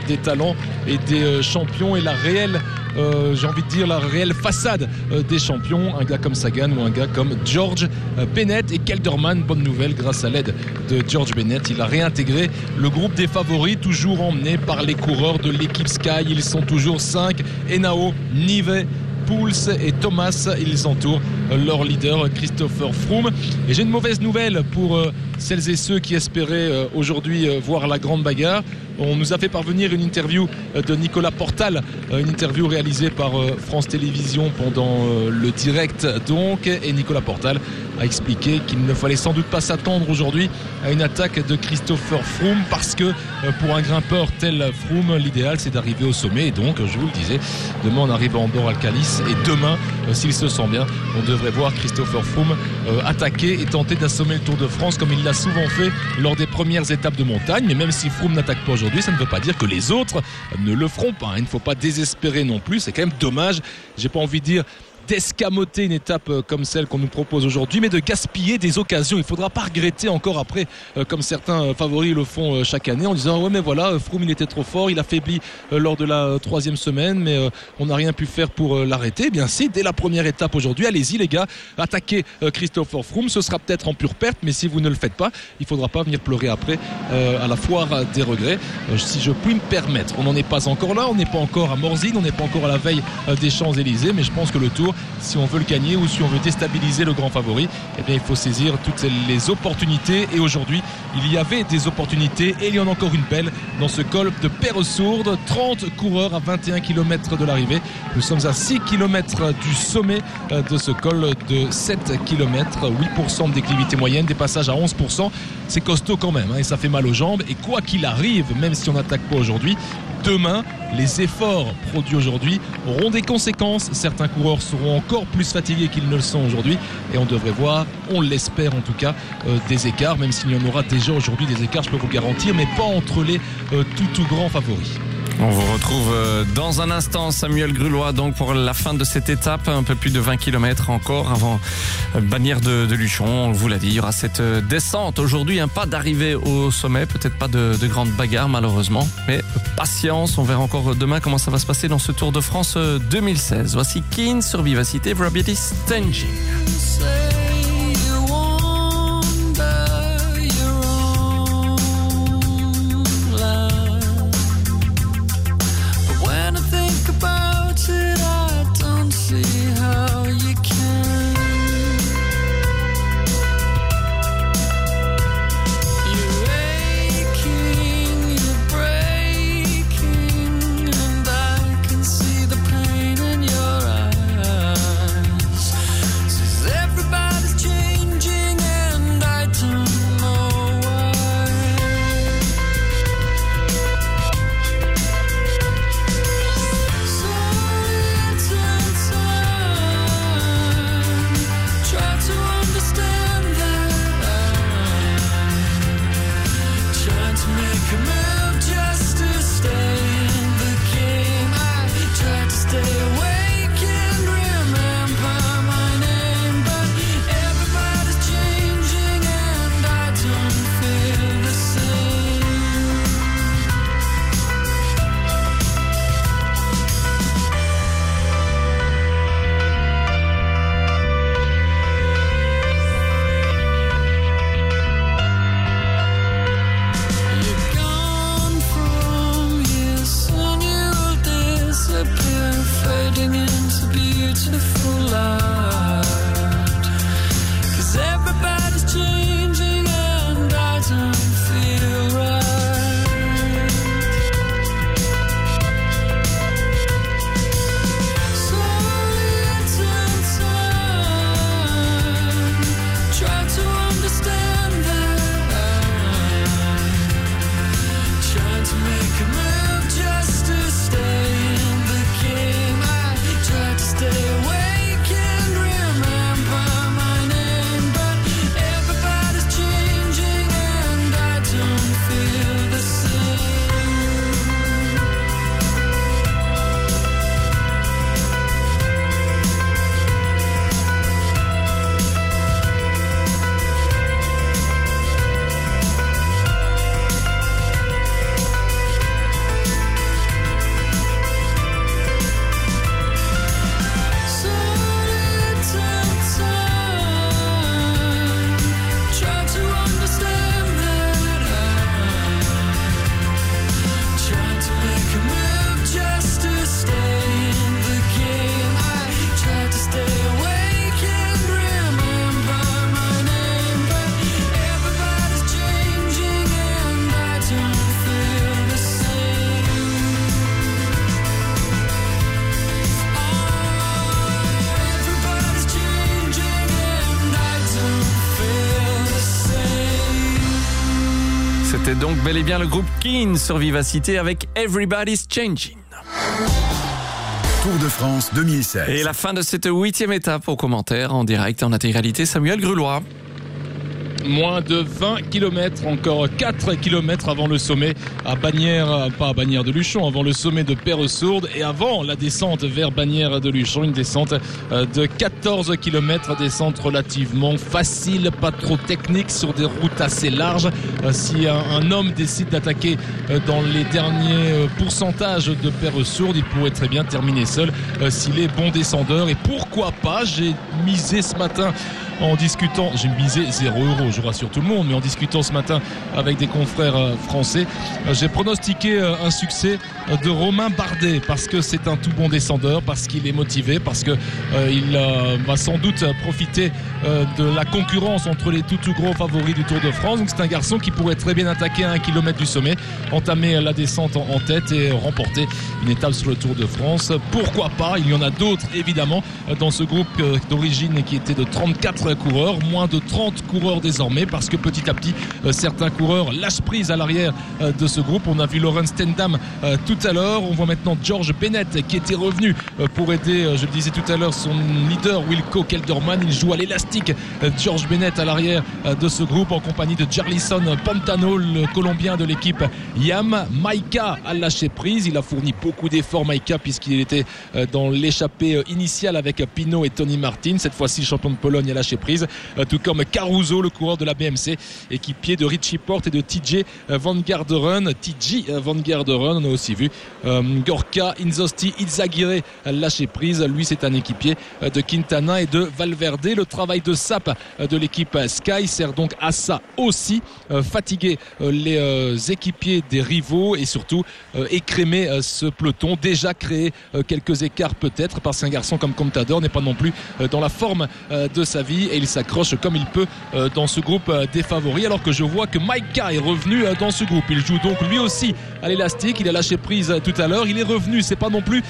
des talents et des champions et la réelle euh, j'ai envie de dire la réelle façade euh, des champions. Un gars comme Sagan ou un gars comme George Bennett et Kelderman. Bonne nouvelle grâce à l'aide de George Bennett il a réintégré le groupe des favoris toujours emmené par les coureurs de l'équipe Sky. Ils sont toujours 5 Enao, Nive Pouls et Thomas ils entourent leur leader Christopher Froome. Et j'ai une mauvaise nouvelle pour celles et ceux qui espéraient aujourd'hui voir la grande bagarre on nous a fait parvenir une interview de Nicolas Portal, une interview réalisée par France Télévisions pendant le direct donc. Et Nicolas Portal a expliqué qu'il ne fallait sans doute pas s'attendre aujourd'hui à une attaque de Christopher Froome parce que pour un grimpeur tel Froome, l'idéal c'est d'arriver au sommet. Et donc, je vous le disais, demain on arrive à Andorre Alcalis et demain, s'il se sent bien, on devrait voir Christopher Froome attaquer et tenter d'assommer le Tour de France comme il l'a souvent fait lors des premières étapes de montagne. Mais même si Froome n'attaque pas aujourd'hui, ça ne veut pas dire que les autres ne le feront pas. Il ne faut pas désespérer non plus. C'est quand même dommage. J'ai pas envie de dire d'escamoter une étape comme celle qu'on nous propose aujourd'hui, mais de gaspiller des occasions. Il ne faudra pas regretter encore après, comme certains favoris le font chaque année, en disant ouais mais voilà, Froome il était trop fort, il a faibli lors de la troisième semaine, mais on n'a rien pu faire pour l'arrêter. Eh bien si, dès la première étape aujourd'hui, allez-y les gars, attaquez Christopher Froome, ce sera peut-être en pure perte, mais si vous ne le faites pas, il ne faudra pas venir pleurer après à la foire des regrets, si je puis me permettre. On n'en est pas encore là, on n'est pas encore à Morzine, on n'est pas encore à la veille des Champs-Élysées, mais je pense que le tour si on veut le gagner ou si on veut déstabiliser le grand favori, eh bien il faut saisir toutes les opportunités. Et aujourd'hui, il y avait des opportunités et il y en a encore une belle dans ce col de Perre-Sourde. 30 coureurs à 21 km de l'arrivée. Nous sommes à 6 km du sommet de ce col de 7 km. 8% de déclivité moyenne, des passages à 11%. C'est costaud quand même hein, et ça fait mal aux jambes. Et quoi qu'il arrive, même si on n'attaque pas aujourd'hui, demain, les efforts produits aujourd'hui auront des conséquences. Certains coureurs seront encore plus fatigués qu'ils ne le sont aujourd'hui et on devrait voir, on l'espère en tout cas, euh, des écarts, même s'il y en aura déjà aujourd'hui des écarts, je peux vous garantir, mais pas entre les euh, tout tout grands favoris. On vous retrouve dans un instant, Samuel Grulois, donc pour la fin de cette étape, un peu plus de 20 km encore avant Bannière de, Luchon. On vous l'a dit, il y aura cette descente aujourd'hui, un pas d'arrivée au sommet, peut-être pas de, de grandes bagarres malheureusement, mais patience. On verra encore demain comment ça va se passer dans ce Tour de France 2016. Voici Keen sur Vivacité, Rabbit Stanging. Bel et bien le groupe Keen sur Vivacité avec Everybody's Changing. Tour de France 2016. Et la fin de cette huitième étape au commentaire en direct en intégralité, Samuel Grulois. Moins de 20 km, encore 4 km avant le sommet à Bagnères, pas à Bagnères de Luchon, avant le sommet de Perre-Sourde et avant la descente vers Bagnères de Luchon, une descente euh, de 14 km, descente relativement facile, pas trop technique sur des routes assez larges. Euh, Si un, un homme décide d'attaquer euh, dans les derniers pourcentages de Perre-Sourde, il pourrait très bien terminer seul s'il est bon descendeur et pourquoi pas, j'ai misé ce matin en discutant, j'ai misé 0 euros, je rassure tout le monde, mais en discutant ce matin avec des confrères euh, français, euh, j'ai pronostiqué euh, un succès de Romain Bardet parce que c'est un tout bon descendeur, parce qu'il est motivé, parce que il euh, va sans doute profiter de la concurrence entre les tout tout gros favoris du Tour de France. Donc c'est un garçon qui pourrait très bien attaquer à un kilomètre du sommet, entamer la descente en, en tête et remporter une étape sur le Tour de France. Pourquoi pas? Il y en a d'autres évidemment dans ce groupe d'origine qui était de 34 coureurs, moins de 30 coureurs désormais parce que petit à petit euh, certains coureurs lâchent prise à l'arrière euh, de ce groupe. On a vu Lauren Stendam euh, tout à l'heure, on voit maintenant George Bennett qui était revenu pour aider, je le disais tout à l'heure, son leader Wilco Kelderman. Il joue à l'élastique George Bennett à l'arrière de ce groupe en compagnie de Jarlison Pantano, le Colombien de l'équipe Yam. Maika a lâché prise, il a fourni beaucoup d'efforts Maika puisqu'il était dans l'échappée initiale avec Pinot et Tony Martin. Cette fois-ci, champion de Pologne a lâché prise, euh, tout comme Caruso, le coureur de la BMC, équipier de Richie Porte et de TJ Van Garderen. TJ Van Garderen, on a aussi vu euh, Gorka Inzosti Izaguirre lâcher prise. Lui, c'est un équipier euh, de Quintana et de Valverde. Le travail de sap euh, de l'équipe Sky sert donc à ça aussi, euh, fatiguer euh, les euh, équipiers des rivaux et surtout euh, écrémer euh, ce peloton. Déjà créé euh, quelques écarts peut-être parce qu'un garçon comme Contador n'est pas non plus euh, dans la forme euh, de sa vie et il s'accroche comme il peut euh, dans ce groupe euh, des favoris alors que je vois que Maika est revenu euh, dans ce groupe. Il joue donc lui aussi à l'élastique. Il a lâché prise tout à l'heure. Il est revenu. C'est pas non plus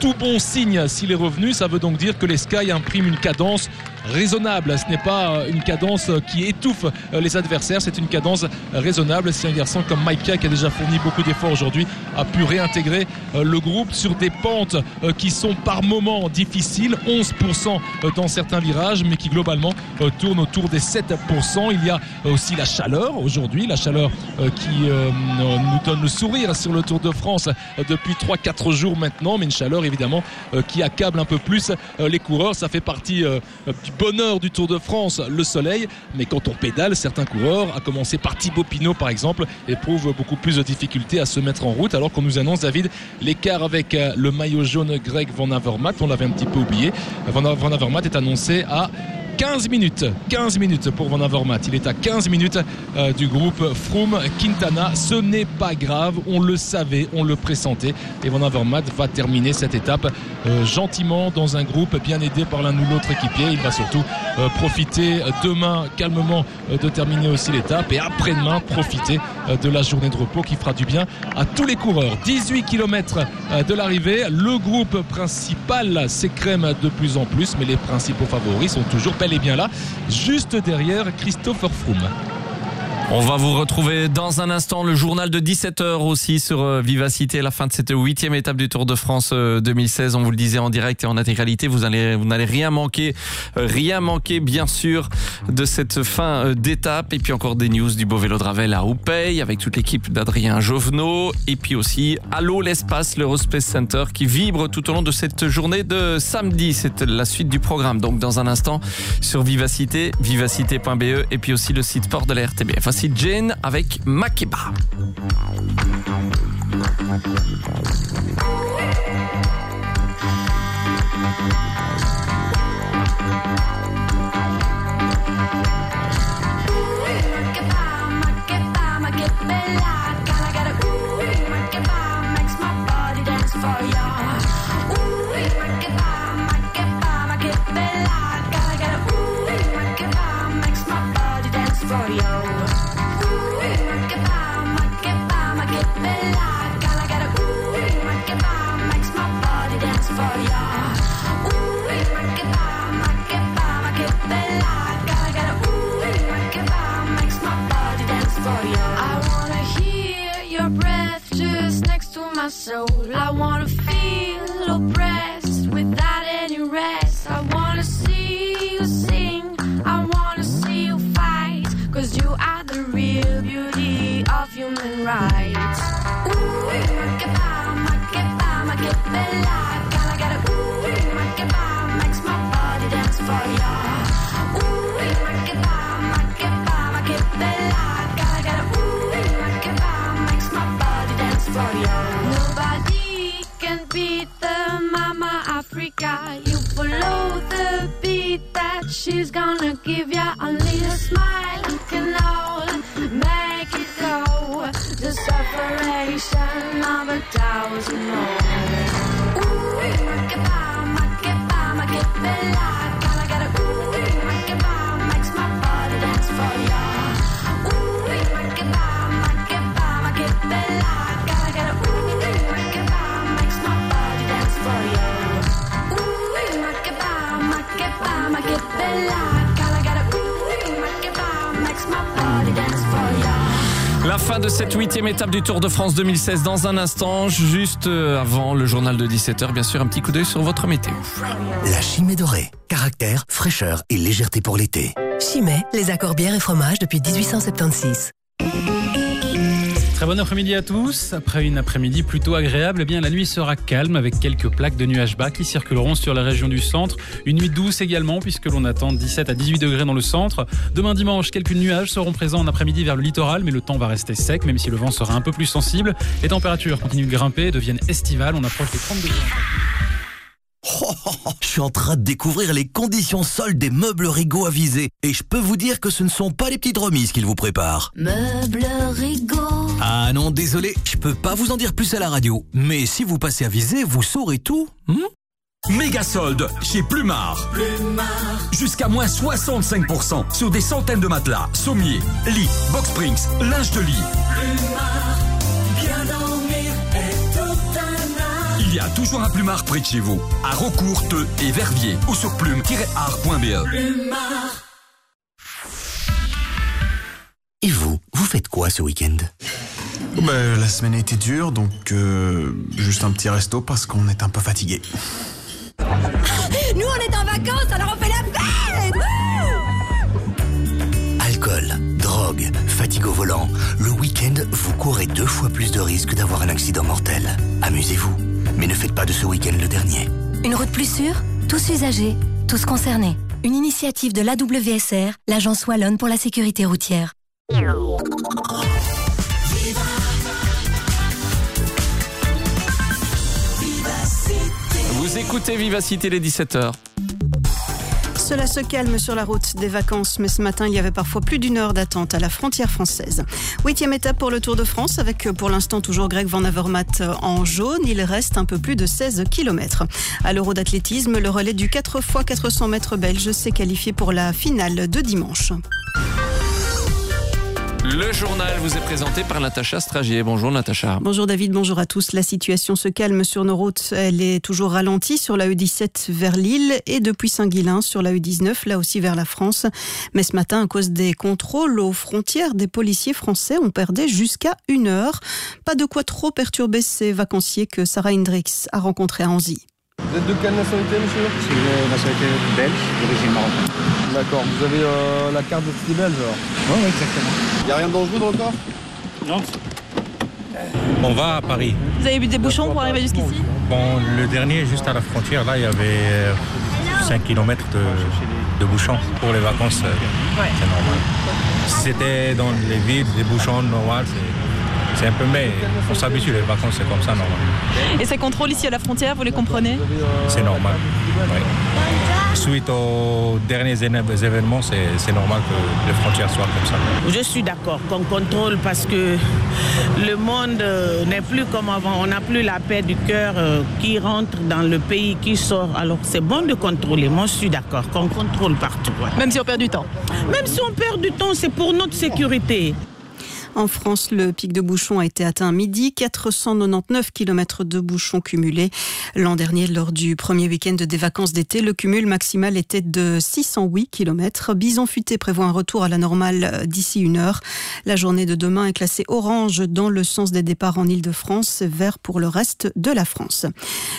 tout bon signe s'il est revenu. Ça veut donc dire que les Sky impriment une cadence raisonnable. Ce n'est pas euh, une cadence euh, qui étouffe euh, les adversaires, c'est une cadence raisonnable. Si un garçon comme Maika, qui a déjà fourni beaucoup d'efforts aujourd'hui, a pu réintégrer le groupe sur des pentes qui sont par moments difficiles, 11% dans certains virages, mais qui globalement tournent autour des 7%. Il y a aussi la chaleur aujourd'hui, la chaleur qui nous donne le sourire sur le Tour de France depuis 3-4 jours maintenant, mais une chaleur évidemment qui accable un peu plus les coureurs. Ça fait partie du bonheur du Tour de France, le soleil, mais quand on pédale, certains coureurs, à commencer par Thibaut Pinot par exemple, éprouvent beaucoup plus de difficultés à se mettre en route, alors qu'on nous annonce, David, l'écart avec euh, le maillot jaune grec Van Avermaet, on l'avait un petit peu oublié. Van Avermaet est annoncé à 15 minutes, 15 minutes pour Van Avermaet. Il est à 15 minutes euh, du groupe Froome Quintana. Ce n'est pas grave, on le savait, on le pressentait. Et Van Avermaet va terminer cette étape euh, gentiment dans un groupe bien aidé par l'un ou l'autre équipier. Il va surtout euh, profiter demain calmement de terminer aussi l'étape et après-demain profiter de la journée de repos qui fera du bien à tous les coureurs. 18 km de l'arrivée, le groupe principal s'écrème de plus en plus, mais les principaux favoris sont toujours bel et bien là, juste derrière Christopher Froome. On va vous retrouver dans un instant le journal de 17h aussi sur euh, Vivacité, la fin de cette huitième étape du Tour de France euh, 2016. On vous le disait en direct et en intégralité, vous allez, vous n'allez rien manquer, euh, rien manquer bien sûr de cette fin euh, d'étape. Et puis encore des news du beau vélo de Ravel à Oupey avec toute l'équipe d'Adrien Jovenot. Et puis aussi Allô l'espace, l'Eurospace Center qui vibre tout au long de cette journée de samedi. C'est la suite du programme. Donc dans un instant sur Vivacité, vivacité.be et puis aussi le site sport de la RTBF. Voici Jane avec Makeba. For. I wanna hear your breath just next to my soul. I wanna feel oppressed without any rest. I wanna see you sing. I wanna see you fight. Cause you are the real beauty of human rights. Ooh, ma che fama, che fama, che bella. Nobody can beat the mama Africa. You follow the beat that she's gonna give ya. Only a smile can all make it go. The separation of a thousand more. Ooh, makeba, makeba, makebella. Gotta get a ooh, makeba, makes my body dance for ya. Fin de cette huitième étape du Tour de France 2016 dans un instant, juste euh, avant le journal de 17h. Bien sûr, un petit coup d'œil sur votre météo. La chimée dorée. Caractère, fraîcheur et légèreté pour l'été. Chimay, les accords bière et fromage depuis 1876. Très bon après-midi à tous. Après une après-midi plutôt agréable, eh bien la nuit sera calme avec quelques plaques de nuages bas qui circuleront sur la région du centre. Une nuit douce également puisque l'on attend 17 à 18 degrés dans le centre. Demain dimanche, quelques nuages seront présents en après-midi vers le littoral, mais le temps va rester sec même si le vent sera un peu plus sensible. Les températures continuent de grimper, deviennent estivales. On approche des 30 degrés. Oh, oh, oh, je suis en train de découvrir les conditions soldes des meubles Rigaud avisés. Et je peux vous dire que ce ne sont pas les petites remises qu'ils vous préparent. Meuble Rigaud. Ah non, désolé, je peux pas vous en dire plus à la radio. Mais si vous passez à viser, vous saurez tout. Méga solde chez Plumard. Jusqu'à moins 65% sur des centaines de matelas, sommiers, lits, box springs, linge de lit. Bien y a toujours un Plumard près de chez vous. À Rocourt, Teux et Verviers ou sur plume-art.be. Plumard. Et vous, vous faites quoi ce week-end? Ben, la semaine a été dure, donc euh, juste un petit resto parce qu'on est un peu fatigué. Nous, on est en vacances, alors on fait la fête Alcool, drogue, fatigue au volant. Le week-end, vous courez deux fois plus de risques d'avoir un accident mortel. Amusez-vous, mais ne faites pas de ce week-end le dernier. Une route plus sûre? Tous usagers, tous concernés. Une initiative de l'AWSR, l'agence Wallonne pour la sécurité routière. Vous écoutez Vivacité les 17h. Cela se calme sur la route des vacances, mais ce matin, il y avait parfois plus d'une heure d'attente à la frontière française. Huitième étape pour le Tour de France, avec euh, pour l'instant toujours Greg Van Avermaet euh, en jaune. Il reste un peu plus de 16 km. À l'Euro d'athlétisme, le relais du 4 x 400 mètres belge s'est qualifié pour la finale de dimanche. Le journal vous est présenté par Natacha Stragier. Bonjour Natacha. Bonjour David, bonjour à tous. La situation se calme sur nos routes. Elle est toujours ralentie sur la E17 vers Lille et depuis Saint-Guilain sur la E19, là aussi vers la France. Mais ce matin, à cause des contrôles aux frontières, des policiers français ont perdu jusqu'à une heure. Pas de quoi trop perturber ces vacanciers que Sarah Hendricks a rencontrés à Anzy. Vous êtes de quelle nationalité, monsieur? Je suis de nationalité belge, d'origine marocaine. D'accord, vous avez euh, la carte de cité belge alors? Oui, oui, exactement. Il n'y a rien de dangereux dans le corps Non. On va à Paris. Vous avez eu des bouchons pour arriver jusqu'ici? Bon, le dernier, juste à la frontière, là, il y avait 5 km de, de bouchons. Pour les vacances, euh, c'est normal. C'était dans les villes, des bouchons normaux, c'est, un peu... Mais on s'habitue, les vacances, c'est comme ça, normalement. Et ces contrôles ici à la frontière, vous les comprenez C'est normal. Suite aux derniers éne- événements, c'est, normal que les frontières soient comme ça. Je suis d'accord qu'on contrôle parce que le monde euh, n'est plus comme avant. On n'a plus la paix du cœur euh, qui rentre dans le pays, qui sort. Alors c'est bon de contrôler. Moi, je suis d'accord qu'on contrôle partout. ouais. Même si on perd du temps Même si on perd du temps, c'est pour notre sécurité. En France, le pic de bouchons a été atteint midi, 499 km de bouchons cumulés. L'an dernier, lors du premier week-end des vacances d'été, le cumul maximal était de 608 km. Bison Futé prévoit un retour à la normale d'ici une heure. La journée de demain est classée orange dans le sens des départs en Ile-de-France, vert pour le reste de la France.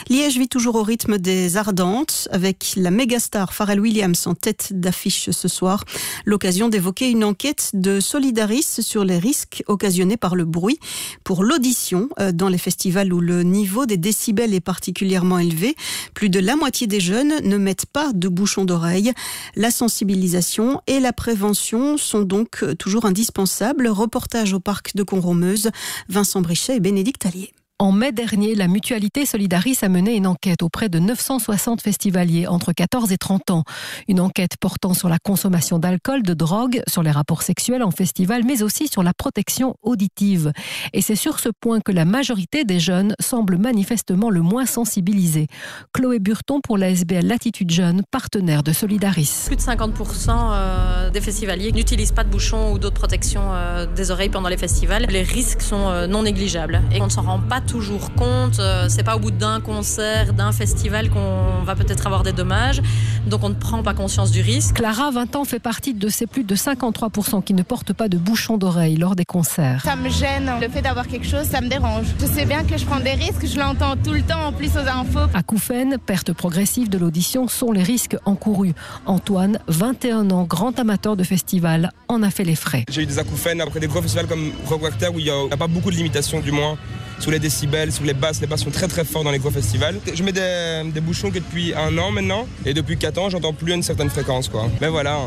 Liège vit toujours au rythme des Ardentes, avec la mégastar Pharrell Williams en tête d'affiche ce soir. L'occasion d'évoquer une enquête de Solidaris sur les risques occasionnés par le bruit pour l'audition euh, dans les festivals où le niveau des décibels est particulièrement élevé. Plus de la moitié des jeunes ne mettent pas de bouchons d'oreille. La sensibilisation et la prévention sont donc toujours indispensables. Reportage au parc de Conromeuse, Vincent Brichet et Bénédicte Allier. En mai dernier, la mutualité Solidaris a mené une enquête auprès de 960 festivaliers entre 14 et 30 ans. Une enquête portant sur la consommation d'alcool, de drogue, sur les rapports sexuels en festival, mais aussi sur la protection auditive. Et c'est sur ce point que la majorité des jeunes semblent manifestement le moins sensibilisés. Chloé Burton pour la SBL Latitude Jeune, partenaire de Solidaris. Plus de 50% euh, des festivaliers n'utilisent pas de bouchons ou d'autres protections euh, des oreilles pendant les festivals. Les risques sont euh, non négligeables et on ne s'en rend pas toujours compte. Euh, c'est pas au bout d'un concert, d'un festival qu'on va peut-être avoir des dommages. Donc on ne prend pas conscience du risque. Clara, 20 ans, fait partie de ces plus de 53% qui ne portent pas de bouchons d'oreille lors des concerts. Ça me gêne. Le fait d'avoir quelque chose, ça me dérange. Je sais bien que je prends des risques. Je l'entends tout le temps en plus aux infos. Acouphènes, perte progressive de l'audition sont les risques encourus. Antoine, 21 ans, grand amateur de festival, en a fait les frais. J'ai eu des acouphènes après des gros festivals comme Rock Wacter où il n'y a, a pas beaucoup de limitations du moins sous les décibels, sous les basses. Les basses sont très très forts dans festivals. Je mets des, bouchons que depuis un an maintenant. Et depuis 4 ans, j'entends plus à une certaine fréquence. Quoi. Mais voilà,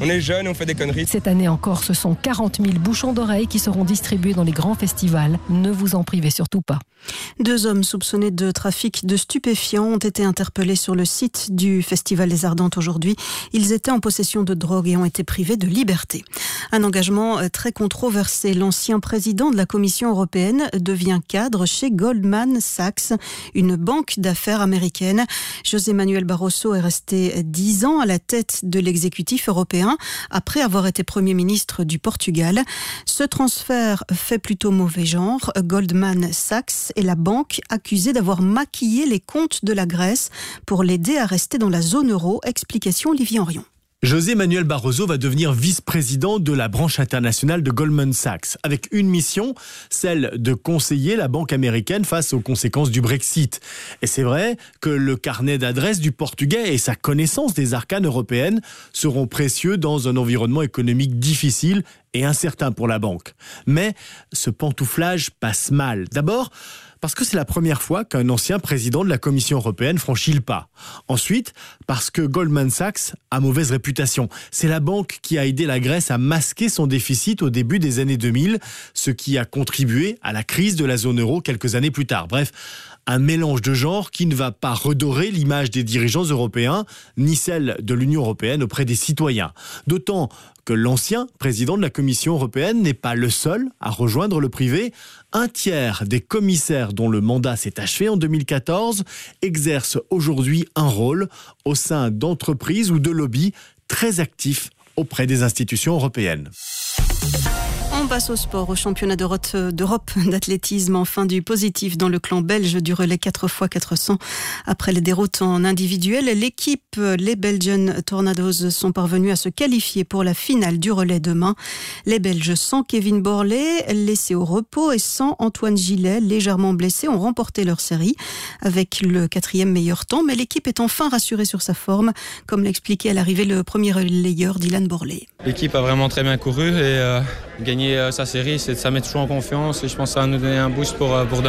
on est jeune, on fait des conneries. Cette année encore, ce sont 40 000 bouchons d'oreilles qui seront distribués dans les grands festivals. Ne vous en privez surtout pas. Deux hommes soupçonnés de trafic de stupéfiants ont été interpellés sur le site du Festival des Ardentes aujourd'hui. Ils étaient en possession de drogue et ont été privés de liberté. Un engagement très controversé. L'ancien président de la Commission européenne devient cadre chez Goldman Sachs, une banque d'affaires américaine. José Manuel Barroso est resté dix ans à la tête de l'exécutif européen après avoir été Premier ministre du Portugal. Ce transfert fait plutôt mauvais genre. Goldman Sachs est la banque accusée d'avoir maquillé les comptes de la Grèce pour l'aider à rester dans la zone euro. Explication Olivier Henrion. José Manuel Barroso va devenir vice-président de la branche internationale de Goldman Sachs, avec une mission, celle de conseiller la banque américaine face aux conséquences du Brexit. Et c'est vrai que le carnet d'adresse du portugais et sa connaissance des arcanes européennes seront précieux dans un environnement économique difficile et incertain pour la banque. Mais ce pantouflage passe mal. D'abord, parce que c'est la première fois qu'un ancien président de la Commission européenne franchit le pas. Ensuite, parce que Goldman Sachs a mauvaise réputation. C'est la banque qui a aidé la Grèce à masquer son déficit au début des années 2000, ce qui a contribué à la crise de la zone euro quelques années plus tard. Bref, un mélange de genres qui ne va pas redorer l'image des dirigeants européens, ni celle de l'Union européenne auprès des citoyens. D'autant que l'ancien président de la Commission européenne n'est pas le seul à rejoindre le privé. Un tiers des commissaires dont le mandat s'est achevé en 2014 exercent aujourd'hui un rôle au sein d'entreprises ou de lobbies très actifs auprès des institutions européennes. Passe au sport, au championnat d'Europe d'athlétisme. Enfin, du positif dans le clan belge du relais 4x400. Après les déroutes en individuel, l'équipe, les Belgian Tornadoes, sont parvenus à se qualifier pour la finale du relais demain. Les Belges, sans Kevin Borley, laissés au repos, et sans Antoine Gillet, légèrement blessé, ont remporté leur série avec le quatrième meilleur temps. Mais l'équipe est enfin rassurée sur sa forme, comme l'expliquait à l'arrivée le premier relayeur Dylan Borley. L'équipe a vraiment très bien couru et euh, gagner sa série, ça met toujours en confiance et je pense que ça va nous donner un boost pour, pour demain.